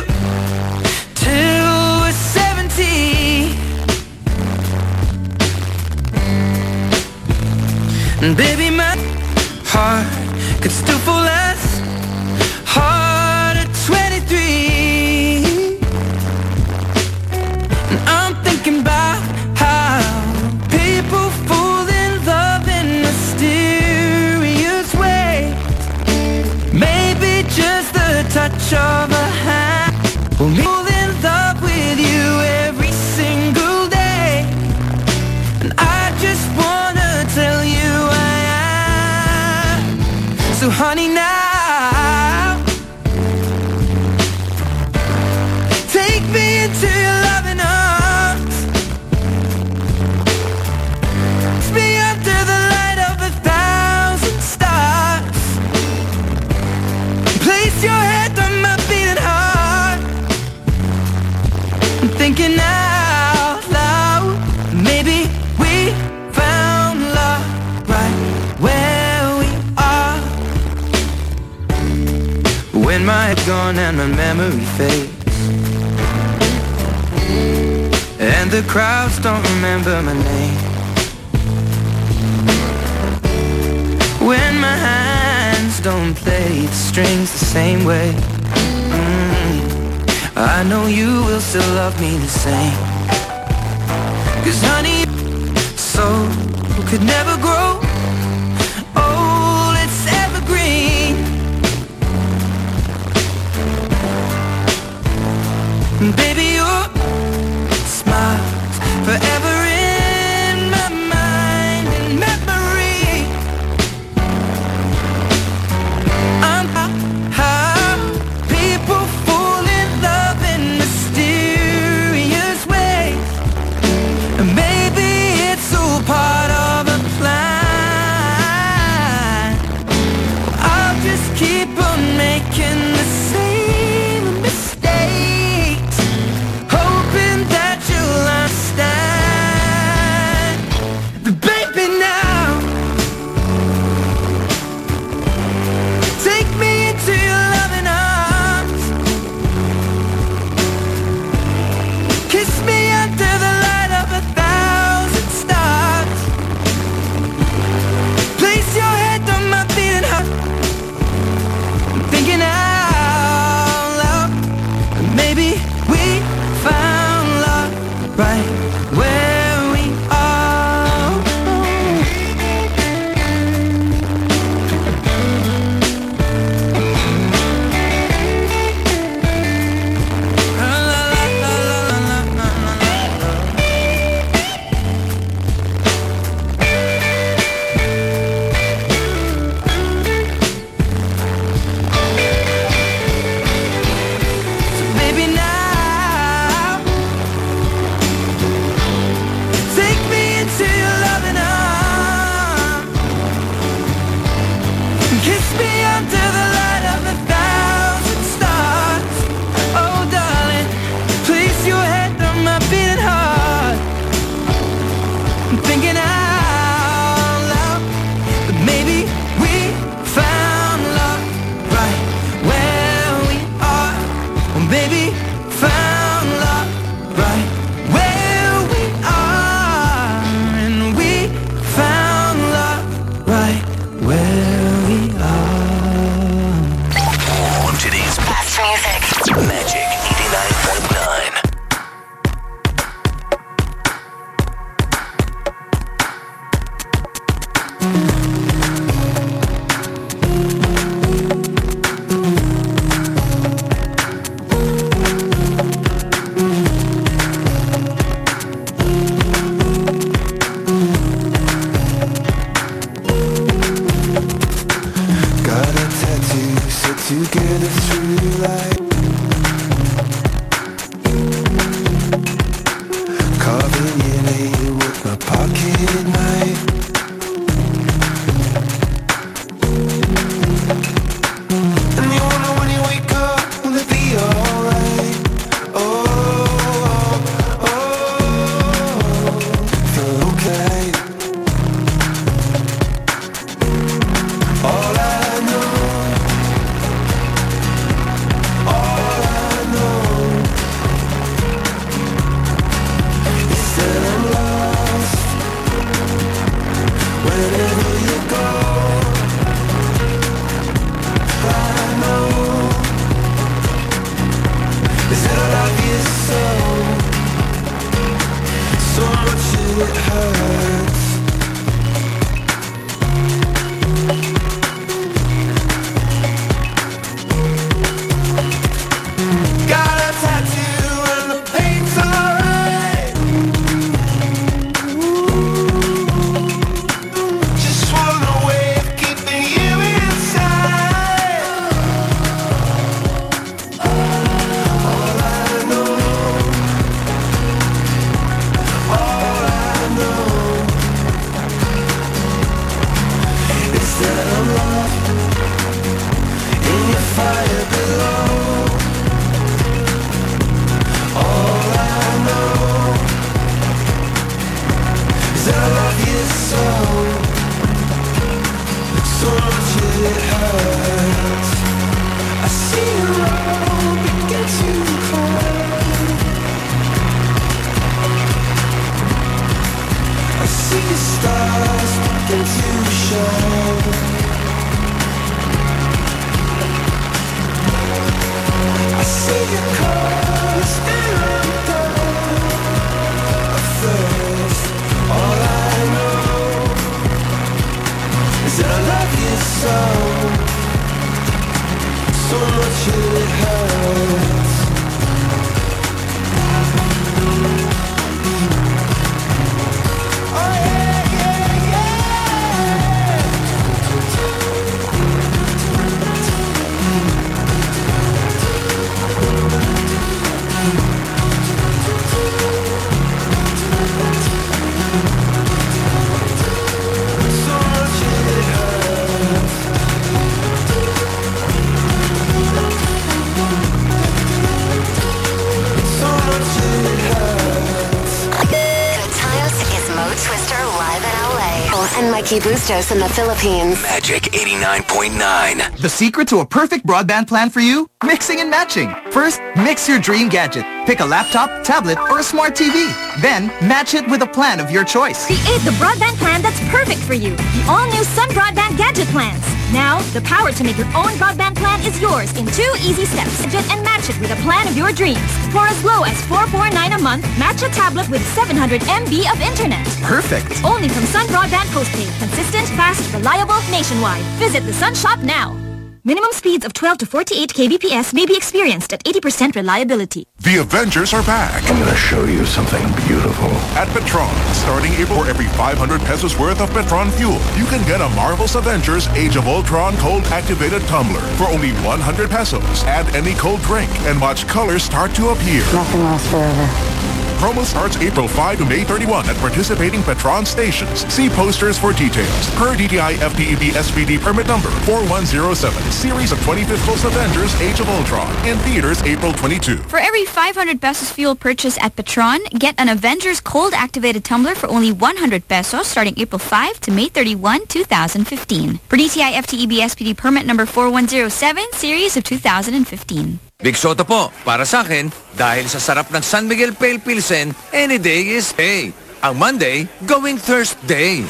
LA. And Mikey Bustos in the Philippines.
Magic 89.9.
The secret to a perfect broadband plan for you? Mixing and matching. First, mix your dream gadget. Pick a laptop, tablet, or a smart TV. Then, match it with a plan of your choice.
Create the broadband plan that's perfect for you. The all-new Sun Broadband Gadget Plans. Now, the power to make your own broadband plan is yours in two easy steps. Gadget and match it with a plan of your dreams. For as low as 449 a month, match a tablet with 700 MB of internet.
Perfect.
Only from Sun Broadband Postpaid. Consistent, fast, reliable, nationwide. Visit the Sun Shop now. Minimum speeds of 12 to 48 kbps may be experienced at 80% reliability.
The Avengers are back. I'm gonna show you something beautiful. At Petron, starting April for every 500 pesos worth of Petron fuel, you can get a Marvel's Avengers Age of Ultron cold activated tumbler for only 100 pesos. Add any cold drink and watch colors start to appear.
Nothing lasts forever.
Promo starts April 5 to May 31 at participating Petron stations. See posters for details. Per DTI FTEB SPD permit number 4107. Series of 25th Coast Avengers Age of Ultron. In theaters April 22.
For every 500 pesos fuel purchase at Petron, get an Avengers cold activated tumbler for only 100 pesos starting April 5 to May 31, 2015. Per DTI FTEB SPD permit number 4107, series of 2015.
Big Soto po, para sa akin, dahil sa sarap ng San Miguel Pale Pilsen, any day is hey. Ang Monday, going Thursday.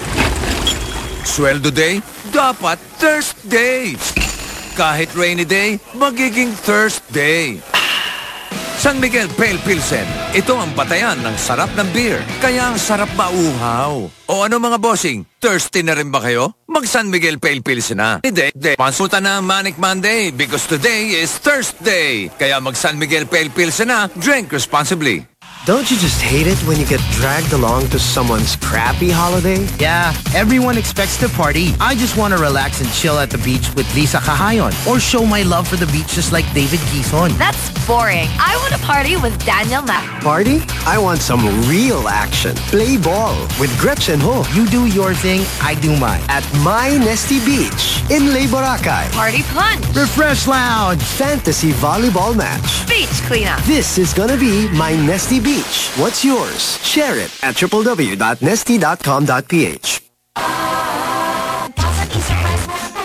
Sweldo day, dapat Thursday. Kahit rainy day, magiging Thursday. San Miguel Pale Pilsen. Ito ang batayan ng sarap ng beer. Kaya ang sarap mauhaw. O ano mga bossing, thirsty na rin ba kayo? Mag San Miguel Pale Pilsen na. Hindi, hindi. Pansulta na Manic Monday because today is Thursday. Kaya mag San Miguel Pale Pilsen na. Drink responsibly.
Don't you just hate it when you get dragged along to someone's crappy holiday?
Yeah, everyone expects to party. I just want to relax and chill at the beach with Lisa Cahayon or show my love for the beach just like David Guison.
That's boring. I want to party with Daniel Mac.
Party? I want some real action. Play ball with Gretchen Ho.
You do your thing, I do mine.
At My Nestea Beach in Ley Boracay.
Party punch.
Refresh lounge.
Fantasy volleyball match.
Beach cleanup.
This is gonna be My Nestea Beach. What's yours? Share it at www.nestea.com.ph.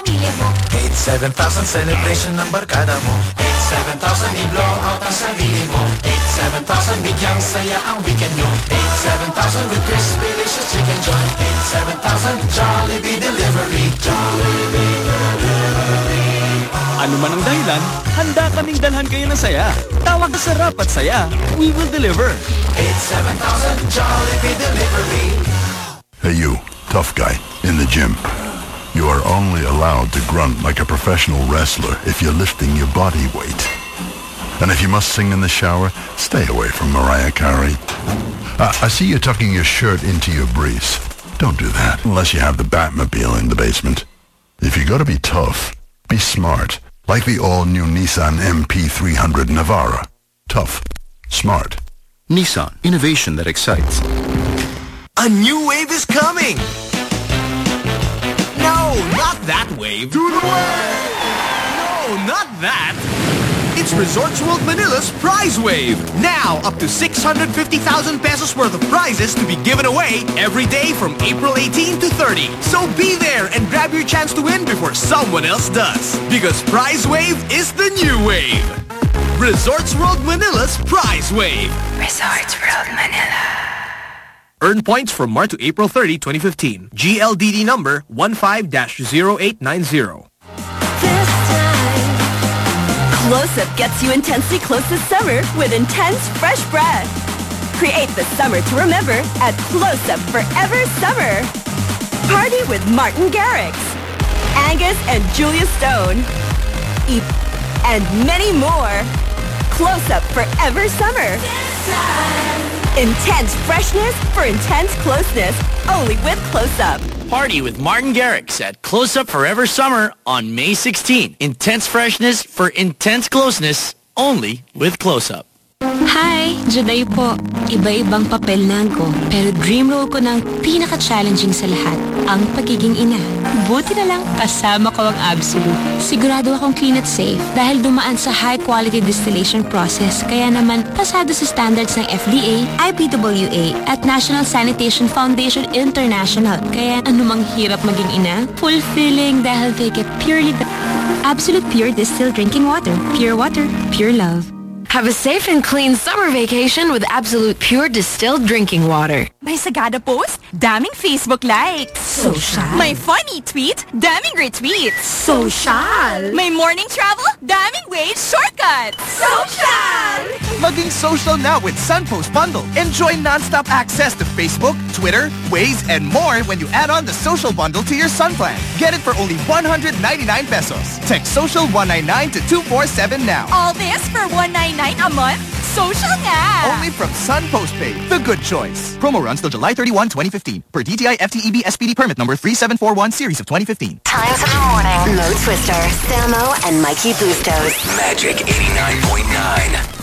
87,000 celebration ng barkada mo. 87,000 i-blow out ang sarili mo 87,000 bigyang saya ang weekend nyo. 87,000 with crispy delicious Chickenjoy. 87,000 Jollibee delivery. Jollibee delivery
Ano man ang dahilan, handa kaming dalhan kayo ng saya. Tawag sa Sarap at Saya. We will deliver.
87000 Jollibee Delivery.
Hey you, tough guy, in the gym. You are only allowed to grunt like a professional wrestler if you're lifting your body weight. And if you must sing in the shower, stay away from Mariah Carey. Uh, I see you tucking your shirt into your briefs. Don't do that unless you have the Batmobile in the basement. If you gotta be tough, be smart. Like the all-new Nissan NP300 Navara. Tough. Smart.
Nissan, innovation that excites.
A new wave is coming! No, not that wave! To the wave! No, not that! It's Resorts World Manila's Prize Wave! Now, up to 650,000 pesos worth of prizes to be given away every day from April 18 to 30. So be there and grab your chance to win before someone else does. Because Prize Wave is the new wave! Resorts World Manila's Prize Wave!
Resorts World Manila.
Earn points from March to April 30, 2015. GLDD number 15-0890.
Close-Up gets you intensely close this summer with intense fresh breath. Create the summer to remember at Close-Up Forever Summer. Party with Martin Garrix, Angus and Julia Stone, E- and many more. Close-Up Forever Summer. Intense freshness for intense closeness. Only with Close-Up.
Party with Martin Garrix at Close Up Forever Summer on May 16. Intense freshness for intense closeness only with Close Up.
Hi! Juday po. Iba-ibang papel na ko. Pero dream role ko ng pinaka-challenging sa lahat, ang pagiging ina. Buti na lang kasama ko ang Absolute. Sigurado akong clean at safe dahil dumaan sa high-quality distillation process. Kaya naman, pasado sa standards ng FDA, IPWA at National Sanitation Foundation International. Kaya anumang hirap maging ina, fulfilling dahil they get purely the Absolute Pure Distilled Drinking Water. Pure water, pure love.
Have a safe and clean summer vacation with Absolute Pure Distilled Drinking Water.
May sagada post, daming Facebook likes.
Social.
May funny tweet, daming retweets.
Social.
May morning travel, daming Waze shortcuts. Social!
Maging social now with SunPost Bundle. Enjoy non-stop access to Facebook, Twitter, Waze, and more when you add on the social bundle to your Sun plan. Get it for only 199 pesos. Text social 199 to 247 now.
All this for 199 a month? Social now!
Only from Sun Postpaid, the good choice. Promo runs till July 31, 2015. Per DTI FTEB SPD permit number 3741 series of 2015.
Times of the morning. Mo Twister, Samo, and Mikey Bustos.
Magic 89.9.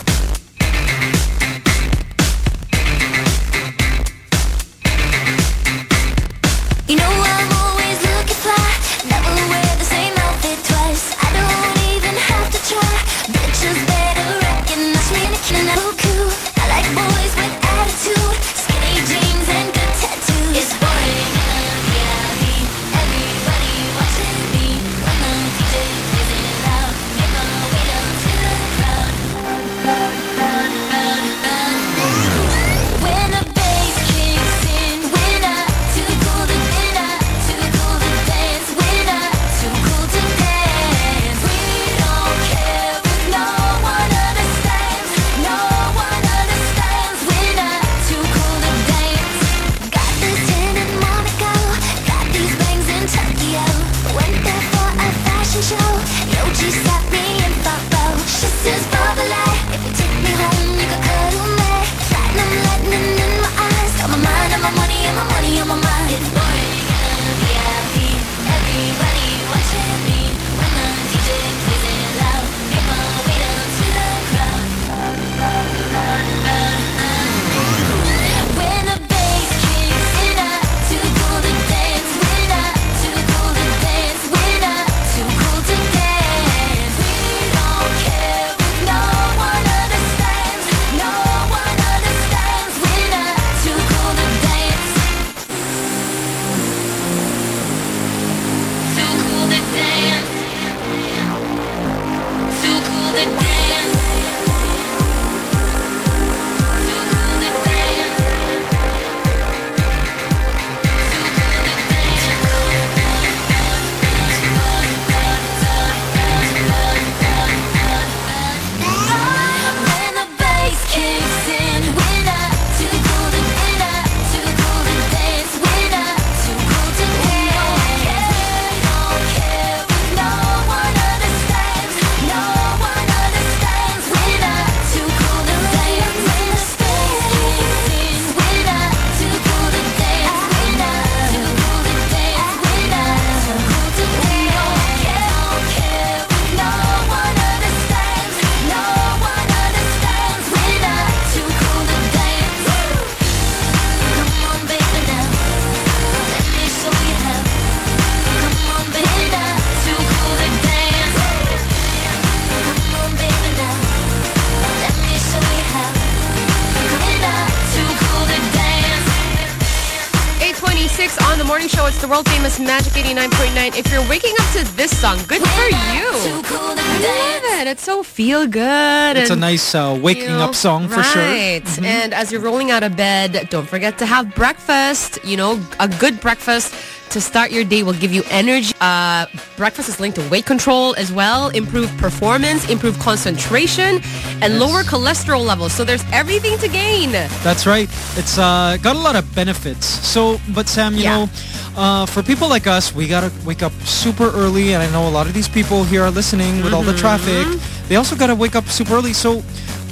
It's the
world famous Magic 89.9. If you're waking up to this song, good for you. I love it. It's so feel good.
It's a nice uh, waking
you know,
up song for sure.
Right. And as you're rolling out of bed, don't forget to have breakfast. You know, a good breakfast to start your day will give you energy. Uh, breakfast is linked to weight control as well, improve performance, improve concentration, and lower cholesterol levels. So there's everything to gain.
That's right. It's uh, got a lot of benefits. So, but Sam, you
Yeah.
know, uh, for people like us, we gotta wake up super early, and I know a lot of these people here are listening with all the traffic. They also gotta wake up super early. So,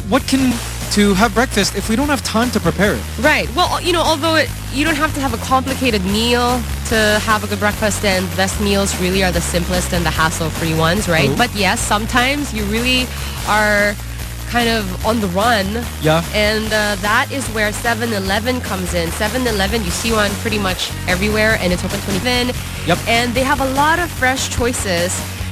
what can to have breakfast if we don't have time to prepare it?
Right. Well, you know, although it, you don't have to have a complicated meal to have a good breakfast, and best meals really are the simplest and the hassle-free ones, right? But yes, sometimes you really are kind of on the run.
Yeah.
And uh, that is where 7-Eleven comes in. 7-Eleven, you see one pretty much everywhere, and it's open 24
Yep.
And they have a lot of fresh choices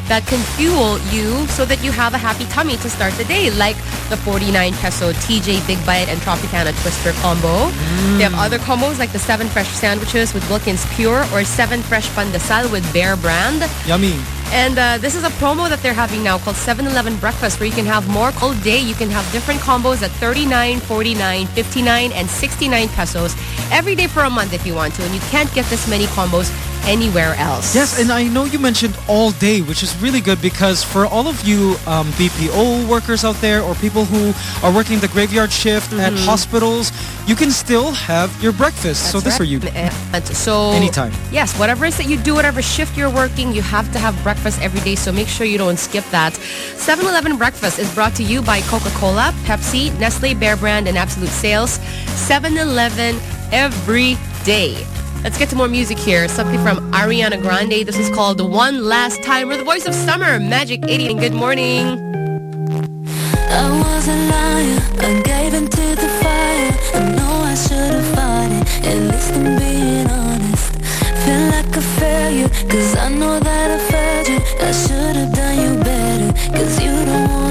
that can fuel you so that you have a happy tummy to start the day, like the 49 peso TJ Big Bite and Tropicana Twister combo. They have other combos like the 7 fresh sandwiches with Wilkins Pure or 7 fresh pandesal with Bear Brand.
Yummy.
And uh, this is a promo that they're having now called 7-Eleven Breakfast where you can have more all day. You can have different combos at 39, 49, 59, and 69 pesos every day for a month if you want to. And you can't get this many combos anywhere else.
Yes, and I know you mentioned all day, which is really good because for all of you um, BPO workers out there or people who are working the graveyard shift at
Mhm.
hospitals, you can still have your breakfast. so
That's
this for you.
So
Anytime.
Yes, whatever it is that you do, whatever shift you're working, you have to have breakfast every day. So make sure you don't skip that. 7-Eleven Breakfast is brought to you by Coca-Cola, Pepsi, Nestle, Bear Brand, and Absolute Sales. 7-Eleven every day. Let's get to more music here. Something from Ariana Grande. This is called The One Last Time. We're the voice of summer. Magic 80. Good morning.
I was a liar, I gave the fire I know I should have fought it, at least I'm being honest Feel like a failure, cause I know that I failed you I should have done you better, cause you don't wanna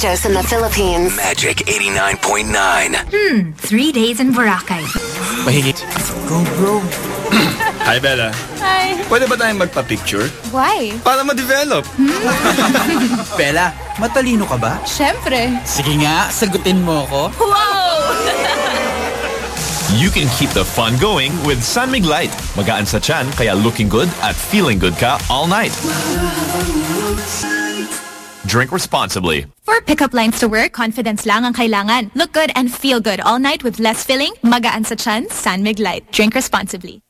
Bustos in the Philippines.
Magic 89.9.
Hmm, three days in Boracay.
Mahingit. Go, bro. Hi, Bela.
Hi.
Pwede ba tayong magpa-picture?
Why?
Para ma-develop.
Bela, matalino ka ba?
Siyempre.
Sige nga, sagutin mo ko.
Wow!
You can keep the fun going with San Mig Light. Magaan sa chan kaya looking good at feeling good ka all night. Drink responsibly.
For pickup lines to work, confidence lang ang kailangan. Look good and feel good all night with less filling. Magaan sa chan, San Mig Light. Drink responsibly.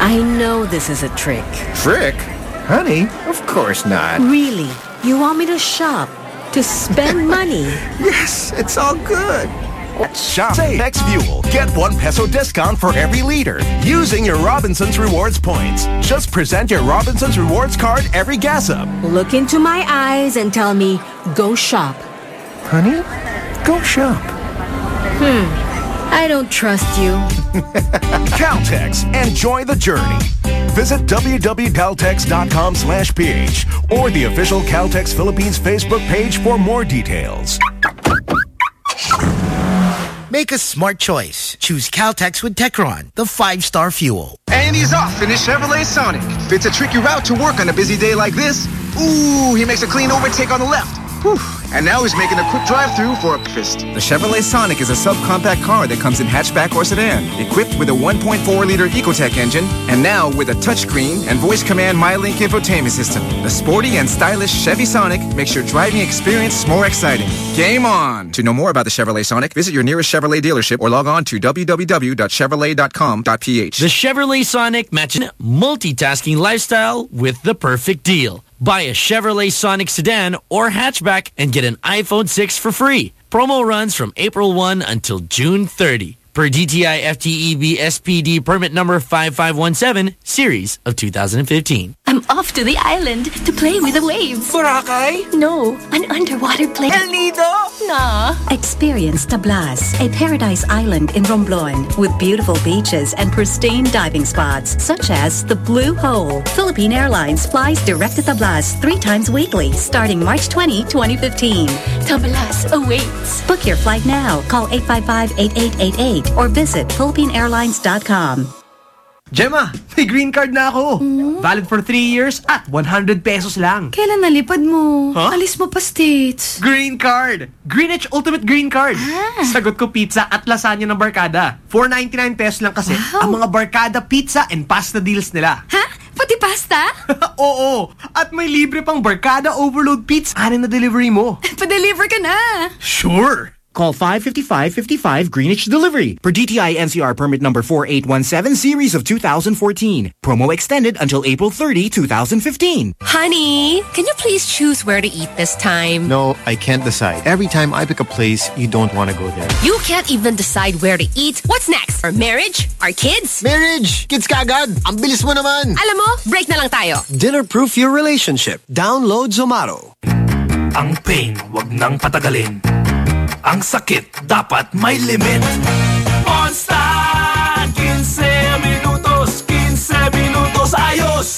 I know this is a trick.
Trick? Honey, of course not.
Really? You want me to shop? To spend money?
Yes, it's all good.
Shop. Next fuel. Get one peso discount for every liter using your Robinson's Rewards points. Just present your Robinson's Rewards card every gas up.
Look into my eyes and tell me, go shop.
Honey, go shop.
Hmm. I don't trust you.
Caltex. Enjoy the journey. Visit www.caltex.com slash ph or the official Caltex Philippines Facebook page for more details.
Make a smart choice. Choose Caltex with Techron, the five-star fuel.
And he's off in his Chevrolet Sonic. Fits a tricky route to work on a busy day like this. Ooh, he makes a clean overtake on the left. Whew. And now he's making a quick drive-through for a fist.
The Chevrolet Sonic is a subcompact car that comes in hatchback or sedan, equipped with a 1.4-liter Ecotec engine, and now with a touchscreen and voice command MyLink infotainment system. The sporty and stylish Chevy Sonic makes your driving experience more exciting. Game on! To know more about the Chevrolet Sonic, visit your nearest Chevrolet dealership or log on to www.chevrolet.com.ph.
The Chevrolet Sonic matches multitasking lifestyle with the perfect deal. Buy a Chevrolet Sonic sedan or hatchback and get an iPhone 6 for free. Promo runs from April 1 until June 30. Per DTI FTEB SPD permit number 5517, series of 2015.
I'm off to the island to play with the waves.
Boracay?
No, an underwater place.
El Nido?
Nah.
Experience Tablas, a paradise island in Romblon with beautiful beaches and pristine diving spots such as the Blue Hole. Philippine Airlines flies direct to Tablas three times weekly starting March 20, 2015.
Tablas awaits.
Book your flight now. Call 855-8888 or visit philippineairlines.com.
Gemma, may green card na ako. Valid for 3 years at 100 pesos lang.
Kailan nalipad mo?
Huh?
Alis mo pa States.
Green card! Greenwich Ultimate Green Card. Sagot ko pizza at lasagna ng barkada. 4.99 pesos lang kasi ang mga barkada pizza and pasta deals nila.
Ha? Pati pasta?
Oo! At may libre pang barkada overload pizza. Ano na delivery mo?
Pa-deliver ka na.
Sure! Call 555-55 Greenwich Delivery per DTI NCR permit number 4817 series of 2014. Promo extended until April 30, 2015.
Honey, can you please choose where to eat this time?
No, I can't decide. Every time I pick a place, you don't want to go there.
You can't even decide where to eat. What's next? Our marriage? Our kids?
Marriage! Kids kagad! Ang bilis mo naman!
Alam mo, break na lang tayo.
Dinner-proof your relationship. Download Zomato.
Ang pain, wag nang patagalin. Ang sakit, dapat may limit. Monster!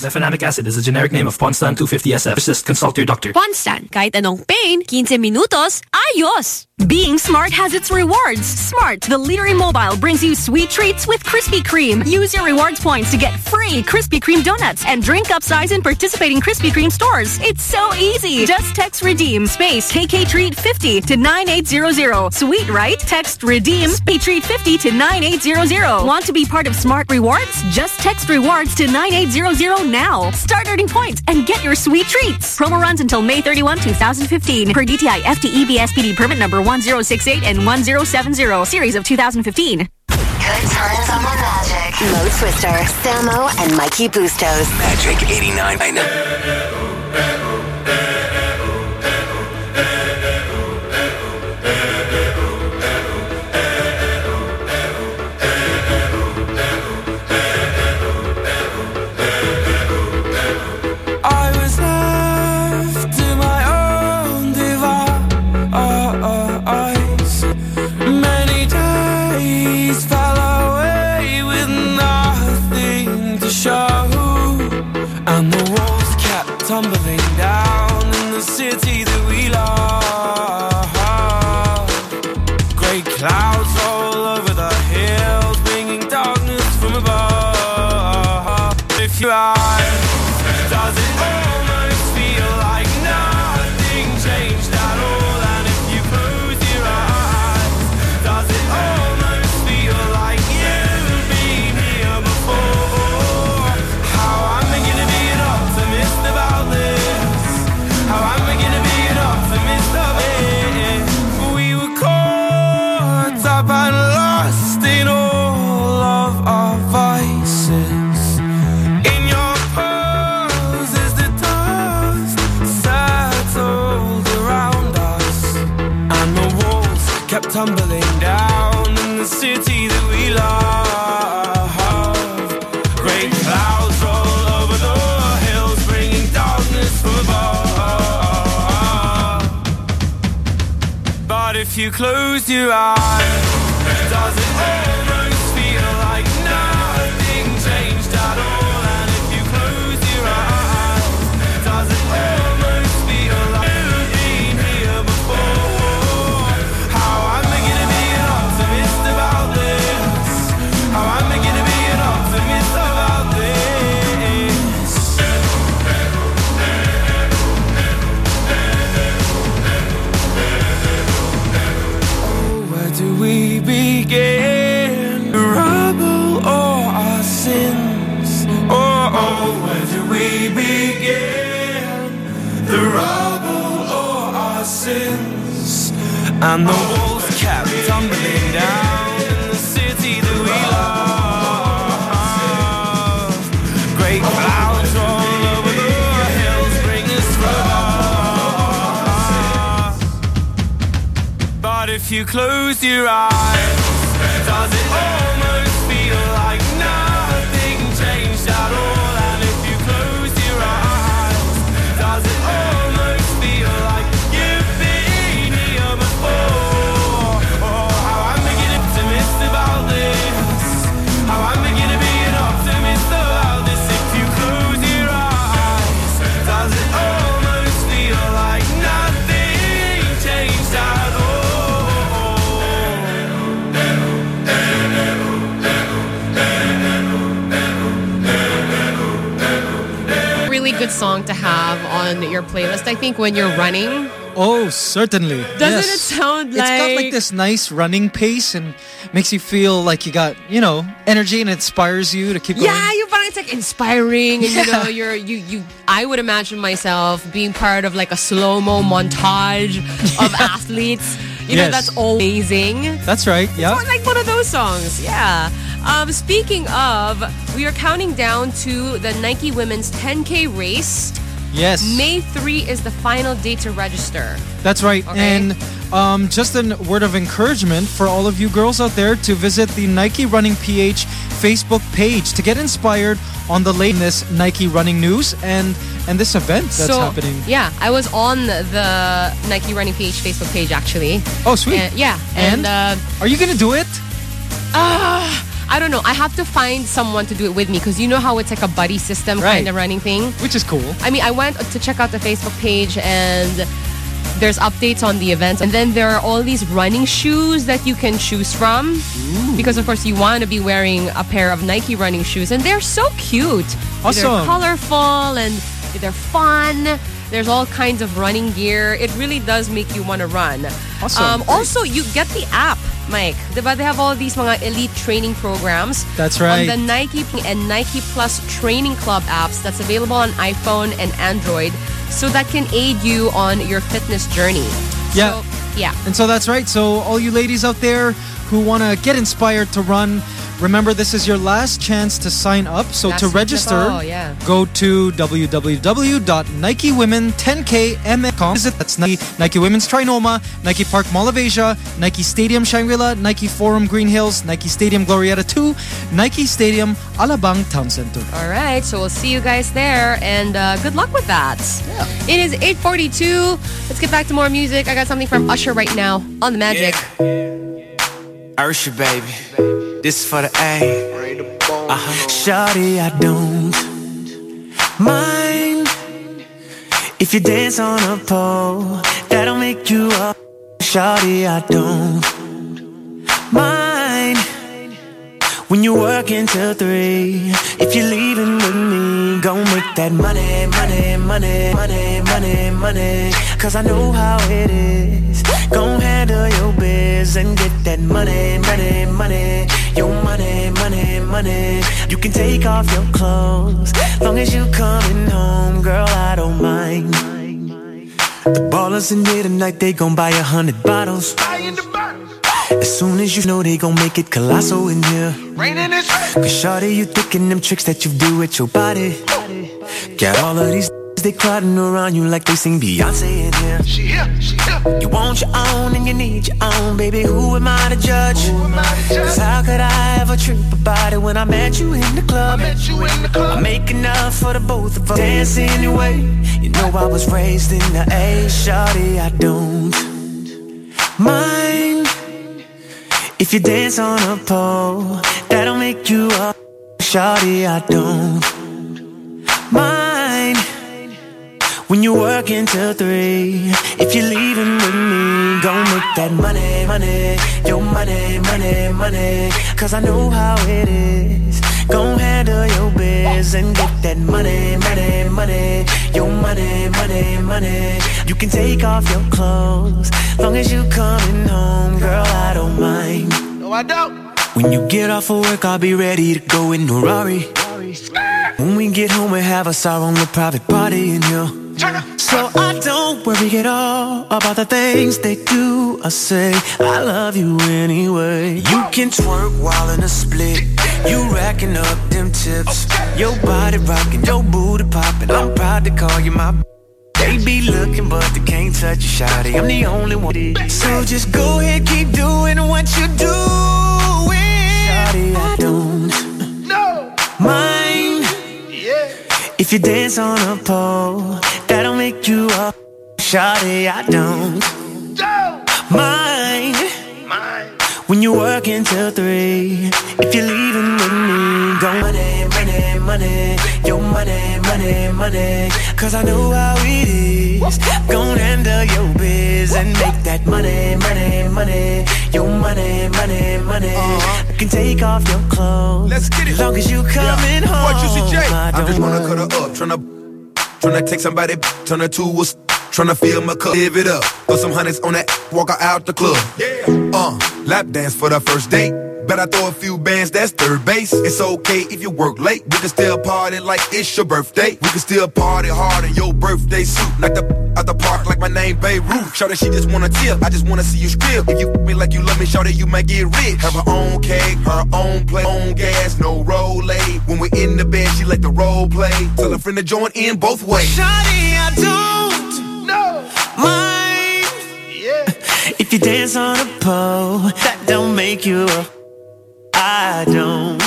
Mefenamic acid is a generic name of Ponstan 250SF. Persist, consult your doctor.
Ponstan, kahit anong pain, 15 minutos, ayos! Being smart has its rewards. Smart, the leader in mobile, brings you sweet treats with Krispy Kreme. Use your rewards points to get free Krispy Kreme donuts and drink upsize in participating Krispy Kreme stores. It's so easy. Just text redeem space KK treat 50 to 9800. Sweet, right? Text redeem space treat 50 to 9800. Want to be part of Smart Rewards? Just text rewards to 9800 now. Start earning points and get your sweet treats. Promo runs until May 31, 2015. Per DTI FTE BSPD permit number 1068 and 1070, series of 2015.
Good times on the Magic. Mo Twister, Samo, and Mikey Bustos.
Magic 89. You close And the walls kept tumbling down in the city that we love. Great over the hills, bring us But if you close your eyes,
I think when you're running,
Oh, certainly.
Doesn't
Yes.
it sound like...
It's got
like-
like this nice running pace and makes you feel like you got, you know, energy and inspires you to keep going.
yeah, you find it's like inspiring, and you know, you're you you. I would imagine myself being part of like a slow mo montage of athletes. You know,
Yes.
that's amazing.
That's right. Yeah.
It's like one of those songs, yeah. Um, speaking of, we are counting down to the Nike Women's 10K race.
Yes.
May 3 is the final day to register.
That's right.
Okay.
And um, just a word of encouragement for all of you girls out there to visit the Nike Running PH Facebook page to get inspired on the latest Nike running news and and this event that's
so,
happening.
Yeah, I was on the Nike Running PH Facebook page actually.
Oh, sweet.
And- yeah.
And,
uh,
are you gonna do it?
Ah, I don't know. I have to find someone to do it with me because you know how it's like a buddy system
Right.
kind of running thing.
Which is cool.
I mean, I went to check out the Facebook page and there's updates on the events. And then there are all these running shoes that you can choose from. Because, of course, you want to be wearing a pair of Nike running shoes. And they're so cute. They're
Awesome.
colorful and they're fun. There's all kinds of running gear. It really does make you want to run.
Awesome.
Um, also, you get the app, Mike. Diba they have all these mga elite training programs.
That's right.
On the Nike and Nike Plus Training Club apps that's available on iPhone and Android so that can aid you on your fitness journey.
Yeah.
So, yeah.
And so that's right. So all you ladies out there who want to get inspired to run, remember this is your last chance to sign up. So
Last
to register,
to, yeah.
go to www.nikewomen10km.com. Visit that's Nike, Nike Women's Trinoma, Nike Park Mall of Asia, Nike Stadium Shangri-La, Nike Forum Green Hills, Nike Stadium Glorieta 2, Nike Stadium Alabang Town Center.
All right, so we'll see you guys there, and uh, good luck with that. Yeah. It is 8:42. Let's get back to more music. I got something from Usher right now on the Magic.
Ursha, baby. This is for the A. Uh-huh. I don't mind if you dance on a pole. That'll make you up. Shawty, I don't when you work until three. If you're leaving with me, gon' make that money, money, money, money, money, money. Cause I know how it is. Gon' handle your biz and get that money, money, money. Your money, money, money. You can take off your clothes. Long as you coming home, girl, I don't mind. The ballers in here tonight, they gon' buy a hundred bottles. As soon as you know they gon' make it colossal in here. Cause shawty, you thinking them tricks that you do with your body. Got all of these they crowding around you like they sing Beyonce in here.
She here, she here.
You want your own and you need your own, baby. Who am I to judge? Cause how could I ever trip about it when I met you in the club? I make enough for the both of us. Dance anyway. You know I was raised in the A, shawty. I don't mind if you dance on a pole. That'll make you a shawty. I don't mind when you work until three. If you're leaving with me, go make that money, money, your money, money, money. Cause I know how it is. Go handle your biz and get that money, money, money, your money, money, money. You can take off your clothes, long as you coming home, girl. I don't mind.
No, I don't.
When you get off of work, I'll be ready to go in a Rari. When we get home, we have us our own little private party in here. So I don't worry at all about the things they do I say. I love you anyway. You can twerk while in a split. You racking up them tips. Your body rocking, your booty popping. I'm proud to call you my. They be looking, but they can't touch you, shawty. I'm the only one. So just go ahead, keep doing what you're doing. Shawty, I don't mind if you dance on a pole. That'll make you a shawty. I don't mind when you work until three. If you're leaving with me, go money, money, money, your money, money, money. Cause I know how it is. Gonna handle your biz and make that money, money, money, your money, money, money. I can take off your clothes. Let's get it. Long as you coming home.
What you see, Jay?
I
I just
don't
wanna cut her up, tryna, tryna take somebody, turn her to a, tryna fill my cup, live it up. Throw some hundreds on that, walk her out the club. Yeah. Uh, lap dance for the first date. Bet I throw a few bands, that's third base. It's okay if you work late. We can still party like it's your birthday. We can still party hard in your birthday suit. Like the at the park, like my name Beirut. Show that she just wanna tip. I just wanna see you strip. If you f- me like you love me, show that you might get rich. Have her own cake, her own play, own gas, no roll When we in the bed, she like the role play. Tell a friend to join in both ways.
Shawty, I don't if you dance on a pole. That don't make you a. I don't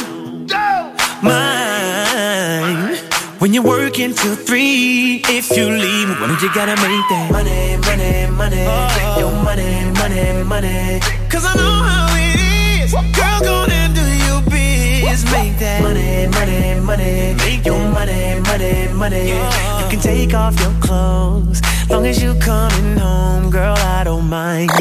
mind when you're working till three. If you leave, when you gotta make that money, money, money, your money, money, money. Cause I know how it is. Girl, go handle your biz, make that money, money, money, make your money, money, money. You can take off your clothes, long as you coming home, girl. I don't mind.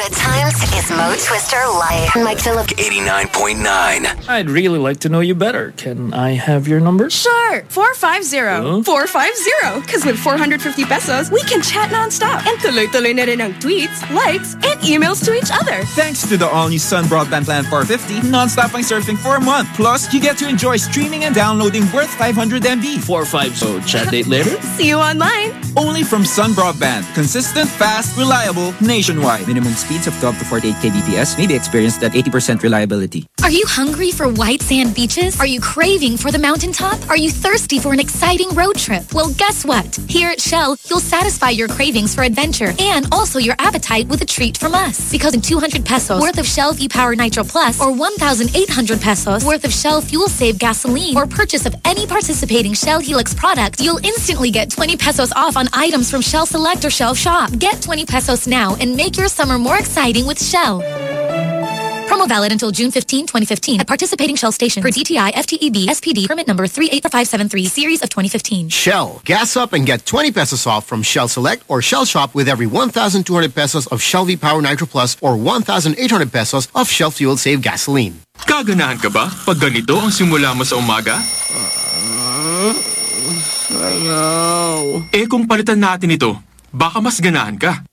Good times is Mo Twister live. Mike Phillip.
89.9.
I'd really like to know you better. Can I have your number?
Sure. 450. 450. Because with 450 pesos, we can chat nonstop. And tuloy-tuloy na rin ang tweets, likes, and emails to each other.
Thanks to the all-new Sun Broadband Plan 450, non-stop ang surfing for a month. Plus, you get to enjoy streaming and downloading worth 500 MB.
450. So chat date later?
See you online.
Only from Sun Broadband. Consistent, fast, reliable, nationwide. Minimum speeds of 12 to 48 kbps may be experienced at 80% reliability.
Are you hungry for white sand beaches? Are you craving for the mountaintop? Are you thirsty for an exciting road trip? Well, guess what? Here at Shell, you'll satisfy your cravings for adventure and also your appetite with a treat from us. Because in 200 pesos worth of Shell V-Power Nitro Plus or 1,800 pesos worth of Shell Fuel Save gasoline or purchase of any participating Shell Helix product, you'll instantly get 20 pesos off on items from Shell Select or Shell Shop. Get 20 pesos now and make your summer more exciting with Shell. Promo valid until June 15, 2015 at participating Shell stations per DTI FTEB SPD permit number 38573 series of 2015.
Shell. Gas up and get 20 pesos off from Shell Select or Shell Shop with every 1,200 pesos of Shell V-Power Nitro Plus or 1,800 pesos of Shell Fuel Save gasoline.
Kaganahan ka ba pag ganito ang simula mo sa umaga?
Ayaw.
Eh kung palitan natin ito, baka mas ganahan ka.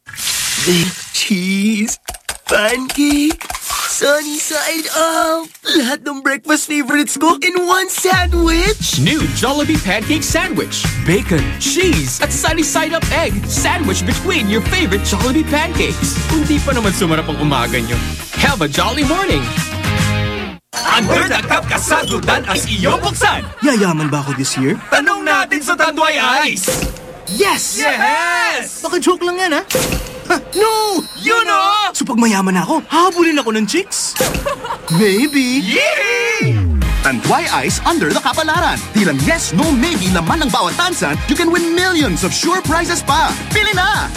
cheese, pancake, sunny side up. Lahat ng breakfast favorites ko in one sandwich.
New Jollibee Pancake Sandwich. Bacon, cheese, at sunny side up egg. Sandwich between your favorite Jollibee pancakes. Kung di pa naman sumarap ang umaga nyo, have a jolly morning! Under the Cup kasagutan as iyong buksan!
Yayaman ba ako this year?
Tanong natin sa Tanduay Ice!
Yes!
Yes!
Baka joke lang yan, ha?
No! You know!
So pag mayaman ako, habulin ako ng chicks?
Maybe.
And why ice under the kapalaran? Tila yes, no, maybe laman ng bawat tansan, you can win millions of sure prizes pa. Pili na!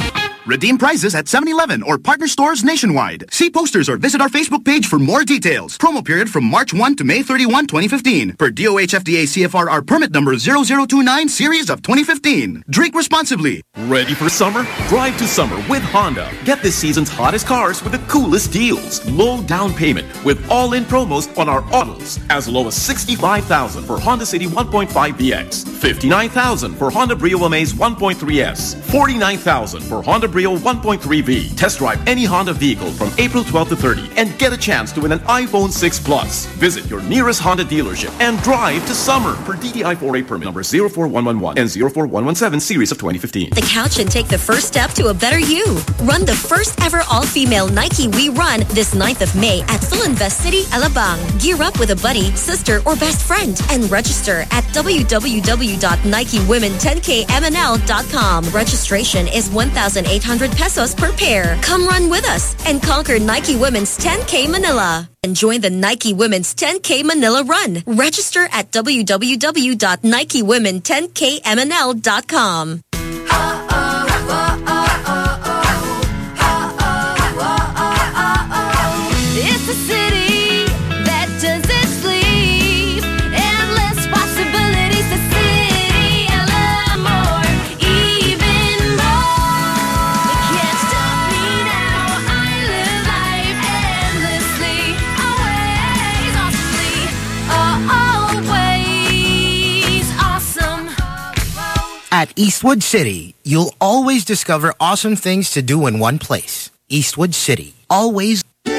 Redeem prizes at 7-Eleven or partner stores nationwide. See posters or visit our Facebook page for more details. Promo period from March 1 to May 31, 2015. Per DOH FDA CFRR permit number 0029 series of 2015. Drink responsibly.
Ready for summer? Drive to summer with Honda. Get this season's hottest cars with the coolest deals. Low down payment with all-in promos on our autos. As low as 65,000 for Honda City 1.5 VX, 59,000 for Honda Brio Amaze 1.3S, 49,000 for Honda Brio 1.3V. Test drive any Honda vehicle from April 12 to 30 and get a chance to win an iPhone 6 Plus. Visit your nearest Honda dealership and drive to summer per DTI 4A permit number 04111 and 04117 series of 2015.
The couch and take the first step to a better you. Run the first ever all-female Nike We Run this 9th of May at Filinvest City, Alabang. Gear up with a buddy, sister, or best friend and register at www.nikewomen10kmnl.com. Registration is 1,800 pesos per pair. Come run with us and conquer Nike Women's 10K Manila. And join the Nike Women's 10K Manila Run. Register at www.nikewomen10kmnl.com.
At Eastwood City, you'll always discover awesome things to do in one place. Eastwood City. Always.
Sometimes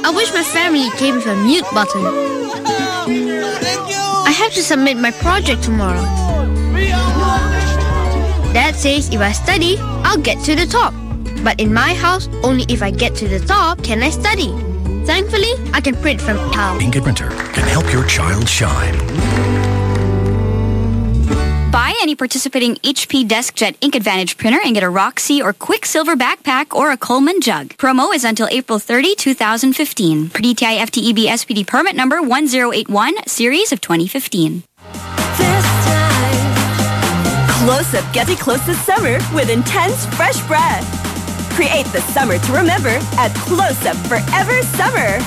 I wish my family came with a mute button. I have to submit my project tomorrow. Dad says if I study, I'll get to the top. But in my house, only if I get to the top can I study. Thankfully, I can print from house.
Inkjet Printer can help your child shine.
Buy any participating HP DeskJet Ink Advantage printer and get a Roxy or Quiksilver backpack or a Coleman jug. Promo is until April 30, 2015. Per DTI FTEB SPD permit number 1081, series of 2015.
Close Up gets you close this summer with intense fresh breath. Create the summer to remember at Close Up Forever Summer.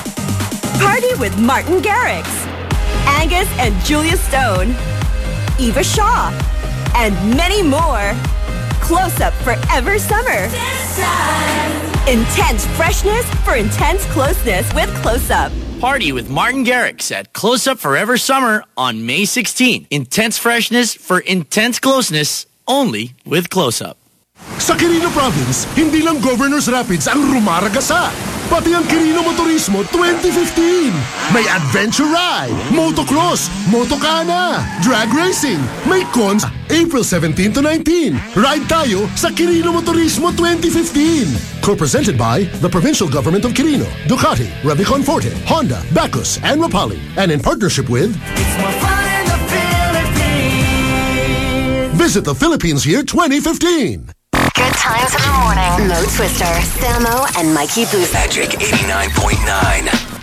Party with Martin Garrix, Angus and Julia Stone, Eva Shaw, and many more. Close Up Forever Summer. Intense freshness for intense closeness with Close Up.
Party with Martin Garrix at Close Up Forever Summer on May 16. Intense freshness for intense closeness only with Close Up.
Sa Quirino Province, hindi lang Governor's Rapids ang rumaragasa. Pati ang Quirino Motorismo 2015. May adventure ride, motocross, motorkhana, drag racing, may cons April 17 to 19. Ride tayo sa Quirino Motorismo 2015. Co-presented by the Provincial Government of Quirino, Ducati, Revicon Forte, Honda, Bacus, and Rapali. And in partnership with... Visit the Philippines Year 2015.
Good times in the morning. Mo Twister, Samo, and Mikey Bustos.
Magic 89.9.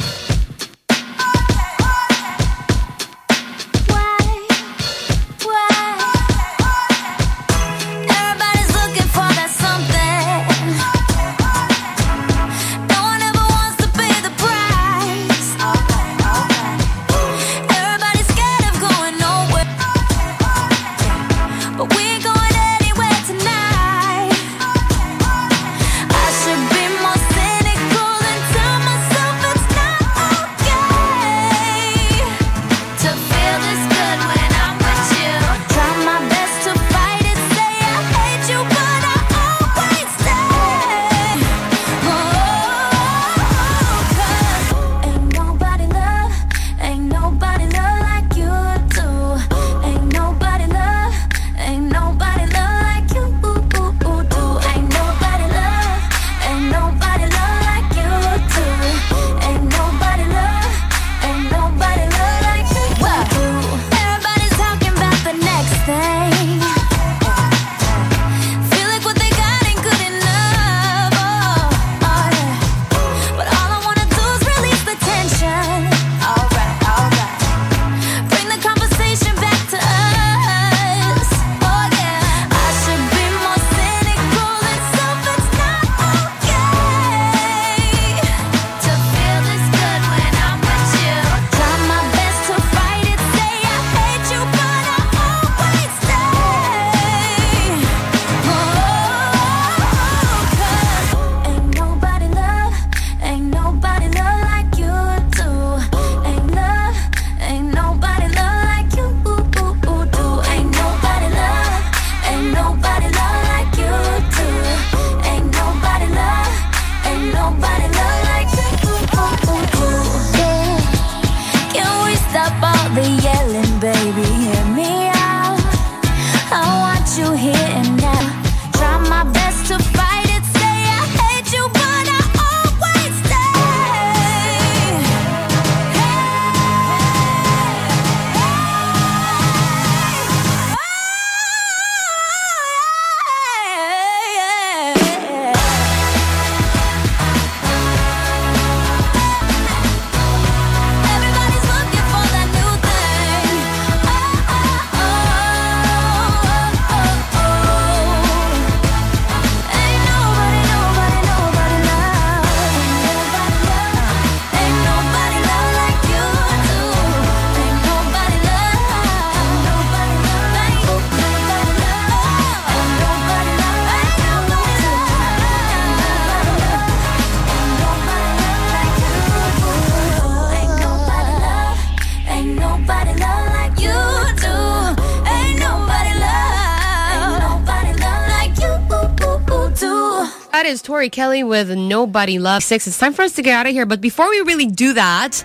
that
is Tori Kelly with Nobody Loves Six. It's time for us to get out of here. But before we really do that,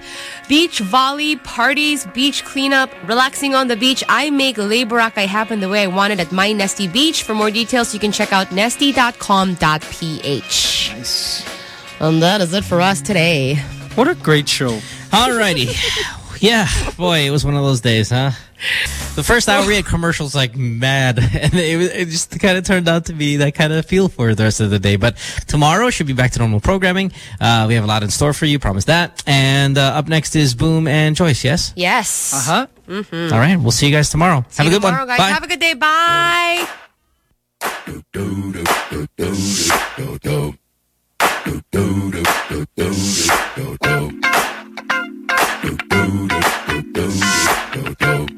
beach volley, parties, beach cleanup, relaxing on the beach. I make Lay Boracay happen the way I want it at My Nestea Beach. For more details, you can check out nestea.com.ph. Nice. And that is it for us today.
What a great show.
Alrighty. yeah, boy, it was one of those days, huh? The first hour we had commercials like mad, and it, it just kind of turned out to be that kind of feel for the rest of the day. But tomorrow should be back to normal programming. Uh, we have a lot in store for you, promise that. And uh, up next is Boom and Joyce, yes?
Yes.
Uh-huh.
Mm-hmm.
All right, we'll see you guys tomorrow.
See
have a good
tomorrow,
one.
Guys.
Bye.
Have a good day. Bye.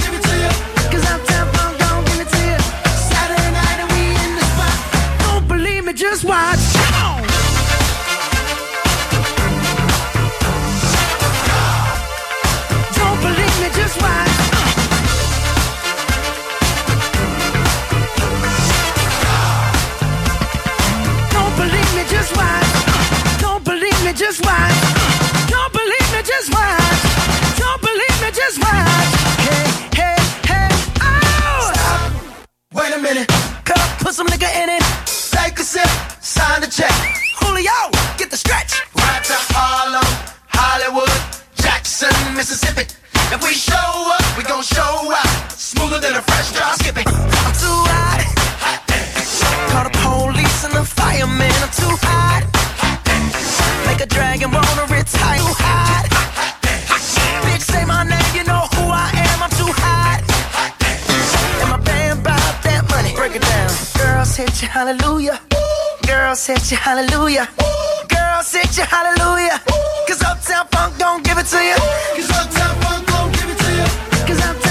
just watch. Don't believe me, just watch. Don't believe me, just watch. Hey, hey, hey, oh! Stop. Wait a minute. Cup, put some nigga in it. Take a sip, sign the check. Julio, get the stretch. Right to Harlem, Hollywood, Jackson, Mississippi. If we show up, we gon' show out. Smoother than a fresh drop skipping. I'm too hot. Call the police and the fireman. I'm too hot. A dragon wanna retire. Too hot. Bitch, say my name, you know who I am. I'm too hot. And my band bought that money. Break it down. Girls hit you, hallelujah. Girls hit you, hallelujah. Girls hit you, hallelujah. Cause Uptown Funk don't give it to you. Cause Uptown Funk don't give it to you. Cause Uptown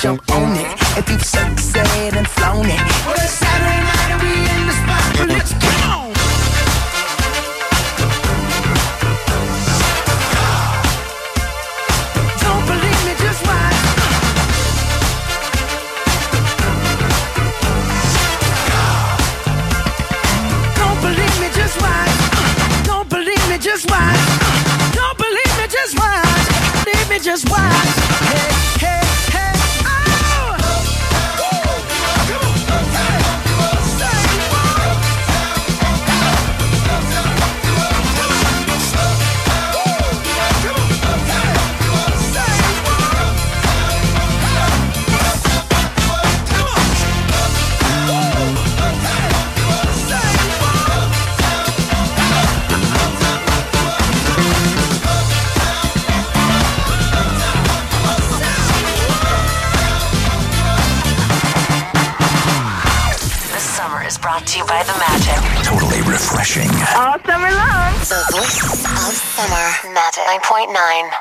jump on it. If you've sexed and flown it. Well, it's Saturday night and we in the spot. But let's go. Don't believe me, just watch. Don't believe me, just watch. Don't believe me, just watch. Don't believe
brought to you by The Magic.
Totally refreshing.
All summer long. The voice of summer. Magic 9.9.